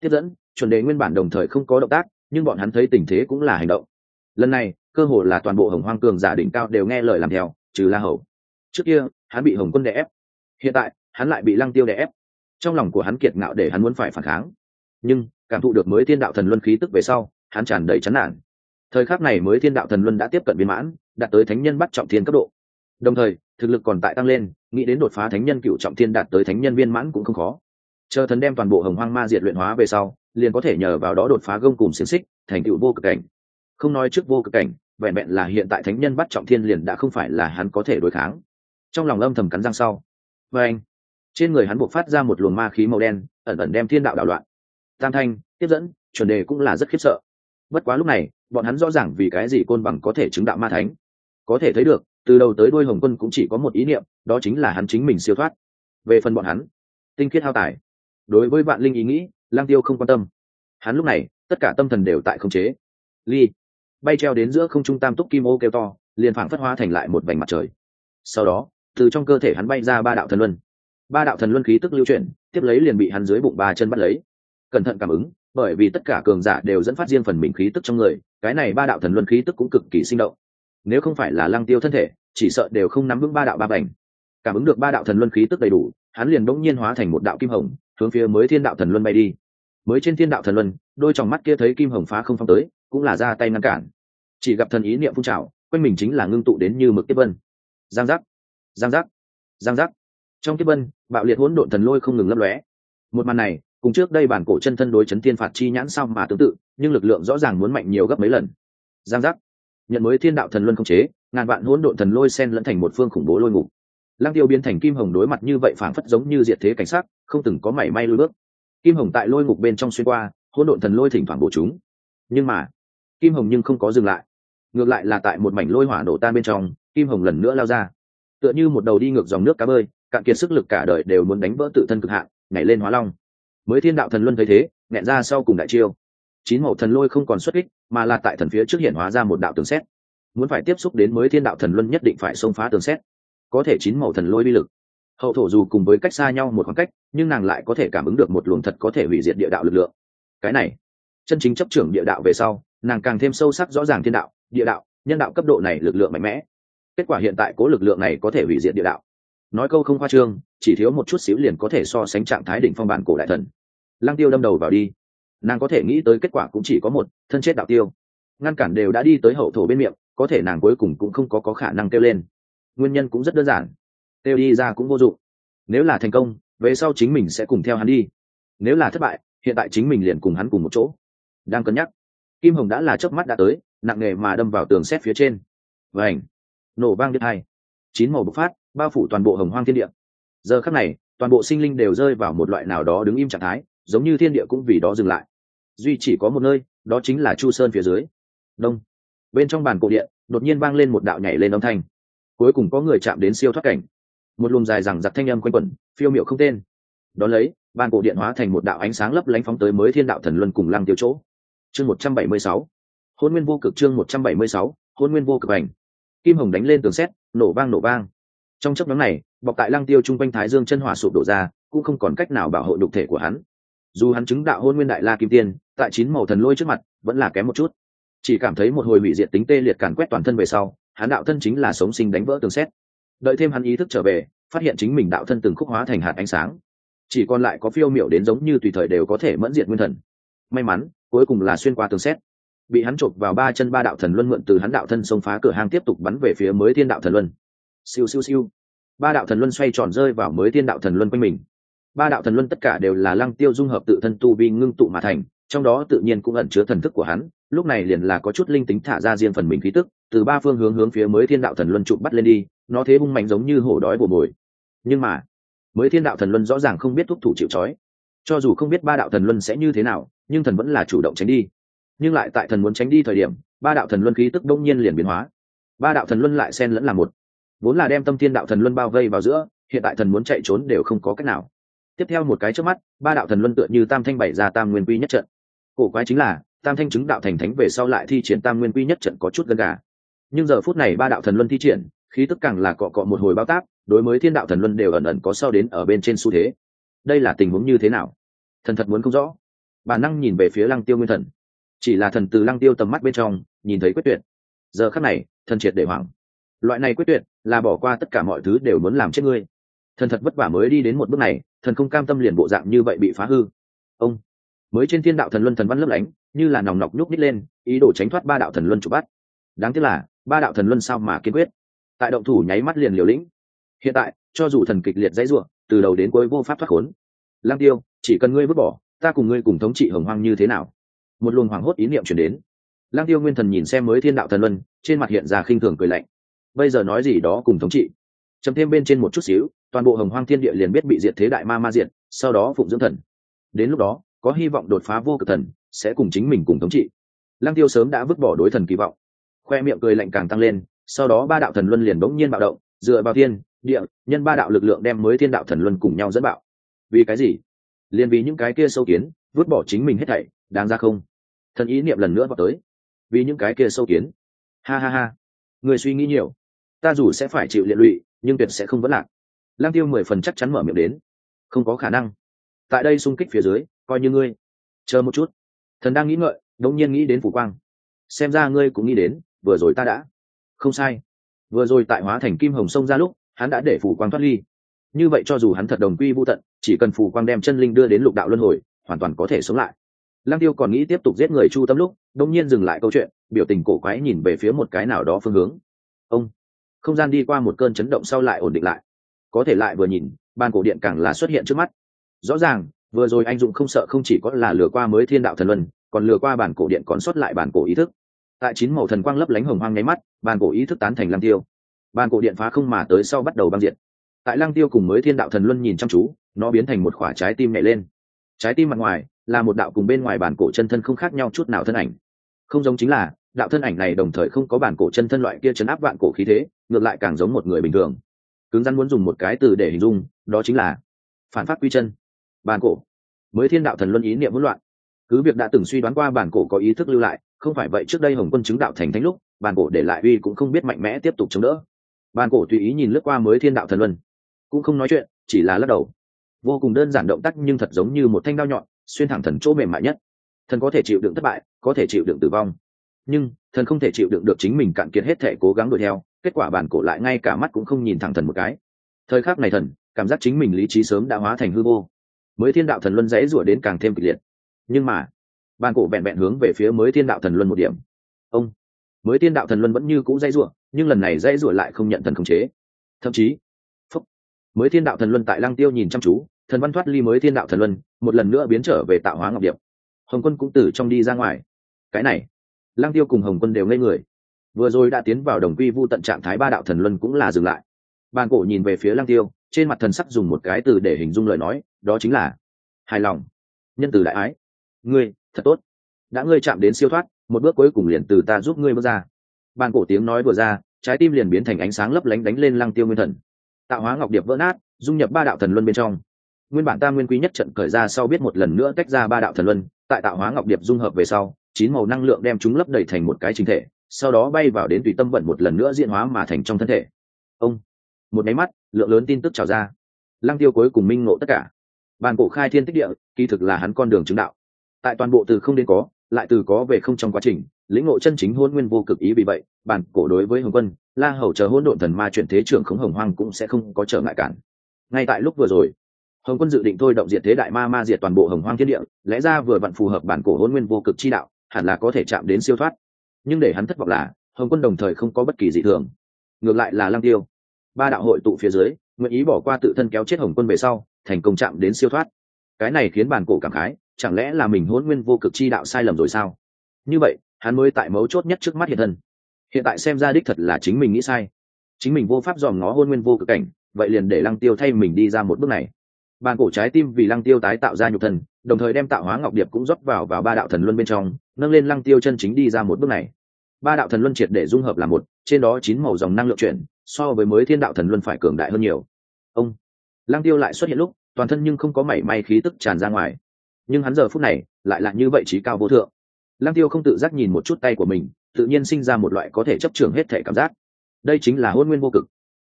tiếp dẫn, chuẩn đề nguyên bản đồng thời không có động tác, nhưng bọn hắn thấy tình thế cũng là hành động lần này, cơ hồ là toàn bộ hồng hoang cường giả đỉnh cao đều nghe lời làm theo, trừ la hầu. Trước kia, hắn bị hồng quân đè ép. Hiện tại, hắn lại bị lăng tiêu đè ép. Trong lòng của hắn kiệt ngạo để hắn muốn phải phản kháng. Nhưng, cảm thụ được mới thiên đạo thần luân khí tức về sau, hắn tràn đầy chán nản. Thời khắc này mới thiên đạo thần luân đã tiếp cận viên mãn, đạt tới thánh nhân bắt trọng thiên cấp độ. Đồng thời, thực lực còn tại tăng lên, nghĩ đến đột phá thánh nhân cựu trọng thiên đạt tới thánh nhân viên mãn cũng không khó. Chờ thần đem toàn bộ hồng hoang ma diệt luyện hóa về sau, liền có thể nhờ vào đó đột phá gông cùng xiềng xích, thành cựu vô cực cảnh không nói trước vô cực cảnh, vẹn vẹn là hiện tại thánh nhân bắt trọng thiên liền đã không phải là hắn có thể đối kháng. Trong lòng âm thầm cắn răng sau. Và anh, trên người hắn buộc phát ra một luồng ma khí màu đen, ẩn ẩn đem thiên đạo đảo loạn. Tam thanh, tiếp dẫn, chuẩn đề cũng là rất khiếp sợ. Bất quá lúc này, bọn hắn rõ ràng vì cái gì côn bằng có thể chứng đạo ma thánh. Có thể thấy được, từ đầu tới đuôi hồng quân cũng chỉ có một ý niệm, đó chính là hắn chính mình siêu thoát. Về phần bọn hắn, tinh khiết hao tài. Đối với vạn linh ý nghĩ, lang tiêu không quan tâm. Hắn lúc này, tất cả tâm thần đều tại không chế. Ly bay treo đến giữa không trung tam túc kim ô kêu to, liền phảng phất hóa thành lại một vành mặt trời. Sau đó, từ trong cơ thể hắn bay ra ba đạo thần luân. Ba đạo thần luân khí tức lưu chuyển, tiếp lấy liền bị hắn dưới bụng ba chân bắt lấy. Cẩn thận cảm ứng, bởi vì tất cả cường giả đều dẫn phát riêng phần mình khí tức trong người, cái này ba đạo thần luân khí tức cũng cực kỳ sinh động. Nếu không phải là lăng tiêu thân thể, chỉ sợ đều không nắm vững ba đạo ba bành cảm ứng được ba đạo thần luân khí tức đầy đủ, hắn liền bỗng nhiên hóa thành một đạo kim hồng, hướng phía mới thiên đạo thần luân bay đi. Mới trên thiên đạo thần luân, đôi tròng mắt kia thấy kim hồng phá không phong tới cũng là ra tay ngăn cản. Chỉ gặp thần ý niệm phun trào, quanh mình chính là ngưng tụ đến như mực tiếp vân. Giang giác giang giác giang giác. Trong tiếp vân, bạo liệt hỗn độn thần lôi không ngừng lấp lóe. Một màn này, cùng trước đây bản cổ chân thân đối chấn thiên phạt chi nhãn sao mà tương tự, nhưng lực lượng rõ ràng muốn mạnh nhiều gấp mấy lần. Giang giác. Nhận mới thiên đạo thần luân không chế, ngàn vạn hỗn độn thần lôi sen lẫn thành một phương khủng bố lôi ngục. Lăng tiêu biến thành kim hồng đối mặt như vậy phảng phất giống như diệt thế cảnh sát không từng có mảy may lui bước. Kim hồng tại lôi ngục bên trong xuyên qua, hỗn độn thần lôi thỉnh thoảng bổ chúng. Nhưng mà kim hồng nhưng không có dừng lại. Ngược lại là tại một mảnh lôi hỏa nổ tan bên trong, kim hồng lần nữa lao ra. Tựa như một đầu đi ngược dòng nước cá bơi, cạn kiệt sức lực cả đời đều muốn đánh vỡ tự thân cực hạn, nhảy lên hóa long. Mới thiên đạo thần luân thấy thế, nghẹn ra sau cùng đại chiêu. Chín mẫu thần lôi không còn xuất kích, mà là tại thần phía trước hiện hóa ra một đạo tường xét. Muốn phải tiếp xúc đến mới thiên đạo thần luân nhất định phải xông phá tường xét. Có thể chín mẫu thần lôi bi lực. Hậu thổ dù cùng với cách xa nhau một khoảng cách, nhưng nàng lại có thể cảm ứng được một luồng thật có thể hủy diệt địa đạo lực lượng. Cái này, chân chính chấp trưởng địa đạo về sau nàng càng thêm sâu sắc rõ ràng thiên đạo địa đạo nhân đạo cấp độ này lực lượng mạnh mẽ. Kết quả hiện tại cố lực lượng này có thể hủy diệt địa đạo. Nói câu không khoa trương chỉ thiếu một chút xíu liền có thể so sánh trạng thái đỉnh phong bản cổ đại thần. Lăng tiêu đâm đầu vào đi. Nàng có thể nghĩ tới kết quả cũng chỉ có một thân chết đạo tiêu. Ngăn cản đều đã đi tới hậu thổ bên miệng có thể nàng cuối cùng cũng không có, có khả năng kêu lên. Nguyên nhân cũng rất đơn giản. Kêu đi ra cũng vô dụng. Nếu là thành công về sau chính mình sẽ cùng theo hắn đi. Nếu là thất bại hiện tại chính mình liền cùng hắn cùng một chỗ. Đang cân nhắc kim hồng đã là chớp mắt đã tới, nặng nề mà đâm vào tường xét phía trên. Và ảnh nổ vang đứt hai. Chín màu bộc phát, bao phủ toàn bộ hồng hoang thiên địa. Giờ khắc này, toàn bộ sinh linh đều rơi vào một loại nào đó đứng im trạng thái, giống như thiên địa cũng vì đó dừng lại. Duy chỉ có một nơi, đó chính là chu sơn phía dưới. Đông! Bên trong bàn cổ điện, đột nhiên vang lên một đạo nhảy lên âm thanh. Cuối cùng có người chạm đến siêu thoát cảnh. Một luồng dài rằng giặc thanh âm quanh quẩn, phiêu miệu không tên. Đón lấy, bàn cổ điện hóa thành một đạo ánh sáng lấp lánh phóng tới mới thiên đạo thần luân cùng lăng tiêu chỗ chương một trăm bảy mươi sáu. Hôn nguyên vô cực chương một trăm bảy mươi sáu, hôn nguyên vô cực ảnh. Kim hồng đánh lên tường xét nổ vang nổ vang. Trong chấp nhóm này, bọc tại lăng tiêu chung quanh thái dương chân hỏa sụp đổ ra, cũng không còn cách nào bảo hộ đục thể của hắn. Dù hắn chứng đạo hôn nguyên đại la kim tiên, tại chín màu thần lôi trước mặt, vẫn là kém một chút. Chỉ cảm thấy một hồi hủy diệt tính tê liệt càn quét toàn thân về sau, hắn đạo thân chính là sống sinh đánh vỡ tường xét đợi thêm hắn ý thức trở về, phát hiện chính mình đạo thân từng khúc hóa thành hạt ánh sáng. Chỉ còn lại có phiêu miểu đến giống như tùy thời đều có thể mẫn diệt nguyên thần. May mắn cuối cùng là xuyên qua tường xét. Bị hắn chộp vào ba chân ba đạo thần luân mượn từ hắn đạo thân xông phá cửa hang tiếp tục bắn về phía mới thiên đạo thần luân. Siêu siêu siêu. Ba đạo thần luân xoay tròn rơi vào mới thiên đạo thần luân quanh mình. Ba đạo thần luân tất cả đều là lăng tiêu dung hợp tự thân tu vi ngưng tụ mà thành, trong đó tự nhiên cũng ẩn chứa thần thức của hắn, lúc này liền là có chút linh tính thả ra riêng phần mình khí tức, từ ba phương hướng hướng phía mới thiên đạo thần luân chụp bắt lên đi, nó thế hung mạnh giống như hổ đói bồ bồi nhưng mà, mới thiên đạo thần luân rõ ràng không biết thúc thủ chịu trói. Cho dù không biết ba đạo thần luân sẽ như thế nào nhưng thần vẫn là chủ động tránh đi. Nhưng lại tại thần muốn tránh đi thời điểm, ba đạo thần luân khí tức đông nhiên liền biến hóa. Ba đạo thần luân lại xen lẫn là một. Vốn là đem tâm thiên đạo thần luân bao vây vào giữa, hiện tại thần muốn chạy trốn đều không có cách nào. Tiếp theo một cái trước mắt, ba đạo thần luân tựa như tam thanh bảy ra tam nguyên quy nhất trận. Cổ quái chính là, tam thanh chứng đạo thành thánh về sau lại thi triển tam nguyên quy nhất trận có chút gần gà. Nhưng giờ phút này ba đạo thần luân thi triển, khí tức càng là cọ cọ một hồi bao tác, đối với thiên đạo thần luân đều ẩn ẩn có sau đến ở bên trên xu thế. Đây là tình huống như thế nào? Thần thật muốn không rõ bà năng nhìn về phía lăng tiêu nguyên thần. Chỉ là thần từ lăng tiêu tầm mắt bên trong, nhìn thấy quyết tuyệt. Giờ khắc này, thần triệt để hoảng. Loại này quyết tuyệt là bỏ qua tất cả mọi thứ đều muốn làm chết ngươi. Thần thật vất vả mới đi đến một bước này, thần không cam tâm liền bộ dạng như vậy bị phá hư. Ông, mới trên thiên đạo thần luân thần văn lấp lánh, như là nòng nọc nhúc nít lên, ý đồ tránh thoát ba đạo thần luân chụp bắt. Đáng tiếc là, ba đạo thần luân sao mà kiên quyết? Tại động thủ nháy mắt liền liều lĩnh. Hiện tại, cho dù thần kịch liệt dãy ruộng từ đầu đến cuối vô pháp thoát khốn. Lang tiêu, chỉ cần ngươi vứt bỏ ta cùng ngươi cùng thống trị hồng hoang như thế nào? Một luồng hoảng hốt ý niệm chuyển đến. Lang tiêu nguyên thần nhìn xem mới thiên đạo thần luân, trên mặt hiện ra khinh thường cười lạnh. Bây giờ nói gì đó cùng thống trị? Chấm thêm bên trên một chút xíu, toàn bộ hồng hoang thiên địa liền biết bị diệt thế đại ma ma diệt, sau đó phụng dưỡng thần. Đến lúc đó, có hy vọng đột phá vô cực thần, sẽ cùng chính mình cùng thống trị. Lăng tiêu sớm đã vứt bỏ đối thần kỳ vọng. Khoe miệng cười lạnh càng tăng lên, sau đó ba đạo thần luân liền bỗng nhiên bạo động, dựa vào thiên, địa, nhân ba đạo lực lượng đem mới thiên đạo thần luân cùng nhau dẫn bạo. Vì cái gì? Liền vì những cái kia sâu kiến, vứt bỏ chính mình hết thảy, đáng ra không? Thần ý niệm lần nữa vào tới. Vì những cái kia sâu kiến. Ha ha ha. Người suy nghĩ nhiều. Ta dù sẽ phải chịu liệt lụy, nhưng tuyệt sẽ không vấn lạc. Lang tiêu mười phần chắc chắn mở miệng đến. Không có khả năng. Tại đây xung kích phía dưới, coi như ngươi. Chờ một chút. Thần đang nghĩ ngợi, đống nhiên nghĩ đến phủ quang. Xem ra ngươi cũng nghĩ đến, vừa rồi ta đã. Không sai. Vừa rồi tại hóa thành kim hồng sông ra lúc, hắn đã để phủ quang thoát ly. Như vậy cho dù hắn thật đồng quy vô tận chỉ cần phù quang đem chân linh đưa đến lục đạo luân hồi, hoàn toàn có thể sống lại. Lăng tiêu còn nghĩ tiếp tục giết người chu tâm lúc đông nhiên dừng lại câu chuyện, biểu tình cổ quái nhìn về phía một cái nào đó phương hướng. Ông! Không gian đi qua một cơn chấn động sau lại ổn định lại. Có thể lại vừa nhìn, ban cổ điện càng là xuất hiện trước mắt. Rõ ràng, vừa rồi anh dũng không sợ không chỉ có là lừa qua mới thiên đạo thần luân, còn lừa qua bản cổ điện còn xuất lại bản cổ ý thức. Tại chín màu thần quang lấp lánh hồng hoang nháy mắt, bản cổ ý thức tán thành lăng tiêu. Bản cổ điện phá không mà tới sau bắt đầu băng diện tại lăng tiêu cùng mới thiên đạo thần luân nhìn chăm chú nó biến thành một quả trái tim nhảy lên. Trái tim mặt ngoài là một đạo cùng bên ngoài bản cổ chân thân không khác nhau chút nào thân ảnh. Không giống chính là, đạo thân ảnh này đồng thời không có bản cổ chân thân loại kia chấn áp vạn cổ khí thế, ngược lại càng giống một người bình thường. Cứng rắn muốn dùng một cái từ để hình dung, đó chính là phản phát quy chân. Bản cổ mới thiên đạo thần luân ý niệm hỗn loạn. Cứ việc đã từng suy đoán qua bản cổ có ý thức lưu lại, không phải vậy trước đây hồng quân chứng đạo thành thánh lúc, bản cổ để lại uy cũng không biết mạnh mẽ tiếp tục chống đỡ. Bản cổ tùy ý nhìn lướt qua mới thiên đạo thần luân. Cũng không nói chuyện, chỉ là lắc đầu vô cùng đơn giản động tác nhưng thật giống như một thanh đao nhọn, xuyên thẳng thần chỗ mềm mại nhất. Thần có thể chịu đựng thất bại, có thể chịu đựng tử vong. Nhưng, thần không thể chịu đựng được chính mình cạn kiệt hết thể cố gắng đuổi theo, kết quả bản cổ lại ngay cả mắt cũng không nhìn thẳng thần một cái. Thời khắc này thần, cảm giác chính mình lý trí sớm đã hóa thành hư vô. Mới thiên đạo thần luân dễ rủa đến càng thêm kịch liệt. Nhưng mà, bản cổ vẹn vẹn hướng về phía mới thiên đạo thần luân một điểm. Ông, mới thiên đạo thần luân vẫn như cũ dễ rủa, nhưng lần này dễ rủa lại không nhận thần khống chế. Thậm chí mới thiên đạo thần luân tại lăng tiêu nhìn chăm chú, thần văn thoát ly mới thiên đạo thần luân, một lần nữa biến trở về tạo hóa ngọc điệp. Hồng quân cũng từ trong đi ra ngoài. Cái này, lăng tiêu cùng hồng quân đều ngây người. Vừa rồi đã tiến vào đồng quy vu tận trạng thái ba đạo thần luân cũng là dừng lại. Bàn cổ nhìn về phía lăng tiêu, trên mặt thần sắc dùng một cái từ để hình dung lời nói, đó chính là, hài lòng. Nhân từ đại ái. Ngươi, thật tốt. Đã ngươi chạm đến siêu thoát, một bước cuối cùng liền từ ta giúp ngươi bước ra. Bàn cổ tiếng nói vừa ra, trái tim liền biến thành ánh sáng lấp lánh đánh lên lăng tiêu nguyên thần tạo hóa ngọc điệp vỡ nát, dung nhập ba đạo thần luân bên trong. Nguyên bản tam nguyên quý nhất trận khởi ra sau biết một lần nữa tách ra ba đạo thần luân, tại tạo hóa ngọc điệp dung hợp về sau, chín màu năng lượng đem chúng lấp đầy thành một cái chính thể, sau đó bay vào đến tùy tâm vận một lần nữa diễn hóa mà thành trong thân thể. Ông, một máy mắt, lượng lớn tin tức trào ra. Lăng tiêu cuối cùng minh ngộ tất cả. Bàn cổ khai thiên tích địa, kỳ thực là hắn con đường chứng đạo. Tại toàn bộ từ không đến có, lại từ có về không trong quá trình lĩnh ngộ chân chính hôn nguyên vô cực ý vì vậy, bản cổ đối với hồng quân, la hầu chờ hôn độn thần ma chuyển thế trưởng khống hồng hoang cũng sẽ không có trở ngại cản. Ngay tại lúc vừa rồi, hồng quân dự định thôi động diệt thế đại ma ma diệt toàn bộ hồng hoang thiên địa, lẽ ra vừa vặn phù hợp bản cổ hôn nguyên vô cực chi đạo, hẳn là có thể chạm đến siêu thoát. Nhưng để hắn thất vọng là, hồng quân đồng thời không có bất kỳ dị thường. Ngược lại là lăng tiêu. Ba đạo hội tụ phía dưới, nguyện ý bỏ qua tự thân kéo chết hồng quân về sau, thành công chạm đến siêu thoát. Cái này khiến bản cổ cảm khái, chẳng lẽ là mình hôn nguyên vô cực chi đạo sai lầm rồi sao? Như vậy hắn mới tại mấu chốt nhất trước mắt hiện thân. Hiện tại xem ra đích thật là chính mình nghĩ sai. Chính mình vô pháp dòm ngó hôn nguyên vô cực cảnh, vậy liền để lăng tiêu thay mình đi ra một bước này. Bàn cổ trái tim vì lăng tiêu tái tạo ra nhục thần đồng thời đem tạo hóa ngọc điệp cũng rót vào vào ba đạo thần luân bên trong, nâng lên lăng tiêu chân chính đi ra một bước này. Ba đạo thần luân triệt để dung hợp là một, trên đó chín màu dòng năng lượng chuyển, so với mới thiên đạo thần luân phải cường đại hơn nhiều. Ông. Lăng tiêu lại xuất hiện lúc, toàn thân nhưng không có mảy may khí tức tràn ra ngoài. Nhưng hắn giờ phút này, lại là như vậy trí cao vô thượng lăng tiêu không tự giác nhìn một chút tay của mình, tự nhiên sinh ra một loại có thể chấp trường hết thể cảm giác. Đây chính là hôn nguyên vô cực.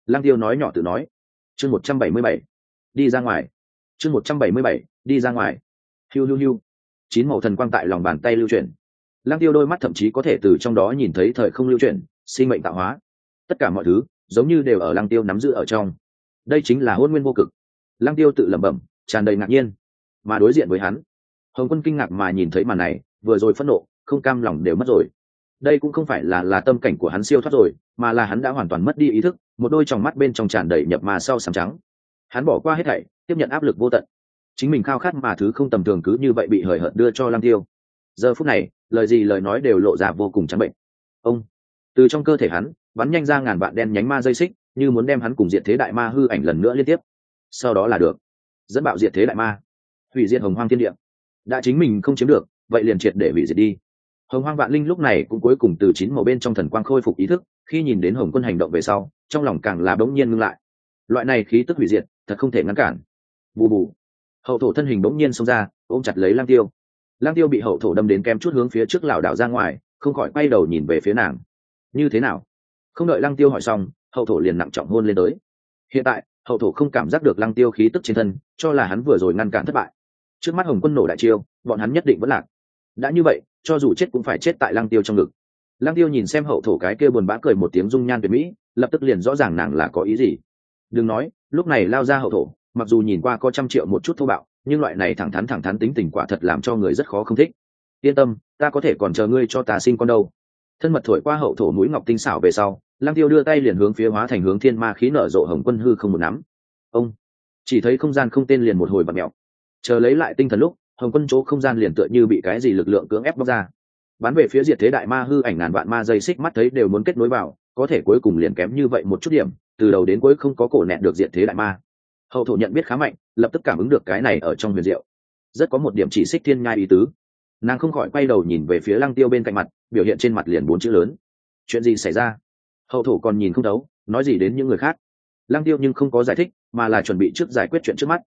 Lăng tiêu nói nhỏ tự nói. Chương một trăm bảy mươi bảy, đi ra ngoài. Chương một trăm bảy mươi bảy, đi ra ngoài. Hiu hiu hiu. Chín màu thần quang tại lòng bàn tay lưu chuyển. Lăng tiêu đôi mắt thậm chí có thể từ trong đó nhìn thấy thời không lưu chuyển, sinh mệnh tạo hóa. Tất cả mọi thứ giống như đều ở lăng tiêu nắm giữ ở trong. Đây chính là hôn nguyên vô cực. Lăng tiêu tự lẩm bẩm, tràn đầy ngạc nhiên. Mà đối diện với hắn, hồng quân kinh ngạc mà nhìn thấy màn này vừa rồi phẫn nộ, không cam lòng đều mất rồi. Đây cũng không phải là là tâm cảnh của hắn siêu thoát rồi, mà là hắn đã hoàn toàn mất đi ý thức, một đôi tròng mắt bên trong tràn đầy nhập mà sau sàm trắng. Hắn bỏ qua hết thảy, tiếp nhận áp lực vô tận. Chính mình khao khát mà thứ không tầm thường cứ như vậy bị hời hợt đưa cho lam tiêu. Giờ phút này, lời gì lời nói đều lộ ra vô cùng trắng bệnh. Ông, từ trong cơ thể hắn, bắn nhanh ra ngàn vạn đen nhánh ma dây xích, như muốn đem hắn cùng diệt thế đại ma hư ảnh lần nữa liên tiếp. Sau đó là được. Dẫn bạo diệt thế đại ma. Hủy diệt hồng hoang thiên địa. Đã chính mình không chiếm được vậy liền triệt để hủy diệt đi. Hồng hoang vạn linh lúc này cũng cuối cùng từ chín màu bên trong thần quang khôi phục ý thức, khi nhìn đến hồng quân hành động về sau, trong lòng càng là bỗng nhiên ngưng lại. Loại này khí tức hủy diệt, thật không thể ngăn cản. Bù bù. Hậu thổ thân hình bỗng nhiên xông ra, ôm chặt lấy lang tiêu. Lang tiêu bị hậu thổ đâm đến kem chút hướng phía trước lảo đảo ra ngoài, không khỏi quay đầu nhìn về phía nàng. Như thế nào? Không đợi lăng tiêu hỏi xong, hậu thổ liền nặng trọng hôn lên tới. Hiện tại, hậu thổ không cảm giác được lăng tiêu khí tức trên thân, cho là hắn vừa rồi ngăn cản thất bại. Trước mắt hồng quân nổ đại chiêu, bọn hắn nhất định vẫn lạc đã như vậy, cho dù chết cũng phải chết tại lăng tiêu trong ngực. Lăng tiêu nhìn xem hậu thổ cái kia buồn bã cười một tiếng dung nhan tuyệt mỹ, lập tức liền rõ ràng nàng là có ý gì. Đừng nói, lúc này lao ra hậu thổ, mặc dù nhìn qua có trăm triệu một chút thô bạo, nhưng loại này thẳng thắn thẳng thắn tính tình quả thật làm cho người rất khó không thích. Yên tâm, ta có thể còn chờ ngươi cho ta sinh con đâu. Thân mật thổi qua hậu thổ mũi ngọc tinh xảo về sau, lăng tiêu đưa tay liền hướng phía hóa thành hướng thiên ma khí nở rộ hồng quân hư không một nắm. Ông, chỉ thấy không gian không tên liền một hồi bật mẹo chờ lấy lại tinh thần lúc hồng quân chỗ không gian liền tựa như bị cái gì lực lượng cưỡng ép bóc ra. Bắn về phía diệt thế đại ma hư ảnh ngàn vạn ma dây xích mắt thấy đều muốn kết nối vào, có thể cuối cùng liền kém như vậy một chút điểm, từ đầu đến cuối không có cổ nẹt được diệt thế đại ma. Hậu thổ nhận biết khá mạnh, lập tức cảm ứng được cái này ở trong huyền diệu. Rất có một điểm chỉ xích thiên ngai ý tứ. Nàng không khỏi quay đầu nhìn về phía lăng tiêu bên cạnh mặt, biểu hiện trên mặt liền bốn chữ lớn. Chuyện gì xảy ra? Hậu thổ còn nhìn không đấu nói gì đến những người khác? Lăng tiêu nhưng không có giải thích, mà là chuẩn bị trước giải quyết chuyện trước mắt.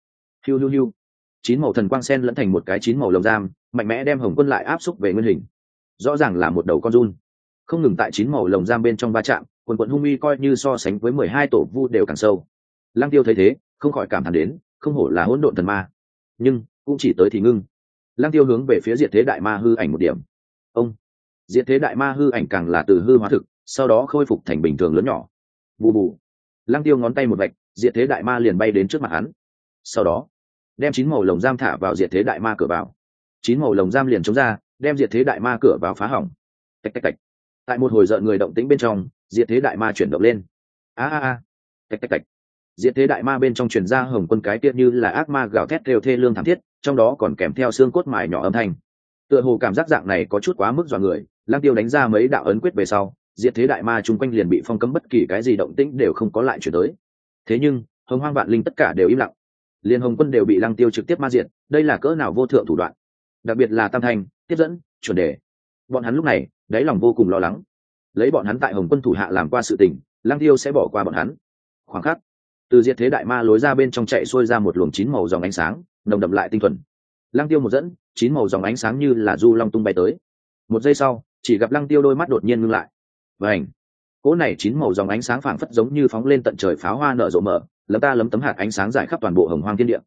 Hiu hiu hiu chín màu thần quang sen lẫn thành một cái chín màu lồng giam, mạnh mẽ đem hồng quân lại áp xúc về nguyên hình. Rõ ràng là một đầu con run. Không ngừng tại chín màu lồng giam bên trong va chạm, quần quận hung uy coi như so sánh với mười hai tổ vu đều càng sâu. Lăng tiêu thấy thế, không khỏi cảm thán đến, không hổ là hỗn độn thần ma. Nhưng, cũng chỉ tới thì ngưng. Lăng tiêu hướng về phía diệt thế đại ma hư ảnh một điểm. Ông! Diệt thế đại ma hư ảnh càng là từ hư hóa thực, sau đó khôi phục thành bình thường lớn nhỏ. Bù bù. Lăng tiêu ngón tay một vạch, diệt thế đại ma liền bay đến trước mặt hắn. Sau đó đem chín màu lồng giam thả vào diệt thế đại ma cửa vào. Chín màu lồng giam liền chống ra, đem diệt thế đại ma cửa vào phá hỏng. Tạch tạch tạch. Tại một hồi rợn người động tĩnh bên trong, diệt thế đại ma chuyển động lên. A a a. Tạch tạch tạch. Diệt thế đại ma bên trong truyền ra hồng quân cái tiết như là ác ma gào thét đều thê lương thảm thiết, trong đó còn kèm theo xương cốt mài nhỏ âm thanh. Tựa hồ cảm giác dạng này có chút quá mức dọa người lang tiêu đánh ra mấy đạo ấn quyết về sau, diệt thế đại ma chung quanh liền bị phong cấm bất kỳ cái gì động tĩnh đều không có lại chuyển tới. Thế nhưng, hồng hoang vạn linh tất cả đều im lặng liên hồng quân đều bị lăng tiêu trực tiếp ma diệt, đây là cỡ nào vô thượng thủ đoạn? Đặc biệt là tam thanh, tiếp dẫn, chuẩn đề. Bọn hắn lúc này, đáy lòng vô cùng lo lắng. Lấy bọn hắn tại hồng quân thủ hạ làm qua sự tình, lăng tiêu sẽ bỏ qua bọn hắn. Khoảng khắc, từ diệt thế đại ma lối ra bên trong chạy xuôi ra một luồng chín màu dòng ánh sáng, nồng đậm lại tinh thuần. Lăng tiêu một dẫn, chín màu dòng ánh sáng như là du long tung bay tới. Một giây sau, chỉ gặp lăng tiêu đôi mắt đột nhiên ngưng lại. Và ảnh cỗ này chín màu dòng ánh sáng phảng phất giống như phóng lên tận trời pháo hoa nở rộ mở lấm ta lấm tấm hạt ánh sáng giải khắp toàn bộ hồng hoang thiên địa.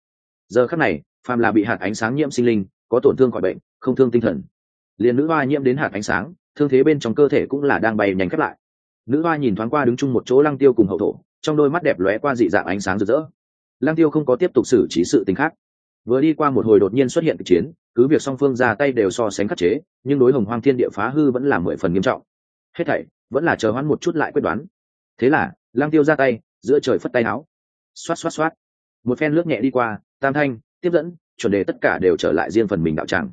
Giờ khắc này, phàm là bị hạt ánh sáng nhiễm sinh linh, có tổn thương khỏi bệnh, không thương tinh thần. Liền nữ hoa nhiễm đến hạt ánh sáng, thương thế bên trong cơ thể cũng là đang bay nhanh khép lại. Nữ hoa nhìn thoáng qua đứng chung một chỗ lăng tiêu cùng hậu thổ, trong đôi mắt đẹp lóe qua dị dạng ánh sáng rực rỡ. Lăng tiêu không có tiếp tục xử trí sự tình khác. Vừa đi qua một hồi đột nhiên xuất hiện kịch chiến, cứ việc song phương ra tay đều so sánh khắc chế, nhưng đối hồng hoang thiên địa phá hư vẫn là mười phần nghiêm trọng. Hết thảy vẫn là chờ hoãn một chút lại quyết đoán. Thế là, lăng tiêu ra tay, giữa trời phất tay áo xoát xoát xoát. Một phen lướt nhẹ đi qua, tam thanh, tiếp dẫn, chuẩn đề tất cả đều trở lại riêng phần mình đạo tràng.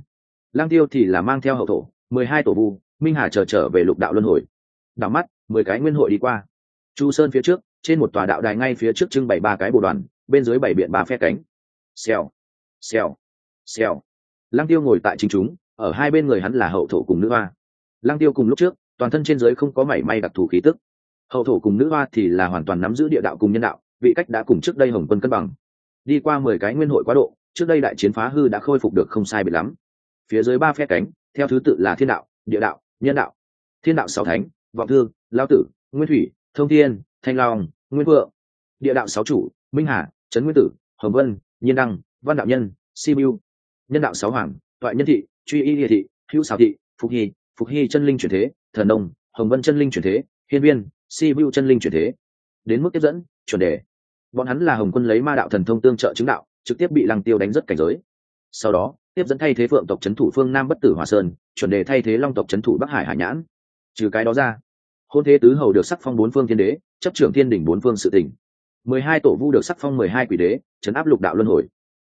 Lang tiêu thì là mang theo hậu thổ, mười hai tổ vu, minh hà chờ trở về lục đạo luân hồi. Đảo mắt, mười cái nguyên hội đi qua. Chu sơn phía trước, trên một tòa đạo đài ngay phía trước trưng bày ba cái bồ đoàn, bên dưới bảy biện ba phe cánh. Xèo xèo xèo. Lang tiêu ngồi tại chính chúng, ở hai bên người hắn là hậu thổ cùng nữ hoa. Lang tiêu cùng lúc trước, toàn thân trên dưới không có mảy may đặc thù khí tức. Hậu thổ cùng nữ hoa thì là hoàn toàn nắm giữ địa đạo cùng nhân đạo vị cách đã cùng trước đây hồng quân cân bằng. Đi qua mười cái nguyên hội quá độ, trước đây đại chiến phá hư đã khôi phục được không sai biệt lắm. Phía dưới ba phe cánh, theo thứ tự là thiên đạo, địa đạo, nhân đạo. Thiên đạo sáu thánh, vọng thương lao tử, nguyên thủy, thông thiên, thanh long, nguyên vượng. Địa đạo sáu chủ, minh hà, trấn nguyên tử, hồng vân, nhiên đăng, văn đạo nhân simu nhân đạo sáu hoàng, toại nhân thị, truy y địa thị, hữu xào thị, phục hy phục hy chân linh chuyển thế, thần đông hồng vân chân linh chuyển thế, hiên viên simu chân linh chuyển thế. Đến mức tiếp dẫn chuẩn đề. Bọn hắn là hồng quân lấy ma đạo thần thông tương trợ chứng đạo, trực tiếp bị lăng tiêu đánh rất cảnh giới. Sau đó, tiếp dẫn thay thế phượng tộc c h ấ n thủ phương nam bất tử hòa sơn, chuẩn đề thay thế long tộc c h ấ n thủ bắc hải hải nhãn. Trừ cái đó ra, hôn thế tứ hầu được sắc phong bốn phương thiên đế, chấp trưởng thiên đỉnh bốn phương sự tỉnh. Mười hai tổ vu được sắc phong mười hai quỷ đế chấn áp lục đạo luân hồi.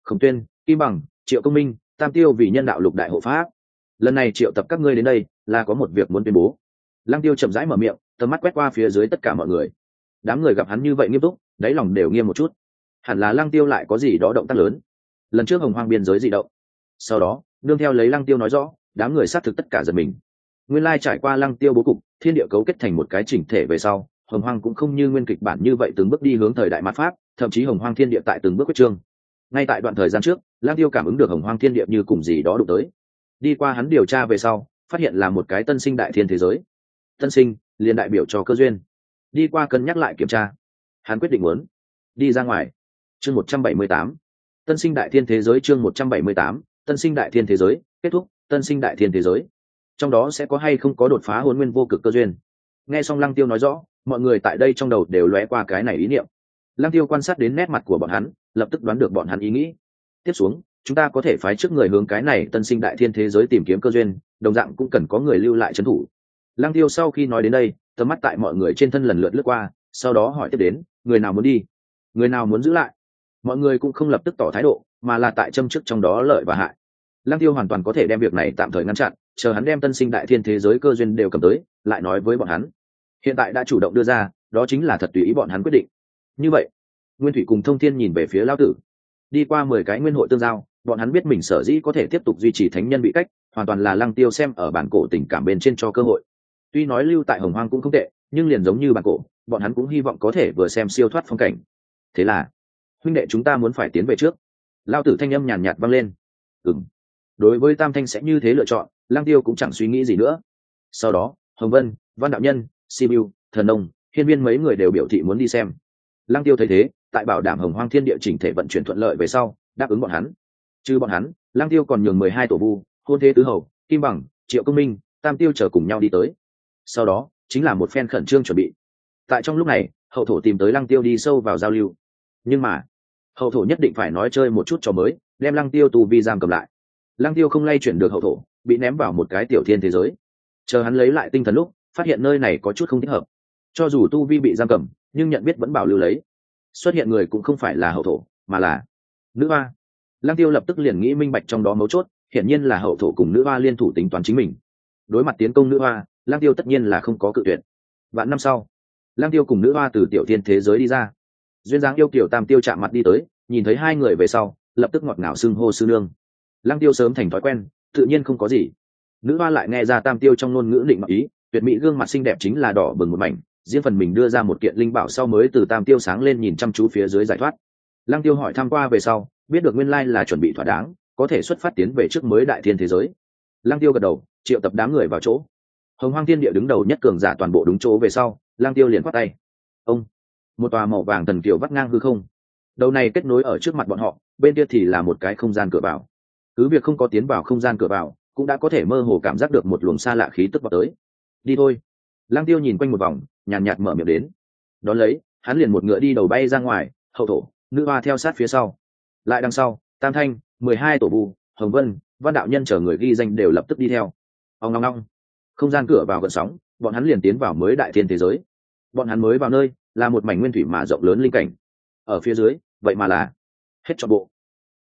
Khổng tuyên, kim bằng, triệu công minh, tam tiêu vì nhân đạo lục đại hộ pháp. Lần này triệu tập các ngươi đến đây, là có một việc muốn tuyên bố. Lăng tiêu chậm rãi mở miệng, tầm mắt quét qua phía dưới tất cả mọi người đám người gặp hắn như vậy nghiêm túc, đáy lòng đều nghiêm một chút. Hẳn là lăng tiêu lại có gì đó động tác lớn. Lần trước hồng hoang biên giới di động. Sau đó, đương theo lấy lăng tiêu nói rõ, đám người xác thực tất cả giật mình. Nguyên lai trải qua lăng tiêu bố cục, thiên địa cấu kết thành một cái chỉnh thể về sau, hồng hoang cũng không như nguyên kịch bản như vậy từng bước đi hướng thời đại mạt pháp, thậm chí hồng hoang thiên địa tại từng bước quyết trương. Ngay tại đoạn thời gian trước, lăng tiêu cảm ứng được hồng hoang thiên địa như cùng gì đó đụng tới. Đi qua hắn điều tra về sau, phát hiện là một cái tân sinh đại thiên thế giới. Tân sinh, liền đại biểu cho cơ duyên đi qua cân nhắc lại kiểm tra. Hắn quyết định muốn đi ra ngoài. Chương một trăm bảy mươi tám. Tân sinh đại thiên thế giới chương một trăm bảy mươi tám. Tân sinh đại thiên thế giới, kết thúc, tân sinh đại thiên thế giới. Trong đó sẽ có hay không có đột phá hôn nguyên vô cực cơ duyên? Nghe xong lăng tiêu nói rõ, mọi người tại đây trong đầu đều lóe qua cái này ý niệm. Lăng tiêu quan sát đến nét mặt của bọn hắn, lập tức đoán được bọn hắn ý nghĩ. Tiếp xuống, chúng ta có thể phái trước người hướng cái này tân sinh đại thiên thế giới tìm kiếm cơ duyên, đồng dạng cũng cần có người lưu lại trấn thủ. Lăng tiêu sau khi nói đến đây tầm mắt tại mọi người trên thân lần lượt lướt qua, sau đó hỏi tiếp đến, người nào muốn đi? Người nào muốn giữ lại? Mọi người cũng không lập tức tỏ thái độ, mà là tại châm chức trong đó lợi và hại. Lăng tiêu hoàn toàn có thể đem việc này tạm thời ngăn chặn, chờ hắn đem tân sinh đại thiên thế giới cơ duyên đều cầm tới, lại nói với bọn hắn. Hiện tại đã chủ động đưa ra, đó chính là thật tùy ý bọn hắn quyết định. Như vậy, nguyên thủy cùng thông thiên nhìn về phía lao tử. Đi qua mười cái nguyên hội tương giao, bọn hắn biết mình sở dĩ có thể tiếp tục duy trì thánh nhân bị cách, hoàn toàn là lăng tiêu xem ở bản cổ tình cảm bên trên cho cơ hội tuy nói lưu tại hồng hoang cũng không tệ, nhưng liền giống như bản cổ, bọn hắn cũng hy vọng có thể vừa xem siêu thoát phong cảnh. Thế là, huynh đệ chúng ta muốn phải tiến về trước. Lao tử thanh âm nhàn nhạt vang lên. Ừng đối với tam thanh sẽ như thế lựa chọn lang tiêu cũng chẳng suy nghĩ gì nữa. Sau đó, hồng vân, văn đạo nhân sibiu thần nông, hiên viên mấy người đều biểu thị muốn đi xem. Lang tiêu thấy thế, tại bảo đảm hồng hoang thiên địa chỉnh thể vận chuyển thuận lợi về sau, đáp ứng bọn hắn. Chứ bọn hắn lang tiêu còn nhường mười hai tổ vu, hôn thế tứ hầu, kim bằng, triệu công minh, tam tiêu chờ cùng nhau đi tới sau đó chính là một phen khẩn trương chuẩn bị. Tại trong lúc này, hậu thổ tìm tới lăng tiêu đi sâu vào giao lưu. Nhưng mà, hậu thổ nhất định phải nói chơi một chút trò mới, đem lăng tiêu tù vi giam cầm lại. Lăng tiêu không lay chuyển được hậu thổ, bị ném vào một cái tiểu thiên thế giới. Chờ hắn lấy lại tinh thần lúc, phát hiện nơi này có chút không thích hợp. Cho dù tu vi bị giam cầm, nhưng nhận biết vẫn bảo lưu lấy. Xuất hiện người cũng không phải là hậu thổ, mà là nữ hoa. Lăng tiêu lập tức liền nghĩ minh bạch trong đó mấu chốt, hiển nhiên là hậu thổ cùng nữ hoa liên thủ tính toán chính mình. Đối mặt tiến công nữ hoa Lang tiêu tất nhiên là không có cự tuyệt. Vạn năm sau, Lang tiêu cùng nữ hoa từ tiểu thiên thế giới đi ra. Duyên dáng yêu kiểu tam tiêu chạm mặt đi tới, nhìn thấy hai người về sau, lập tức ngọt ngào xưng hô sư nương. Lang tiêu sớm thành thói quen, tự nhiên không có gì. Nữ hoa lại nghe ra tam tiêu trong ngôn ngữ định mặc ý, tuyệt mỹ gương mặt xinh đẹp chính là đỏ bừng một mảnh, riêng phần mình đưa ra một kiện linh bảo sau mới từ tam tiêu sáng lên nhìn chăm chú phía dưới giải thoát. Lang tiêu hỏi tham qua về sau, biết được nguyên lai là chuẩn bị thỏa đáng, có thể xuất phát tiến về trước mới đại thiên thế giới. Lang tiêu gật đầu, triệu tập đám người vào chỗ hồng hoang thiên địa đứng đầu nhất cường giả toàn bộ đúng chỗ về sau, lang tiêu liền khoát tay. Ông, một tòa màu vàng thần kiều vắt ngang hư không. Đầu này kết nối ở trước mặt bọn họ, bên kia thì là một cái không gian cửa vào. Cứ việc không có tiến vào không gian cửa vào, cũng đã có thể mơ hồ cảm giác được một luồng xa lạ khí tức vào tới. Đi thôi. Lang tiêu nhìn quanh một vòng, nhàn nhạt mở miệng đến. Đón lấy, hắn liền một ngựa đi đầu bay ra ngoài, hậu thổ, nữ hoa theo sát phía sau. Lại đằng sau, tam thanh, mười hai tổ bù hồng vân, văn đạo nhân chở người ghi danh đều lập tức đi theo. Ông long long không gian cửa vào gần sóng, bọn hắn liền tiến vào mới đại thiên thế giới. Bọn hắn mới vào nơi, là một mảnh nguyên thủy mà rộng lớn linh cảnh. Ở phía dưới, vậy mà là hết trọn bộ.